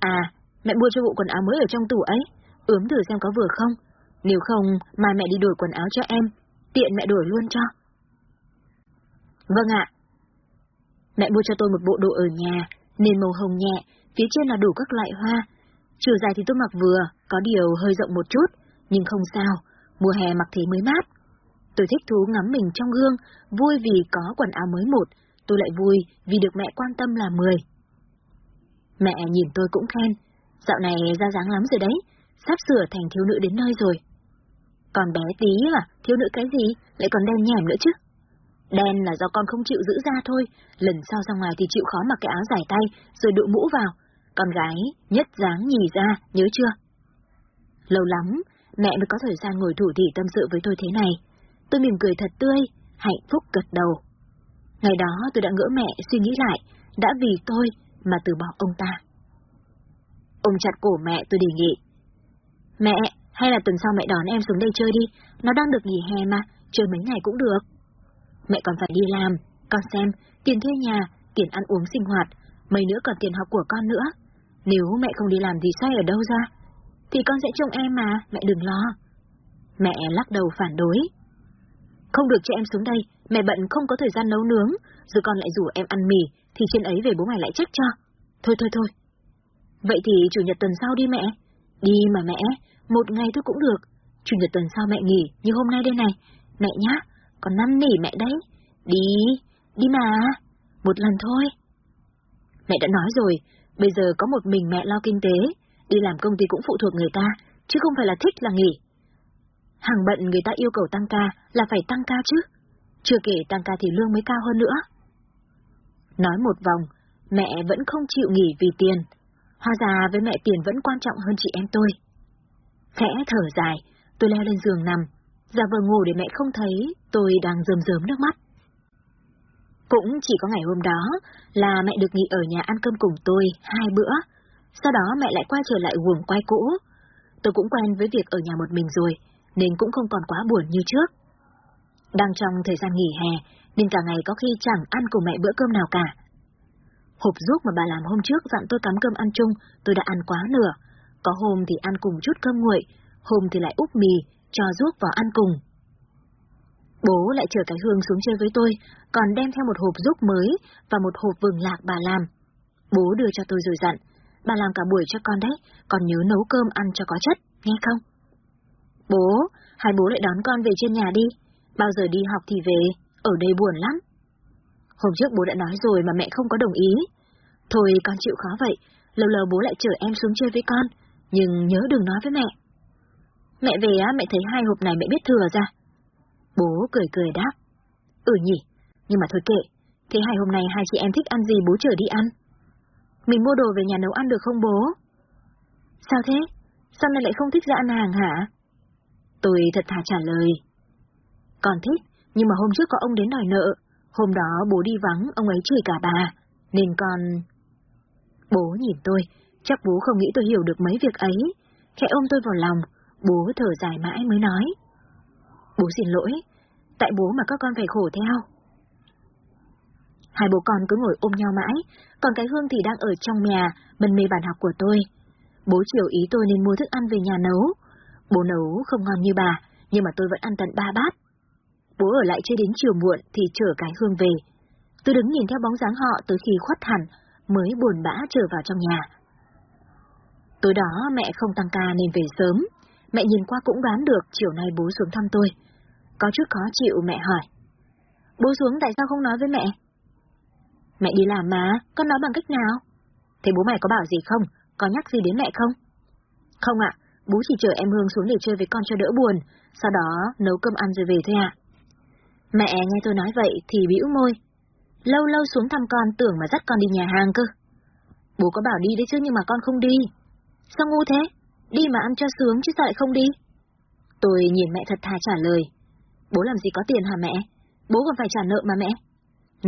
À, mẹ mua cho bộ quần áo mới ở trong tủ ấy, ướm thử xem có vừa không. Nếu không, mai mẹ đi đổi quần áo cho em, tiện mẹ đổi luôn cho. Vâng ạ. Mẹ mua cho tôi một bộ đồ ở nhà, nền màu hồng nhẹ, phía trên là đủ các loại hoa. Chiều dài thì tôi mặc vừa, có điều hơi rộng một chút, nhưng không sao, mùa hè mặc thế mới mát. Tôi thích thú ngắm mình trong gương, vui vì có quần áo mới một, tôi lại vui vì được mẹ quan tâm là mười. Mẹ nhìn tôi cũng khen, dạo này ra dáng lắm rồi đấy, sắp sửa thành thiếu nữ đến nơi rồi. Còn bé tí à, thiếu nữ cái gì, lại còn đen nhẻm nữa chứ. Đen là do con không chịu giữ ra thôi, lần sau ra ngoài thì chịu khó mặc cái áo dài tay, rồi đội mũ vào. Con gái, nhất dáng nhì ra, nhớ chưa? Lâu lắm, mẹ mới có thời gian ngồi thủ thị tâm sự với tôi thế này. Tôi mỉm cười thật tươi, hạnh phúc gật đầu. Ngày đó tôi đã ngỡ mẹ suy nghĩ lại, đã vì tôi mà từ bỏ ông ta. Ôm chặt cổ mẹ tôi đề nghị. Mẹ, hay là tuần sau mẹ đón em xuống đây chơi đi, nó đang được nghỉ hè mà, chơi mấy ngày cũng được. Mẹ còn phải đi làm, con xem, tiền thuê nhà, tiền ăn uống sinh hoạt, mấy nữa còn tiền học của con nữa. Nếu mẹ không đi làm thì xoay ở đâu ra? Thì con sẽ trông em mà, mẹ đừng lo. Mẹ lắc đầu phản đối. Không được cho em xuống đây, mẹ bận không có thời gian nấu nướng, rồi con lại rủ em ăn mì, thì trên ấy về bố mày lại trách cho. Thôi thôi thôi. Vậy thì chủ nhật tuần sau đi mẹ. Đi mà mẹ, một ngày thôi cũng được. Chủ nhật tuần sau mẹ nghỉ, như hôm nay đây này. Mẹ nhá, còn năn nỉ mẹ đấy. Đi, đi mà, một lần thôi. Mẹ đã nói rồi, bây giờ có một mình mẹ lo kinh tế, đi làm công ty cũng phụ thuộc người ta, chứ không phải là thích là nghỉ. Hàng bận người ta yêu cầu tăng ca là phải tăng ca chứ, chưa kể tăng ca thì lương mới cao hơn nữa. Nói một vòng, mẹ vẫn không chịu nghỉ vì tiền, hóa ra với mẹ tiền vẫn quan trọng hơn chị em tôi. Khẽ thở dài, tôi leo lên giường nằm, giả vờ ngủ để mẹ không thấy tôi đang rơm rớm nước mắt. Cũng chỉ có ngày hôm đó là mẹ được nghỉ ở nhà ăn cơm cùng tôi hai bữa, sau đó mẹ lại quay trở lại guồng quay cũ. Tôi cũng quen với việc ở nhà một mình rồi, nên cũng không còn quá buồn như trước. Đang trong thời gian nghỉ hè, nên cả ngày có khi chẳng ăn cùng mẹ bữa cơm nào cả. Hộp ruốc mà bà làm hôm trước dặn tôi cắm cơm ăn chung, tôi đã ăn quá nửa. Có hôm thì ăn cùng chút cơm nguội, hôm thì lại úp mì, cho ruốc vào ăn cùng. Bố lại chở cái hương xuống chơi với tôi, còn đem theo một hộp ruốc mới và một hộp vừng lạc bà làm. Bố đưa cho tôi rồi dặn, bà làm cả buổi cho con đấy, còn nhớ nấu cơm ăn cho có chất, nghe không? Bố, hai bố lại đón con về trên nhà đi, bao giờ đi học thì về, ở đây buồn lắm. Hôm trước bố đã nói rồi mà mẹ không có đồng ý. Thôi con chịu khó vậy, lâu lâu bố lại chở em xuống chơi với con, nhưng nhớ đừng nói với mẹ. Mẹ về á, mẹ thấy hai hộp này mẹ biết thừa ra. Bố cười cười đáp. Ừ nhỉ, nhưng mà thôi kệ, thế hai hôm nay hai chị em thích ăn gì bố chở đi ăn? Mình mua đồ về nhà nấu ăn được không bố? Sao thế? Sao mẹ lại không thích ra ăn hàng hả? Tôi thật thà trả lời. Còn thích, nhưng mà hôm trước có ông đến đòi nợ. Hôm đó bố đi vắng, ông ấy chửi cả bà. Nên con... Bố nhìn tôi, chắc bố không nghĩ tôi hiểu được mấy việc ấy. Khẽ ôm tôi vào lòng, bố thở dài mãi mới nói. Bố xin lỗi, tại bố mà các con phải khổ theo. Hai bố con cứ ngồi ôm nhau mãi, còn cái Hương thì đang ở trong nhà, bần mê bàn học của tôi. Bố chiều ý tôi nên mua thức ăn về nhà nấu. Bố nấu không ngon như bà, nhưng mà tôi vẫn ăn tận ba bát. Bố ở lại chơi đến chiều muộn thì chở cái Hương về. Tôi đứng nhìn theo bóng dáng họ tới khi khuất hẳn, mới buồn bã trở vào trong nhà. Tối đó mẹ không tăng ca nên về sớm. Mẹ nhìn qua cũng đoán được chiều nay bố xuống thăm tôi. Có chút khó chịu mẹ hỏi. Bố xuống tại sao không nói với mẹ? Mẹ đi làm mà, con nói bằng cách nào? Thế bố mày có bảo gì không? Có nhắc gì đến mẹ không? Không ạ, bố chỉ chờ em Hương xuống để chơi với con cho đỡ buồn, sau đó nấu cơm ăn rồi về thôi ạ. Mẹ nghe tôi nói vậy thì bĩu môi. Lâu lâu xuống thăm con tưởng mà dắt con đi nhà hàng cơ. Bố có bảo đi đấy chứ nhưng mà con không đi. Sao ngu thế? Đi mà ăn cho sướng chứ sao lại không đi? Tôi nhìn mẹ thật thà trả lời. Bố làm gì có tiền hả mẹ? Bố còn phải trả nợ mà mẹ.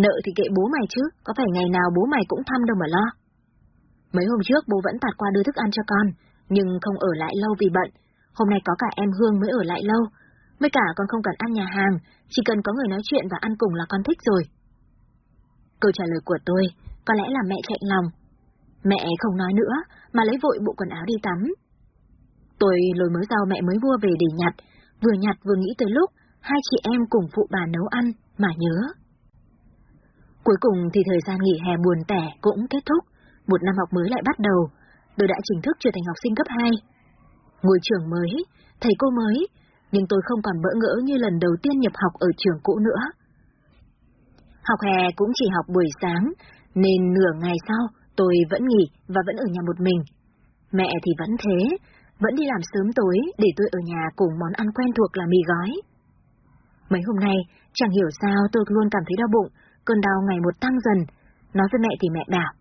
Nợ thì kệ bố mày chứ, có phải ngày nào bố mày cũng thăm đâu mà lo. Mấy hôm trước bố vẫn tạt qua đưa thức ăn cho con, nhưng không ở lại lâu vì bận. Hôm nay có cả em Hương mới ở lại lâu. Mới cả con không cần ăn nhà hàng, chỉ cần có người nói chuyện và ăn cùng là con thích rồi. Câu trả lời của tôi có lẽ là mẹ chạy lòng. Mẹ không nói nữa, mà lấy vội bộ quần áo đi tắm. Tôi lôi mớ rau mẹ mới mua về để nhặt, vừa nhặt vừa nghĩ tới lúc hai chị em cùng phụ bà nấu ăn mà nhớ. Cuối cùng thì thời gian nghỉ hè buồn tẻ cũng kết thúc, một năm học mới lại bắt đầu, tôi đã chính thức trở thành học sinh cấp 2. Ngôi trường mới, thầy cô mới, nhưng tôi không còn bỡ ngỡ như lần đầu tiên nhập học ở trường cũ nữa. Học hè cũng chỉ học buổi sáng, nên nửa ngày sau tôi vẫn nghỉ và vẫn ở nhà một mình. Mẹ thì vẫn thế, vẫn đi làm sớm tối để tôi ở nhà cùng món ăn quen thuộc là mì gói. Mấy hôm nay, chẳng hiểu sao tôi luôn cảm thấy đau bụng, cơn đau ngày một tăng dần. Nói với mẹ thì mẹ bảo.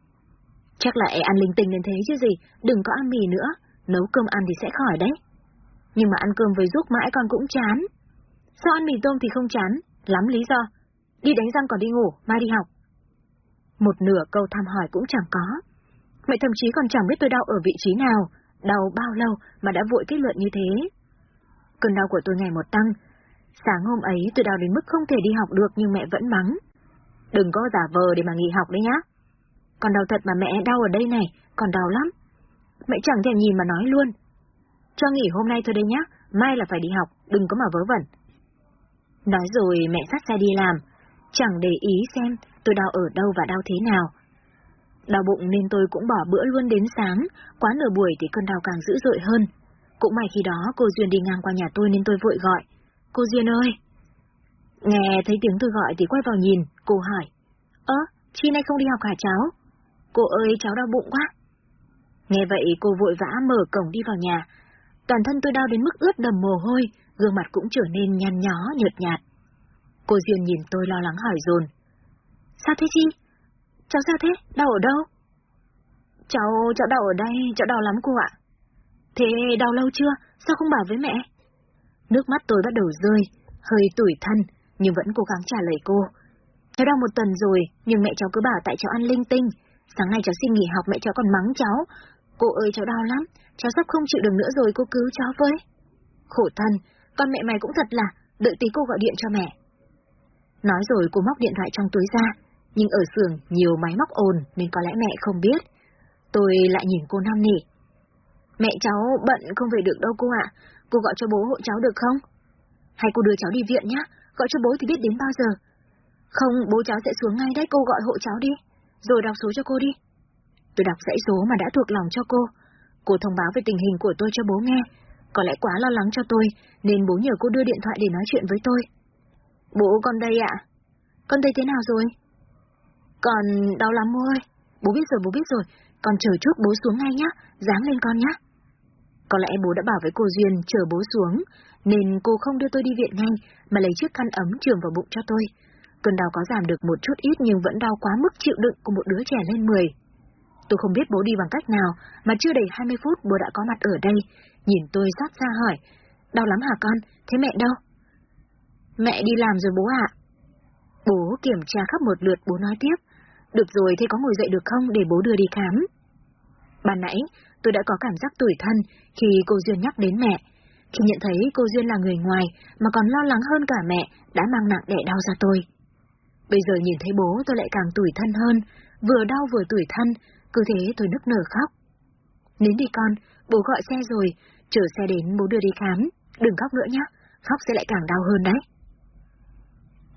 Chắc lại e ăn linh tinh nên thế chứ gì, đừng có ăn mì nữa, nấu cơm ăn thì sẽ khỏi đấy. Nhưng mà ăn cơm với ruốc mãi con cũng chán. Sao ăn mì tôm thì không chán? Lắm lý do. Đi đánh răng còn đi ngủ, mai đi học. Một nửa câu thăm hỏi cũng chẳng có. Mẹ thậm chí còn chẳng biết tôi đau ở vị trí nào, đau bao lâu mà đã vội kết luận như thế. Cơn đau của tôi ngày một tăng. Sáng hôm ấy tôi đau đến mức không thể đi học được nhưng mẹ vẫn mắng. Đừng có giả vờ để mà nghỉ học đấy nhá. Còn đau thật mà mẹ đau ở đây này, còn đau lắm. Mẹ chẳng thèm nhìn mà nói luôn. Cho nghỉ hôm nay thôi đây nhá, mai là phải đi học, đừng có mà vớ vẩn. Nói rồi mẹ dắt xe đi làm, chẳng để ý xem tôi đau ở đâu và đau thế nào. Đau bụng nên tôi cũng bỏ bữa luôn đến sáng, quá nửa buổi thì cơn đau càng dữ dội hơn. Cũng may khi đó cô Duyên đi ngang qua nhà tôi nên tôi vội gọi. Cô Duyên ơi! Nghe thấy tiếng tôi gọi thì quay vào nhìn, cô hỏi. Ơ, chi nay không đi học hả cháu? Cô ơi, cháu đau bụng quá. Nghe vậy cô vội vã mở cổng đi vào nhà. Toàn thân tôi đau đến mức ướt đầm mồ hôi, gương mặt cũng trở nên nhăn nhó, nhợt nhạt. Cô Duyên nhìn tôi lo lắng hỏi dồn. Sao thế chi? Cháu sao thế? Đau ở đâu? Cháu, cháu đau ở đây, cháu đau lắm cô ạ. Thế đau lâu chưa? Sao không bảo với mẹ? Nước mắt tôi bắt đầu rơi, hơi tủi thân, nhưng vẫn cố gắng trả lời cô. Cháu đau một tuần rồi, nhưng mẹ cháu cứ bảo tại cháu ăn linh tinh. Sáng nay cháu xin nghỉ học mẹ cháu còn mắng cháu. Cô ơi cháu đau lắm, cháu sắp không chịu được nữa rồi cô cứu cháu với. Khổ thân, con mẹ mày cũng thật là, đợi tí cô gọi điện cho mẹ. Nói rồi cô móc điện thoại trong túi ra, nhưng ở xưởng nhiều máy móc ồn nên có lẽ mẹ không biết. Tôi lại nhìn cô Nam nỉ. Mẹ cháu bận không về được đâu cô ạ, cô gọi cho bố hộ cháu được không? Hay cô đưa cháu đi viện nhá, gọi cho bố thì biết đến bao giờ. Không, bố cháu sẽ xuống ngay đấy, cô gọi hộ cháu đi, rồi đọc số cho cô đi. Tôi đọc dãy số mà đã thuộc lòng cho cô. Cô thông báo về tình hình của tôi cho bố nghe. Có lẽ quá lo lắng cho tôi, nên bố nhờ cô đưa điện thoại để nói chuyện với tôi. Bố con đây ạ. Con đây thế nào rồi? Còn đau lắm bố ơi. Bố biết rồi, bố biết rồi. Con chờ chút bố xuống ngay nhá, dáng lên con nhá. Có lẽ bố đã bảo với cô Duyên chờ bố xuống, nên cô không đưa tôi đi viện ngay, mà lấy chiếc khăn ấm trường vào bụng cho tôi. Cơn đau có giảm được một chút ít nhưng vẫn đau quá mức chịu đựng của một đứa trẻ lên 10. Tôi không biết bố đi bằng cách nào, mà chưa đầy 20 phút bố đã có mặt ở đây, nhìn tôi rót ra hỏi, đau lắm hả con, thế mẹ đâu? Mẹ đi làm rồi bố ạ. Bố kiểm tra khắp một lượt bố nói tiếp, được rồi thế có ngồi dậy được không để bố đưa đi khám? Ban nãy, tôi đã có cảm giác tủi thân khi cô Duyên nhắc đến mẹ. Khi nhận thấy cô Duyên là người ngoài mà còn lo lắng hơn cả mẹ đã mang nặng đẻ đau ra tôi. Bây giờ nhìn thấy bố tôi lại càng tủi thân hơn, vừa đau vừa tủi thân, cứ thế tôi nức nở khóc. Nín đi con, bố gọi xe rồi, chờ xe đến bố đưa đi khám, đừng khóc nữa nhé, khóc sẽ lại càng đau hơn đấy.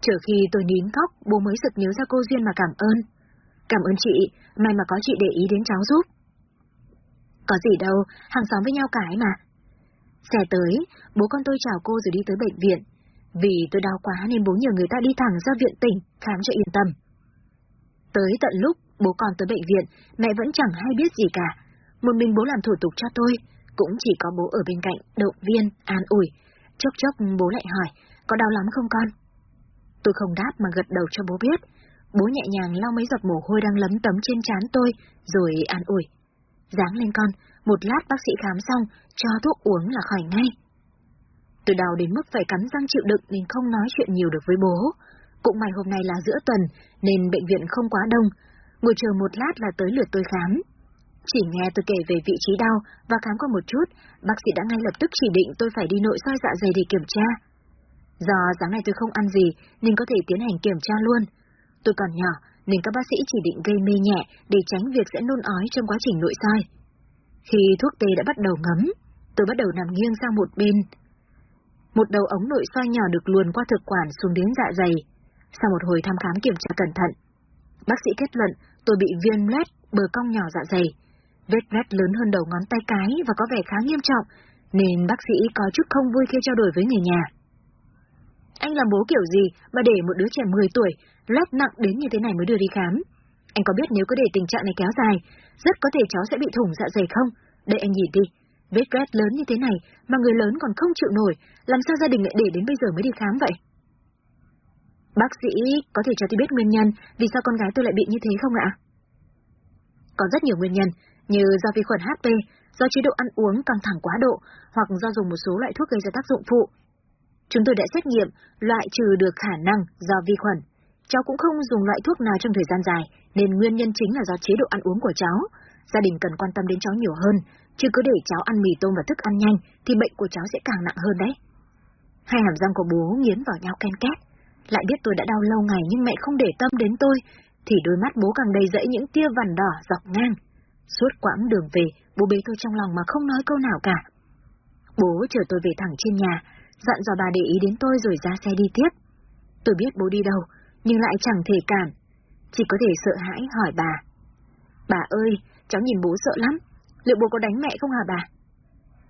Chờ khi tôi nín khóc, bố mới sực nhớ ra cô Duyên mà cảm ơn. Cảm ơn chị, may mà có chị để ý đến cháu giúp. Có gì đâu, hàng xóm với nhau cái mà. Xe tới, bố con tôi chào cô rồi đi tới bệnh viện. Vì tôi đau quá nên bố nhờ người ta đi thẳng ra viện tỉnh, khám cho yên tâm. Tới tận lúc bố con tới bệnh viện, mẹ vẫn chẳng hay biết gì cả. Một mình bố làm thủ tục cho tôi, cũng chỉ có bố ở bên cạnh, động viên, an ủi. Chốc chốc bố lại hỏi, có đau lắm không con? Tôi không đáp mà gật đầu cho bố biết. Bố nhẹ nhàng lau mấy giọt mồ hôi đang lấm tấm trên trán tôi, rồi an ủi. Dáng lên con, một lát bác sĩ khám xong, cho thuốc uống là khỏi ngay. Tôi đau đến mức phải cắn răng chịu đựng nên không nói chuyện nhiều được với bố. Cũng may hôm nay là giữa tuần, nên bệnh viện không quá đông. Ngồi chờ một lát là tới lượt tôi khám. Chỉ nghe tôi kể về vị trí đau và khám qua một chút, bác sĩ đã ngay lập tức chỉ định tôi phải đi nội soi dạ dày để kiểm tra. Do sáng nay tôi không ăn gì nên có thể tiến hành kiểm tra luôn. Tôi còn nhỏ nên các bác sĩ chỉ định gây mê nhẹ để tránh việc sẽ nôn ói trong quá trình nội soi. Khi thuốc tê đã bắt đầu ngấm, tôi bắt đầu nằm nghiêng sang một bên. Một đầu ống nội soi nhỏ được luồn qua thực quản xuống đến dạ dày. Sau một hồi thăm khám kiểm tra cẩn thận, bác sĩ kết luận tôi bị viêm loét bờ cong nhỏ dạ dày. Vết loét lớn hơn đầu ngón tay cái và có vẻ khá nghiêm trọng, nên bác sĩ có chút không vui khi trao đổi với người nhà. Anh là bố kiểu gì mà để một đứa trẻ 10 tuổi loét nặng đến như thế này mới đưa đi khám? Anh có biết nếu cứ để tình trạng này kéo dài, rất có thể cháu sẽ bị thủng dạ dày không? Để anh nhìn đi, vết loét lớn như thế này mà người lớn còn không chịu nổi, làm sao gia đình lại để đến bây giờ mới đi khám vậy? Bác sĩ có thể cho tôi biết nguyên nhân vì sao con gái tôi lại bị như thế không ạ? Có rất nhiều nguyên nhân, như do vi khuẩn HP, do chế độ ăn uống căng thẳng quá độ, hoặc do dùng một số loại thuốc gây ra tác dụng phụ. Chúng tôi đã xét nghiệm, loại trừ được khả năng do vi khuẩn. Cháu cũng không dùng loại thuốc nào trong thời gian dài, nên nguyên nhân chính là do chế độ ăn uống của cháu. Gia đình cần quan tâm đến cháu nhiều hơn, chứ cứ để cháu ăn mì tôm và thức ăn nhanh, thì bệnh của cháu sẽ càng nặng hơn đấy. Hai hàm răng của bố nghiến vào nhau ken két. Lại biết tôi đã đau lâu ngày nhưng mẹ không để tâm đến tôi, thì đôi mắt bố càng đầy dẫy những tia vằn đỏ dọc ngang. Suốt quãng đường về, bố bế tôi trong lòng mà không nói câu nào cả. Bố chờ tôi về thẳng trên nhà, dặn dò bà để ý đến tôi rồi ra xe đi tiếp. Tôi biết bố đi đâu, nhưng lại chẳng thể cản. Chỉ có thể sợ hãi hỏi bà. Bà ơi, cháu nhìn bố sợ lắm. Liệu bố có đánh mẹ không hả bà?